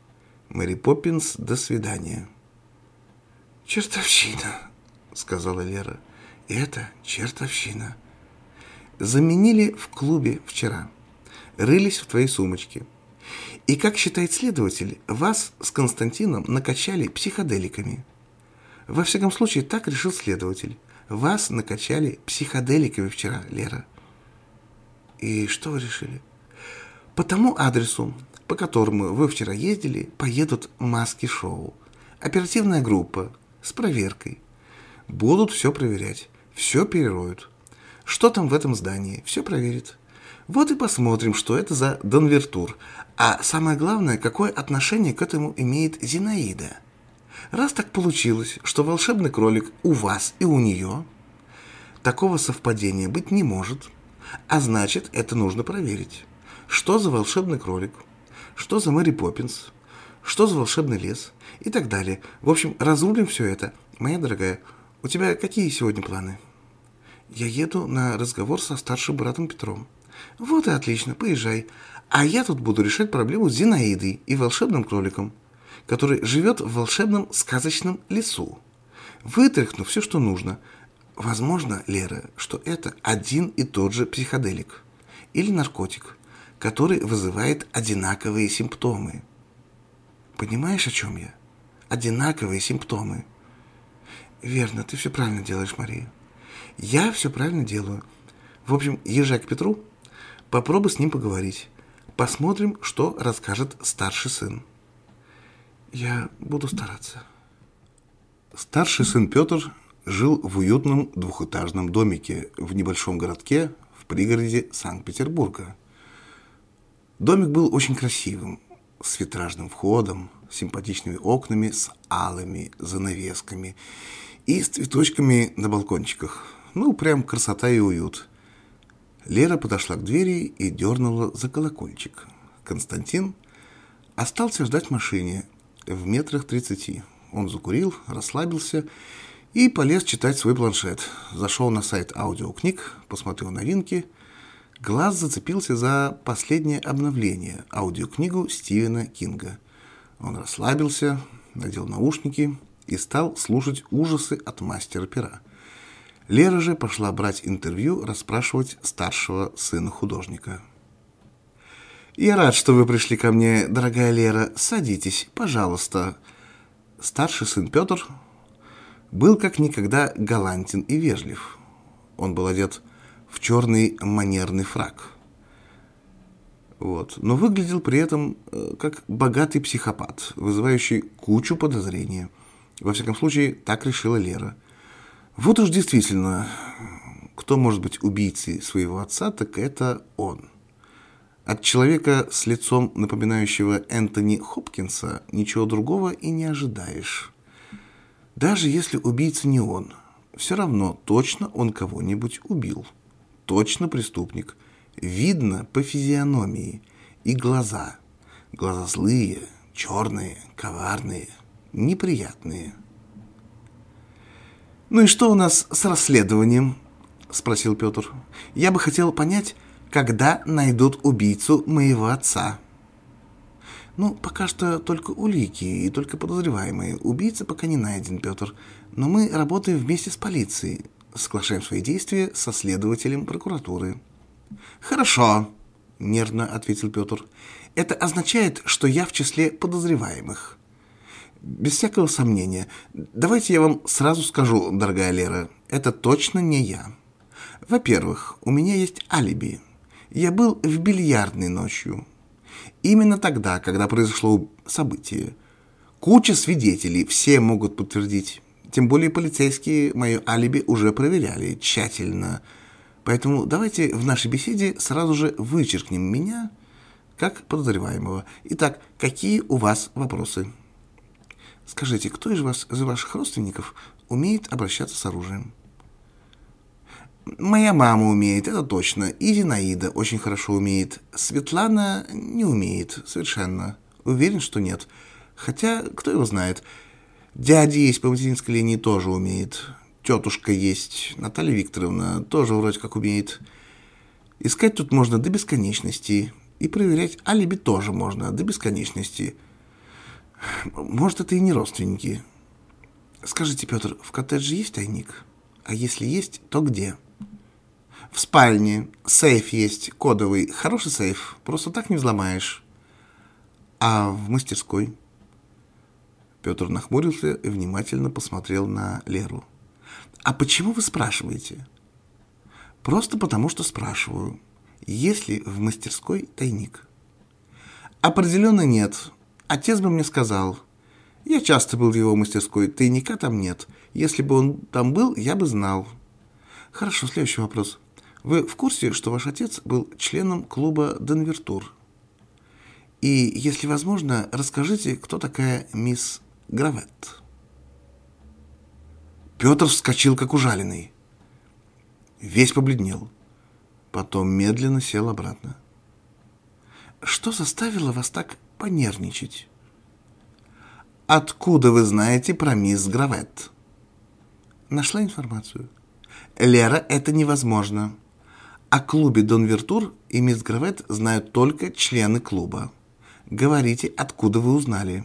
«Мэри Поппинс, до свидания». «Чертовщина», — сказала Лера. «Это чертовщина». Заменили в клубе вчера. Рылись в твоей сумочке. И, как считает следователь, вас с Константином накачали психоделиками. Во всяком случае, так решил следователь. Вас накачали психоделиками вчера, Лера. И что вы решили? По тому адресу, по которому вы вчера ездили, поедут маски-шоу. Оперативная группа с проверкой. Будут все проверять, все перероют. Что там в этом здании, все проверит. Вот и посмотрим, что это за Донвертур. А самое главное, какое отношение к этому имеет Зинаида. Раз так получилось, что волшебный кролик у вас и у нее, такого совпадения быть не может. А значит, это нужно проверить. Что за волшебный кролик? Что за Мэри Поппинс? Что за волшебный лес? И так далее. В общем, разрулим все это. Моя дорогая, у тебя какие сегодня планы? Я еду на разговор со старшим братом Петром. Вот и отлично, поезжай. А я тут буду решать проблему с Зинаидой и волшебным кроликом, который живет в волшебном сказочном лесу. Вытряхну все, что нужно. Возможно, Лера, что это один и тот же психоделик или наркотик, который вызывает одинаковые симптомы. Понимаешь, о чем я? Одинаковые симптомы. Верно, ты все правильно делаешь, Мария. Я все правильно делаю. В общем, езжай к Петру, попробуй с ним поговорить. Посмотрим, что расскажет старший сын. Я буду стараться. Старший сын Петр жил в уютном двухэтажном домике в небольшом городке в пригороде Санкт-Петербурга. Домик был очень красивым, с витражным входом, симпатичными окнами, с алыми занавесками и с цветочками на балкончиках. Ну, прям красота и уют. Лера подошла к двери и дернула за колокольчик. Константин остался ждать в машине в метрах тридцати. Он закурил, расслабился и полез читать свой планшет. Зашел на сайт аудиокниг, посмотрел новинки. Глаз зацепился за последнее обновление – аудиокнигу Стивена Кинга. Он расслабился, надел наушники и стал слушать ужасы от мастера пера. Лера же пошла брать интервью, расспрашивать старшего сына художника. «Я рад, что вы пришли ко мне, дорогая Лера. Садитесь, пожалуйста». Старший сын Петр был как никогда галантен и вежлив. Он был одет в черный манерный фраг. Вот. Но выглядел при этом э, как богатый психопат, вызывающий кучу подозрения. Во всяком случае, так решила Лера. Вот уж действительно, кто может быть убийцей своего отца, так это он. От человека с лицом, напоминающего Энтони Хопкинса, ничего другого и не ожидаешь. Даже если убийца не он, все равно точно он кого-нибудь убил. Точно преступник. Видно по физиономии. И глаза. Глаза злые, черные, коварные, неприятные. «Ну и что у нас с расследованием?» – спросил Петр. «Я бы хотел понять, когда найдут убийцу моего отца. Ну, пока что только улики и только подозреваемые. Убийца пока не найден, Петр. Но мы работаем вместе с полицией. Соглашаем свои действия со следователем прокуратуры. Хорошо, нервно ответил Петр. Это означает, что я в числе подозреваемых. Без всякого сомнения. Давайте я вам сразу скажу, дорогая Лера, это точно не я. Во-первых, у меня есть алиби. Я был в бильярдной ночью. Именно тогда, когда произошло событие. Куча свидетелей, все могут подтвердить. Тем более полицейские мое алиби уже проверяли тщательно. Поэтому давайте в нашей беседе сразу же вычеркнем меня как подозреваемого. Итак, какие у вас вопросы? Скажите, кто из вас, из ваших родственников умеет обращаться с оружием? Моя мама умеет, это точно. И Зинаида очень хорошо умеет. Светлана не умеет совершенно. Уверен, что нет. Хотя, кто его знает. Дядя есть по материнской линии тоже умеет. Тетушка есть, Наталья Викторовна тоже вроде как умеет. Искать тут можно до бесконечности. И проверять алиби тоже можно до бесконечности. Может, это и не родственники. Скажите, Петр, в коттедже есть тайник? А если есть, то где?» В спальне сейф есть кодовый. Хороший сейф. Просто так не взломаешь. А в мастерской? Петр нахмурился и внимательно посмотрел на Леру. А почему вы спрашиваете? Просто потому, что спрашиваю. Есть ли в мастерской тайник? Определенно нет. Отец бы мне сказал. Я часто был в его мастерской. Тайника там нет. Если бы он там был, я бы знал. Хорошо, следующий вопрос. Вы в курсе, что ваш отец был членом клуба «Денвертур»? И, если возможно, расскажите, кто такая мисс Гравет? Петр вскочил, как ужаленный. Весь побледнел. Потом медленно сел обратно. Что заставило вас так понервничать? Откуда вы знаете про мисс Гравет? Нашла информацию. Лера, это невозможно. О клубе Дон Вертур и мисс Гравет знают только члены клуба. Говорите, откуда вы узнали.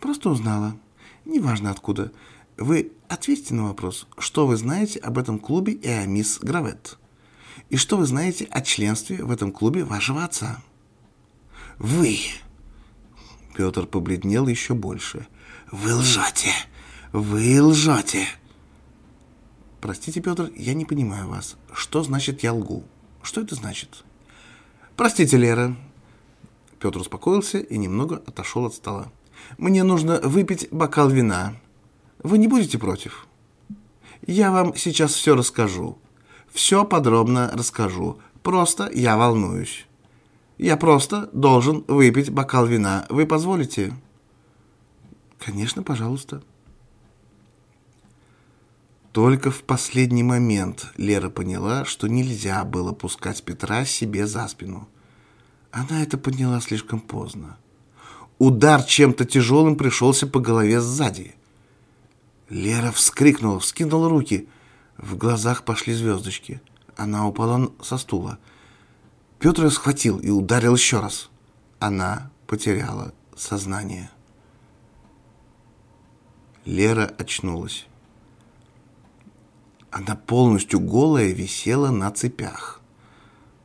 Просто узнала. Неважно откуда. Вы ответьте на вопрос, что вы знаете об этом клубе и о мисс Гравет. И что вы знаете о членстве в этом клубе вашего отца. Вы... Петр побледнел еще больше. «Вы лжете! Вы лжете!» Простите, Петр, я не понимаю вас. Что значит я лгу? Что это значит? Простите, Лера. Петр успокоился и немного отошел от стола. Мне нужно выпить бокал вина. Вы не будете против? Я вам сейчас все расскажу. Все подробно расскажу. Просто я волнуюсь. Я просто должен выпить бокал вина. Вы позволите? Конечно, пожалуйста. Только в последний момент Лера поняла, что нельзя было пускать Петра себе за спину. Она это подняла слишком поздно. Удар чем-то тяжелым пришелся по голове сзади. Лера вскрикнула, вскинула руки. В глазах пошли звездочки. Она упала со стула. Петр ее схватил и ударил еще раз. Она потеряла сознание. Лера очнулась. Она полностью голая висела на цепях.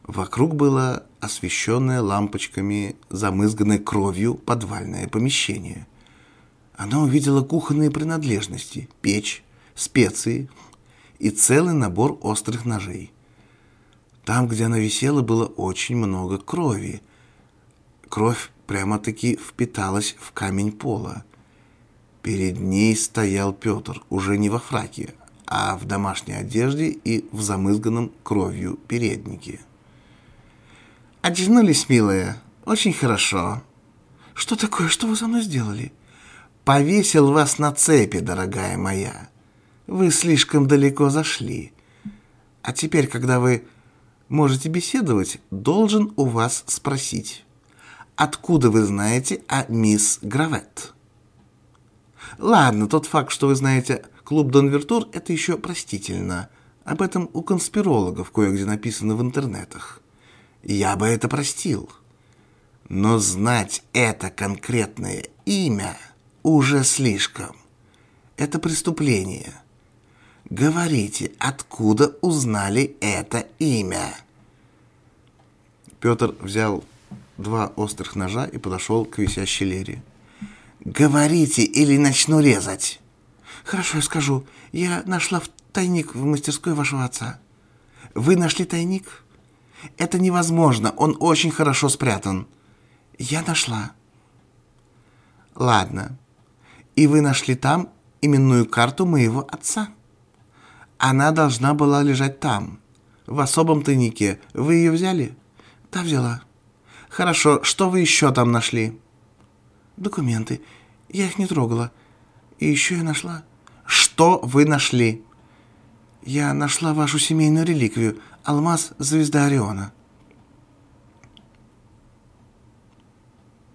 Вокруг было освещенное лампочками, замызганное кровью подвальное помещение. Она увидела кухонные принадлежности, печь, специи и целый набор острых ножей. Там, где она висела, было очень много крови. Кровь прямо-таки впиталась в камень пола. Перед ней стоял Петр, уже не во фраке, а в домашней одежде и в замызганном кровью переднике. «Очнулись, милая? Очень хорошо. Что такое? Что вы со мной сделали?» «Повесил вас на цепи, дорогая моя. Вы слишком далеко зашли. А теперь, когда вы можете беседовать, должен у вас спросить, откуда вы знаете о мисс Гравет?» Ладно, тот факт, что вы знаете клуб Дон Вертур, это еще простительно. Об этом у конспирологов кое-где написано в интернетах. Я бы это простил. Но знать это конкретное имя уже слишком. Это преступление. Говорите, откуда узнали это имя? Петр взял два острых ножа и подошел к висящей Лере. «Говорите, или начну резать!» «Хорошо, я скажу. Я нашла тайник в мастерской вашего отца». «Вы нашли тайник?» «Это невозможно. Он очень хорошо спрятан». «Я нашла». «Ладно. И вы нашли там именную карту моего отца?» «Она должна была лежать там, в особом тайнике. Вы ее взяли?» «Да, взяла». «Хорошо. Что вы еще там нашли?» «Документы. Я их не трогала. И еще я нашла...» «Что вы нашли?» «Я нашла вашу семейную реликвию. Алмаз Звезда Ориона».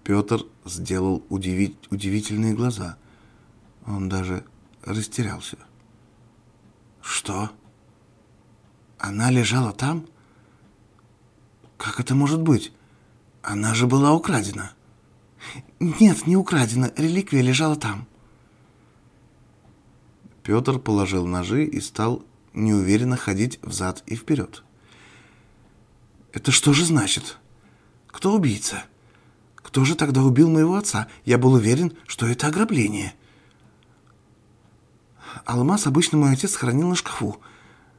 Петр сделал удивить, удивительные глаза. Он даже растерялся. «Что? Она лежала там? Как это может быть? Она же была украдена». «Нет, не украдена. Реликвия лежала там». Петр положил ножи и стал неуверенно ходить взад и вперед. «Это что же значит? Кто убийца? Кто же тогда убил моего отца? Я был уверен, что это ограбление». Алмаз обычно мой отец хранил на шкафу.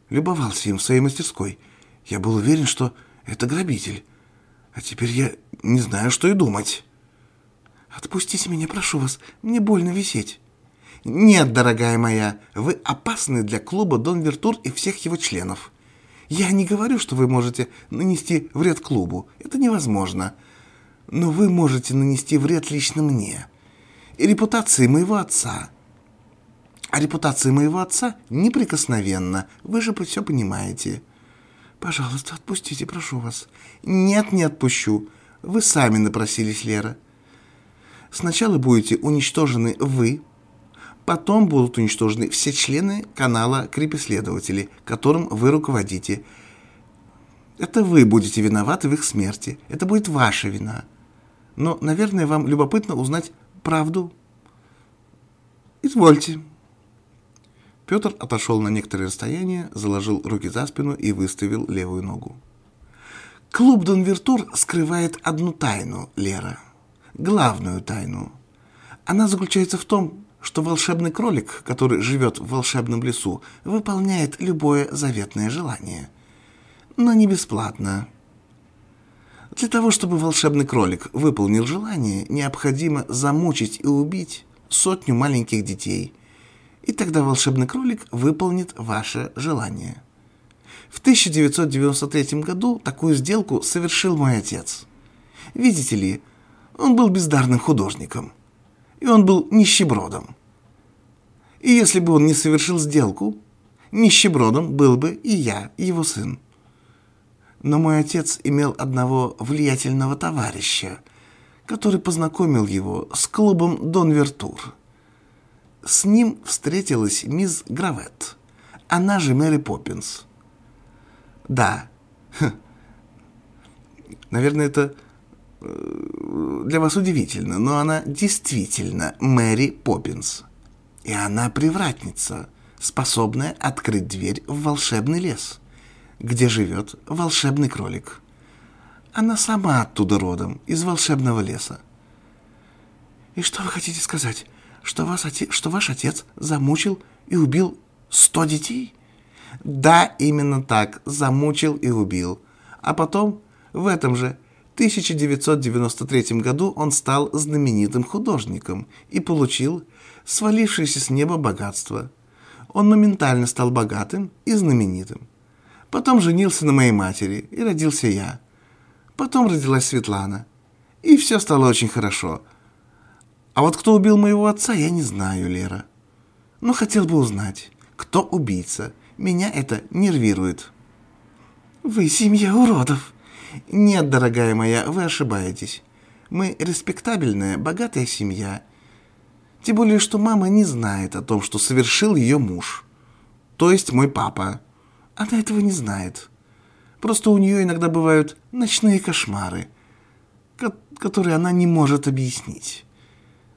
Любовался им в своей мастерской. Я был уверен, что это грабитель. А теперь я не знаю, что и думать. «Отпустите меня, прошу вас, мне больно висеть». «Нет, дорогая моя, вы опасны для клуба Дон Вертур и всех его членов. Я не говорю, что вы можете нанести вред клубу. Это невозможно. Но вы можете нанести вред лично мне и репутации моего отца. А репутация моего отца неприкосновенна. Вы же все понимаете. Пожалуйста, отпустите, прошу вас. Нет, не отпущу. Вы сами напросились, Лера. Сначала будете уничтожены вы, потом будут уничтожены все члены канала Крипеследователи, которым вы руководите. Это вы будете виноваты в их смерти. Это будет ваша вина. Но, наверное, вам любопытно узнать правду. Извольте. Петр отошел на некоторое расстояние, заложил руки за спину и выставил левую ногу. Клуб Дон Виртур скрывает одну тайну, Лера главную тайну. Она заключается в том, что волшебный кролик, который живет в волшебном лесу, выполняет любое заветное желание. Но не бесплатно. Для того, чтобы волшебный кролик выполнил желание, необходимо замучить и убить сотню маленьких детей. И тогда волшебный кролик выполнит ваше желание. В 1993 году такую сделку совершил мой отец. Видите ли, он был бездарным художником. И он был нищебродом. И если бы он не совершил сделку, нищебродом был бы и я, его сын. Но мой отец имел одного влиятельного товарища, который познакомил его с клубом Дон Вертур. С ним встретилась мисс Гравет, она же Мэри Поппинс. Да. Хм. Наверное, это э, для вас удивительно, но она действительно Мэри Поппинс. И она привратница, способная открыть дверь в волшебный лес, где живет волшебный кролик. Она сама оттуда родом, из волшебного леса. И что вы хотите сказать? Что, вас оте... что ваш отец замучил и убил сто детей? Да, именно так, замучил и убил. А потом, в этом же 1993 году он стал знаменитым художником и получил свалившееся с неба богатство. Он моментально стал богатым и знаменитым. Потом женился на моей матери, и родился я. Потом родилась Светлана. И все стало очень хорошо. А вот кто убил моего отца, я не знаю, Лера. Но хотел бы узнать, кто убийца. Меня это нервирует. Вы семья уродов. Нет, дорогая моя, вы ошибаетесь. Мы респектабельная, богатая семья. Тем более, что мама не знает о том, что совершил ее муж. То есть мой папа. Она этого не знает. Просто у нее иногда бывают ночные кошмары, которые она не может объяснить.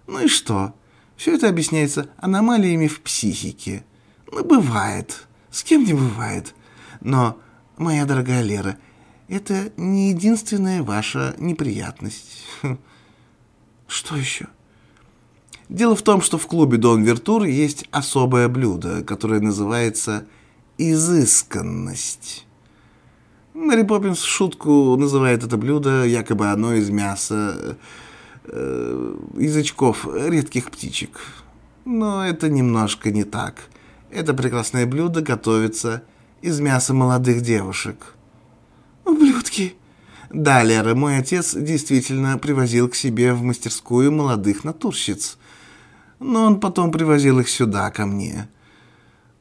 Ну и что? Все это объясняется аномалиями в психике. Ну, бывает. С кем не бывает. Но, моя дорогая Лера, это не единственная ваша неприятность. Что еще? Дело в том, что в клубе Дон Вертур есть особое блюдо, которое называется изысканность. Мэри Поппинс в шутку называет это блюдо якобы одно из мяса э, язычков редких птичек. Но это немножко не так. Это прекрасное блюдо готовится из мяса молодых девушек. Ублюдки! Да, Лера, мой отец действительно привозил к себе в мастерскую молодых натурщиц. Но он потом привозил их сюда, ко мне.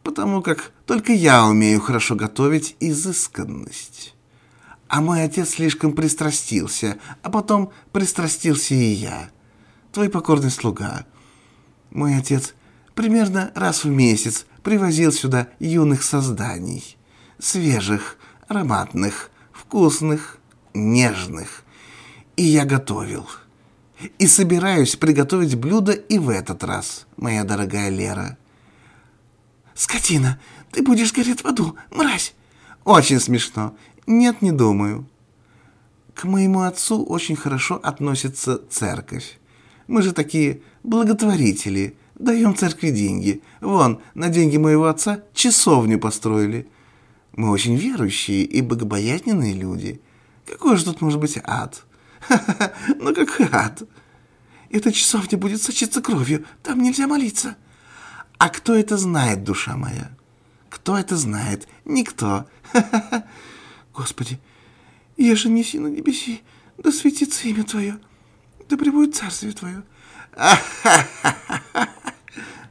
Потому как только я умею хорошо готовить изысканность. А мой отец слишком пристрастился, а потом пристрастился и я. Твой покорный слуга. Мой отец примерно раз в месяц привозил сюда юных созданий. Свежих, ароматных, вкусных, нежных. И я готовил. И собираюсь приготовить блюдо и в этот раз, моя дорогая Лера. «Скотина, ты будешь гореть в аду, мразь!» «Очень смешно. Нет, не думаю. К моему отцу очень хорошо относится церковь. Мы же такие благотворители, даем церкви деньги. Вон, на деньги моего отца часовню построили. Мы очень верующие и богобоязненные люди. Какой же тут может быть ад? Ха-ха-ха, ну как ад? Эта часовня будет сочиться кровью, там нельзя молиться. А кто это знает, душа моя? Кто это знает? Никто. Ха-ха-ха. Господи, я же неси на небеси, да светится имя Твое, да пребудет царствие Твое.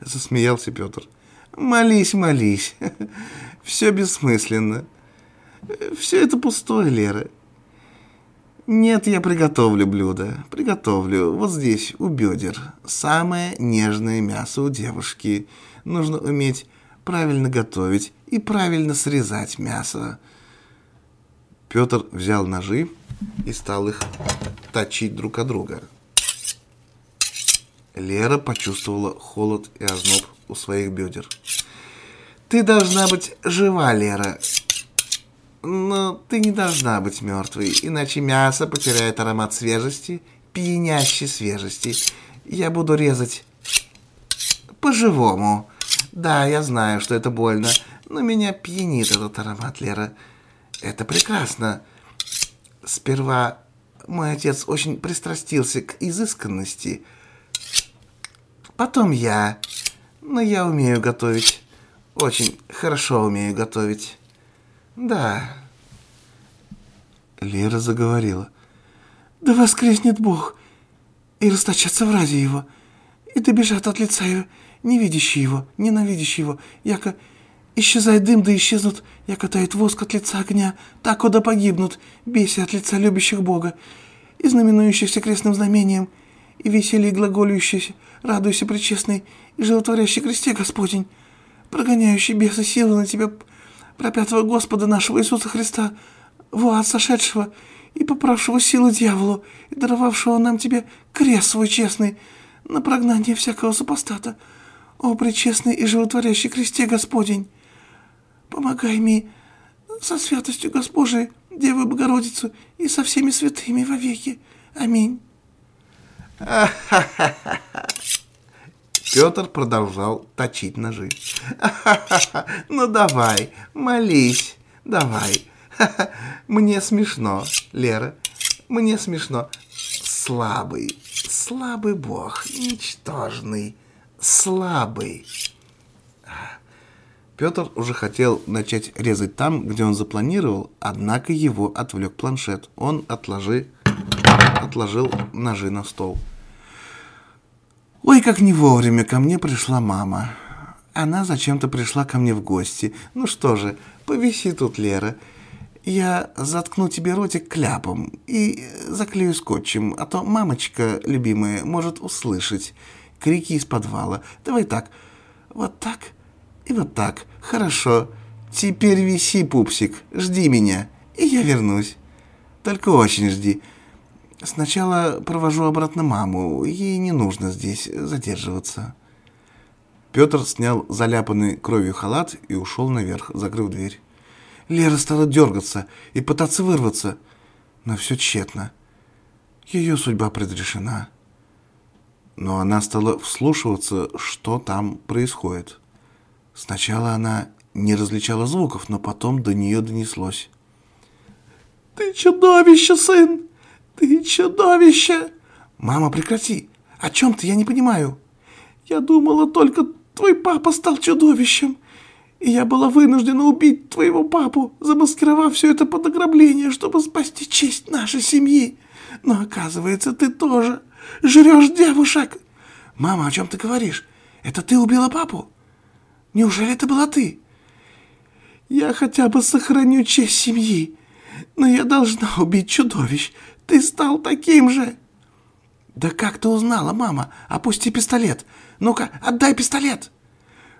Засмеялся Петр. Молись, молись. Все бессмысленно. Все это пустое, Лера. Нет, я приготовлю блюдо. Приготовлю. Вот здесь, у бедер. Самое нежное мясо у девушки. Нужно уметь правильно готовить и правильно срезать мясо. Петр взял ножи и стал их точить друг от друга. Лера почувствовала холод и озноб у своих бедер. «Ты должна быть жива, Лера. Но ты не должна быть мертвой, иначе мясо потеряет аромат свежести, пьянящей свежести. Я буду резать по-живому. Да, я знаю, что это больно, но меня пьянит этот аромат, Лера. Это прекрасно. Сперва мой отец очень пристрастился к изысканности. Потом я. Но я умею готовить. Очень хорошо умею готовить. Да. Лера заговорила. Да воскреснет Бог, и расточатся в разе его, и добежат от лица его, не видящие его, ненавидящие его, яко Исчезает дым, да исчезнут, я катает воск от лица огня, так куда погибнут, беся от лица любящих Бога, и знаменующихся крестным знамением, и веселье глаголющийся, радуйся, причестный, и животворящий кресте Господень, прогоняющий беса силы на тебя, пропятого Господа нашего Иисуса Христа, в ад сошедшего и поправшего силу дьяволу, и даровавшего нам тебе крест свой честный на прогнание всякого супостата. О, пречестный и животворящий кресте Господень, помогай мне со святостью Госпожией, Девы Богородицу и со всеми святыми вовеки. Аминь. Петр продолжал точить ножи. «Ну давай, молись, давай. Мне смешно, Лера, мне смешно. Слабый, слабый бог, ничтожный, слабый». Петр уже хотел начать резать там, где он запланировал, однако его отвлек планшет. Он отложи, отложил ножи на стол. Ой, как не вовремя ко мне пришла мама. Она зачем-то пришла ко мне в гости. Ну что же, повиси тут, Лера. Я заткну тебе ротик кляпом и заклею скотчем, а то мамочка, любимая, может услышать крики из подвала. Давай так, вот так и вот так. Хорошо. Теперь виси, пупсик, жди меня, и я вернусь. Только очень жди. Сначала провожу обратно маму. Ей не нужно здесь задерживаться. Петр снял заляпанный кровью халат и ушел наверх, закрыв дверь. Лера стала дергаться и пытаться вырваться, но все тщетно. Ее судьба предрешена. Но она стала вслушиваться, что там происходит. Сначала она не различала звуков, но потом до нее донеслось. «Ты чудовище, сын! «Ты чудовище!» «Мама, прекрати! О чем ты? Я не понимаю!» «Я думала, только твой папа стал чудовищем, и я была вынуждена убить твоего папу, замаскировав все это под ограбление, чтобы спасти честь нашей семьи. Но, оказывается, ты тоже жрешь девушек!» «Мама, о чем ты говоришь? Это ты убила папу? Неужели это была ты?» «Я хотя бы сохраню честь семьи, но я должна убить чудовищ, ты стал таким же!» «Да как ты узнала, мама? Опусти пистолет! Ну-ка, отдай пистолет!»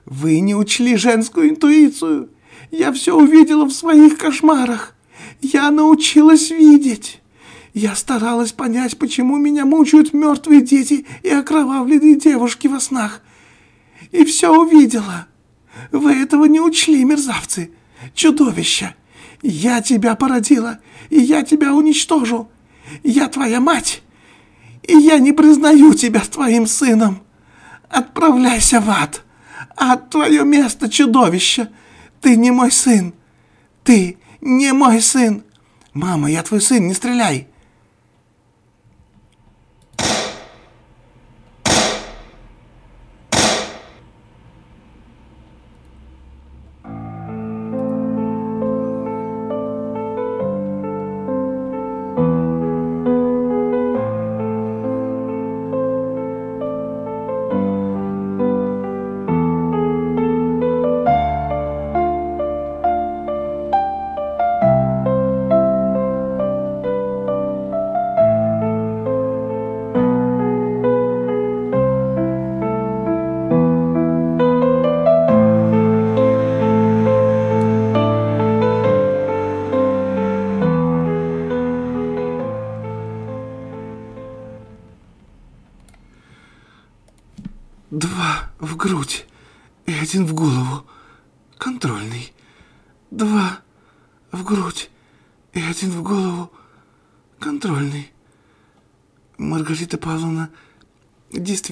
«Вы не учли женскую интуицию! Я все увидела в своих кошмарах! Я научилась видеть!» Я старалась понять, почему меня мучают мертвые дети и окровавленные девушки во снах. И все увидела. Вы этого не учли, мерзавцы. Чудовища. Я тебя породила, и я тебя уничтожу. Я твоя мать, и я не признаю тебя твоим сыном. Отправляйся в ад, а твое место чудовище. Ты не мой сын. Ты не мой сын. Мама, я твой сын, не стреляй.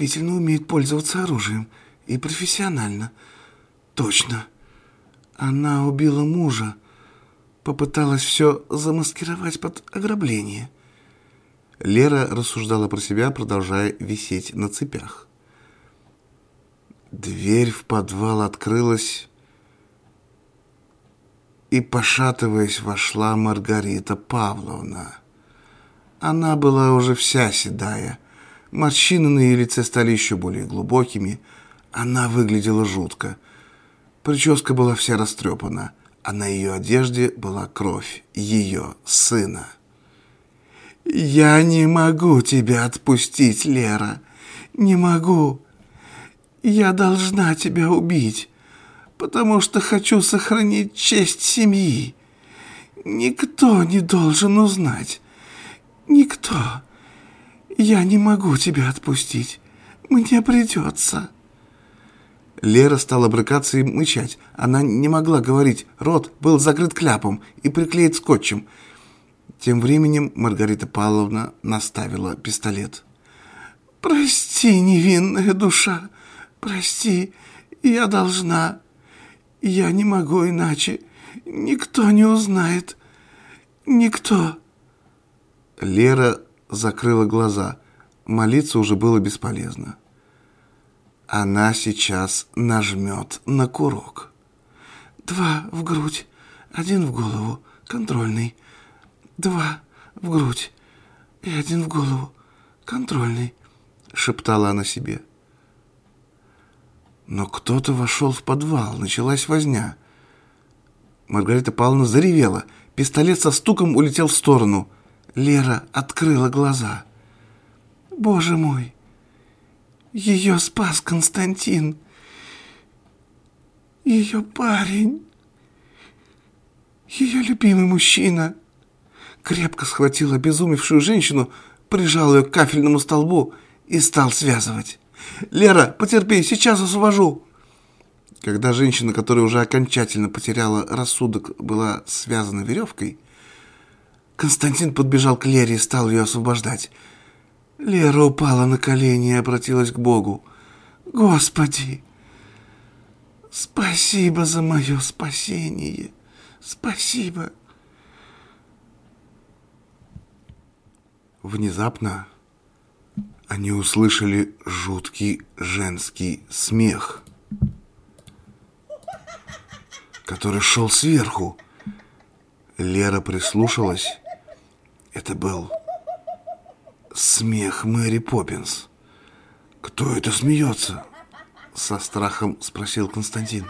Действительно умеет пользоваться оружием. И профессионально. Точно. Она убила мужа. Попыталась все замаскировать под ограбление. Лера рассуждала про себя, продолжая висеть на цепях. Дверь в подвал открылась, и, пошатываясь, вошла Маргарита Павловна. Она была уже вся седая. Морщины на ее лице стали еще более глубокими. Она выглядела жутко. Прическа была вся растрепана, а на ее одежде была кровь ее сына. «Я не могу тебя отпустить, Лера. Не могу. Я должна тебя убить, потому что хочу сохранить честь семьи. Никто не должен узнать. Никто. Я не могу тебя отпустить. Мне придется. Лера стала брыкаться и мычать. Она не могла говорить. Рот был закрыт кляпом и приклеит скотчем. Тем временем Маргарита Павловна наставила пистолет. «Прости, невинная душа, прости, я должна. Я не могу иначе. Никто не узнает. Никто». Лера закрыла глаза. Молиться уже было бесполезно. Она сейчас нажмет на курок. Два в грудь, один в голову, контрольный. Два в грудь и один в голову, контрольный, шептала она себе. Но кто-то вошел в подвал, началась возня. Маргарита Павловна заревела. Пистолет со стуком улетел в сторону. Лера открыла глаза. «Боже мой!» Ее спас Константин. Ее парень. Ее любимый мужчина. Крепко схватил обезумевшую женщину, прижал ее к кафельному столбу и стал связывать. «Лера, потерпи, сейчас освобожу!» Когда женщина, которая уже окончательно потеряла рассудок, была связана веревкой, Константин подбежал к Лере и стал ее освобождать. Лера упала на колени и обратилась к Богу. «Господи, спасибо за мое спасение! Спасибо!» Внезапно они услышали жуткий женский смех, который шел сверху. Лера прислушалась. Это был Смех Мэри Поппинс. «Кто это смеется?» Со страхом спросил Константин.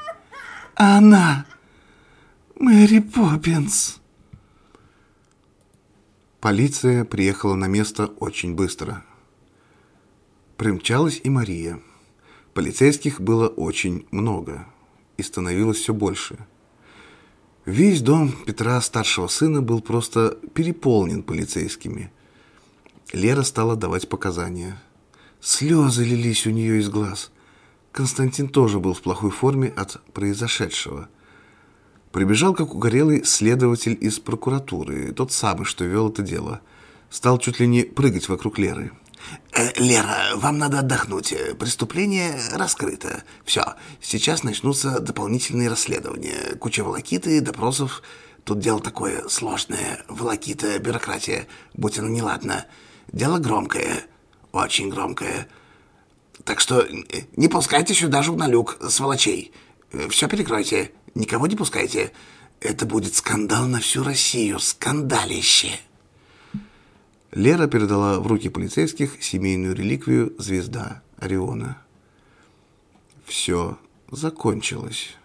«Она! Мэри Поппинс!» Полиция приехала на место очень быстро. Примчалась и Мария. Полицейских было очень много и становилось все больше. Весь дом Петра, старшего сына, был просто переполнен полицейскими – Лера стала давать показания. Слезы лились у нее из глаз. Константин тоже был в плохой форме от произошедшего. Прибежал, как угорелый, следователь из прокуратуры, тот самый, что вел это дело. Стал чуть ли не прыгать вокруг Леры. Э, «Лера, вам надо отдохнуть. Преступление раскрыто. Все, сейчас начнутся дополнительные расследования. Куча волокиты, допросов. Тут дело такое сложное. Волокита, бюрократия. Будь она неладна. Дело громкое, очень громкое. Так что э, не пускайте сюда журналюк, сволочей. Э, Все перекройте, никого не пускайте. Это будет скандал на всю Россию, скандалище. Лера передала в руки полицейских семейную реликвию «Звезда Ориона». Все закончилось.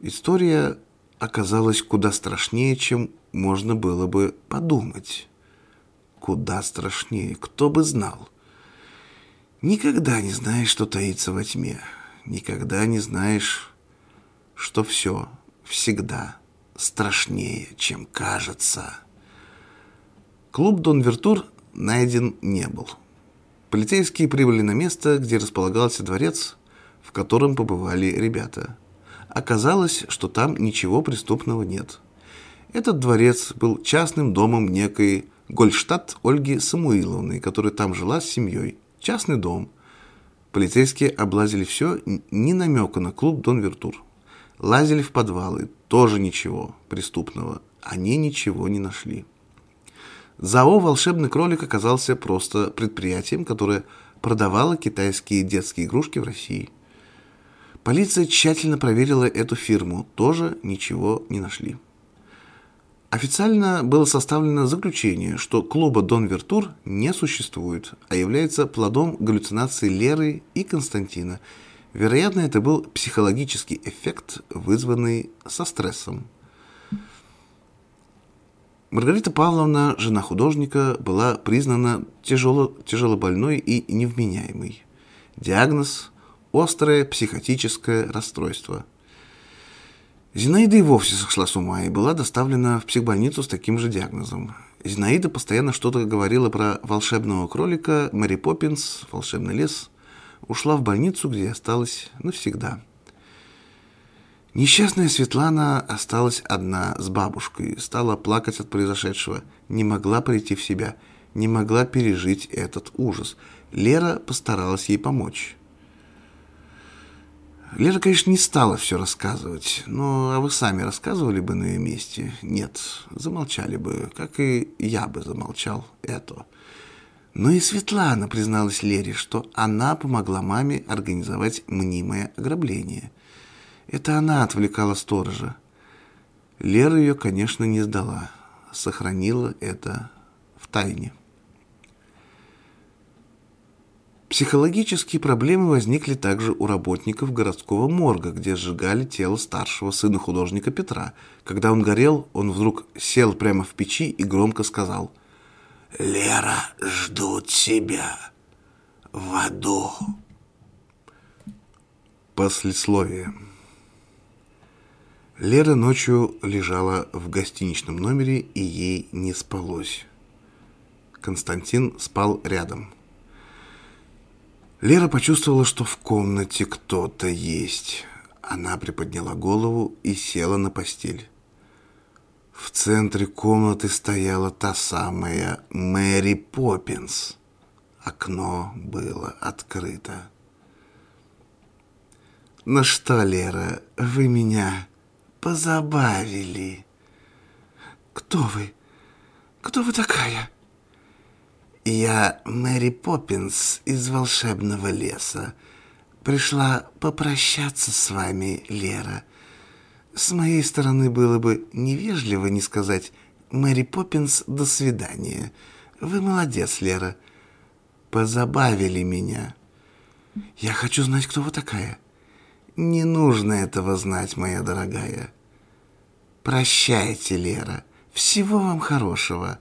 История оказалась куда страшнее, чем можно было бы подумать куда страшнее, кто бы знал. Никогда не знаешь, что таится во тьме. Никогда не знаешь, что все всегда страшнее, чем кажется. Клуб «Дон Вертур» найден не был. Полицейские прибыли на место, где располагался дворец, в котором побывали ребята. Оказалось, что там ничего преступного нет. Этот дворец был частным домом некой Гольштадт Ольги Самуиловны, которая там жила с семьей. Частный дом. Полицейские облазили все, ни намека на клуб Дон Вертур. Лазили в подвалы, тоже ничего преступного. Они ничего не нашли. ЗАО «Волшебный кролик» оказался просто предприятием, которое продавало китайские детские игрушки в России. Полиция тщательно проверила эту фирму, тоже ничего не нашли. Официально было составлено заключение, что клуба «Дон Вертур» не существует, а является плодом галлюцинации Леры и Константина. Вероятно, это был психологический эффект, вызванный со стрессом. Маргарита Павловна, жена художника, была признана тяжело, тяжелобольной и невменяемой. Диагноз – острое психотическое расстройство. Зинаида и вовсе сошла с ума и была доставлена в психбольницу с таким же диагнозом. Зинаида постоянно что-то говорила про волшебного кролика, Мэри Поппинс, волшебный лес. Ушла в больницу, где осталась навсегда. Несчастная Светлана осталась одна с бабушкой, стала плакать от произошедшего, не могла прийти в себя, не могла пережить этот ужас. Лера постаралась ей помочь. Лера, конечно, не стала все рассказывать, но а вы сами рассказывали бы на ее месте? Нет, замолчали бы, как и я бы замолчал это. Но и Светлана призналась Лере, что она помогла маме организовать мнимое ограбление. Это она отвлекала сторожа. Лера ее, конечно, не сдала, сохранила это в тайне. Психологические проблемы возникли также у работников городского морга, где сжигали тело старшего сына художника Петра. Когда он горел, он вдруг сел прямо в печи и громко сказал «Лера ждут тебя в аду». Послесловие. Лера ночью лежала в гостиничном номере, и ей не спалось. Константин спал рядом. Лера почувствовала, что в комнате кто-то есть. Она приподняла голову и села на постель. В центре комнаты стояла та самая Мэри Поппинс. Окно было открыто. «Ну что, Лера, вы меня позабавили?» «Кто вы? Кто вы такая?» «Я Мэри Поппинс из волшебного леса. Пришла попрощаться с вами, Лера. С моей стороны было бы невежливо не сказать «Мэри Поппинс, до свидания». Вы молодец, Лера. Позабавили меня. Я хочу знать, кто вы такая. Не нужно этого знать, моя дорогая. Прощайте, Лера. Всего вам хорошего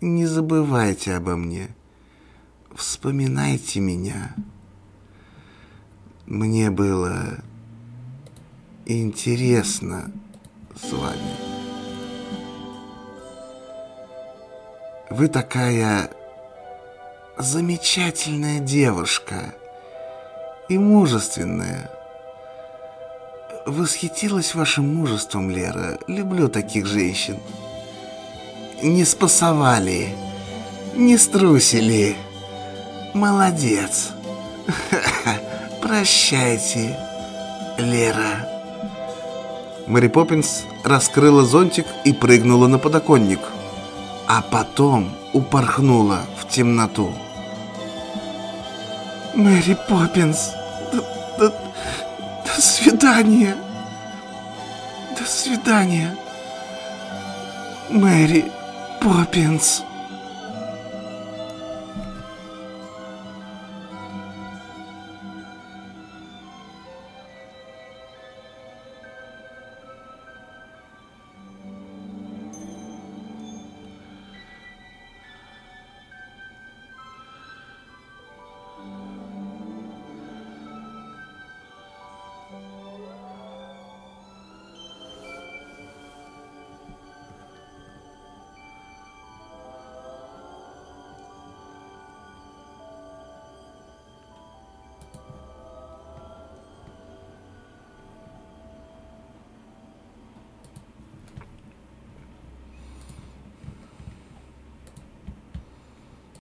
не забывайте обо мне. Вспоминайте меня. Мне было интересно с вами. Вы такая замечательная девушка и мужественная. Восхитилась вашим мужеством, Лера. Люблю таких женщин не спасовали, не струсили. Молодец. Прощайте, Лера. Мэри Поппинс раскрыла зонтик и прыгнула на подоконник, а потом упорхнула в темноту. Мэри Поппинс, до свидания. До свидания, Мэри Поппинс.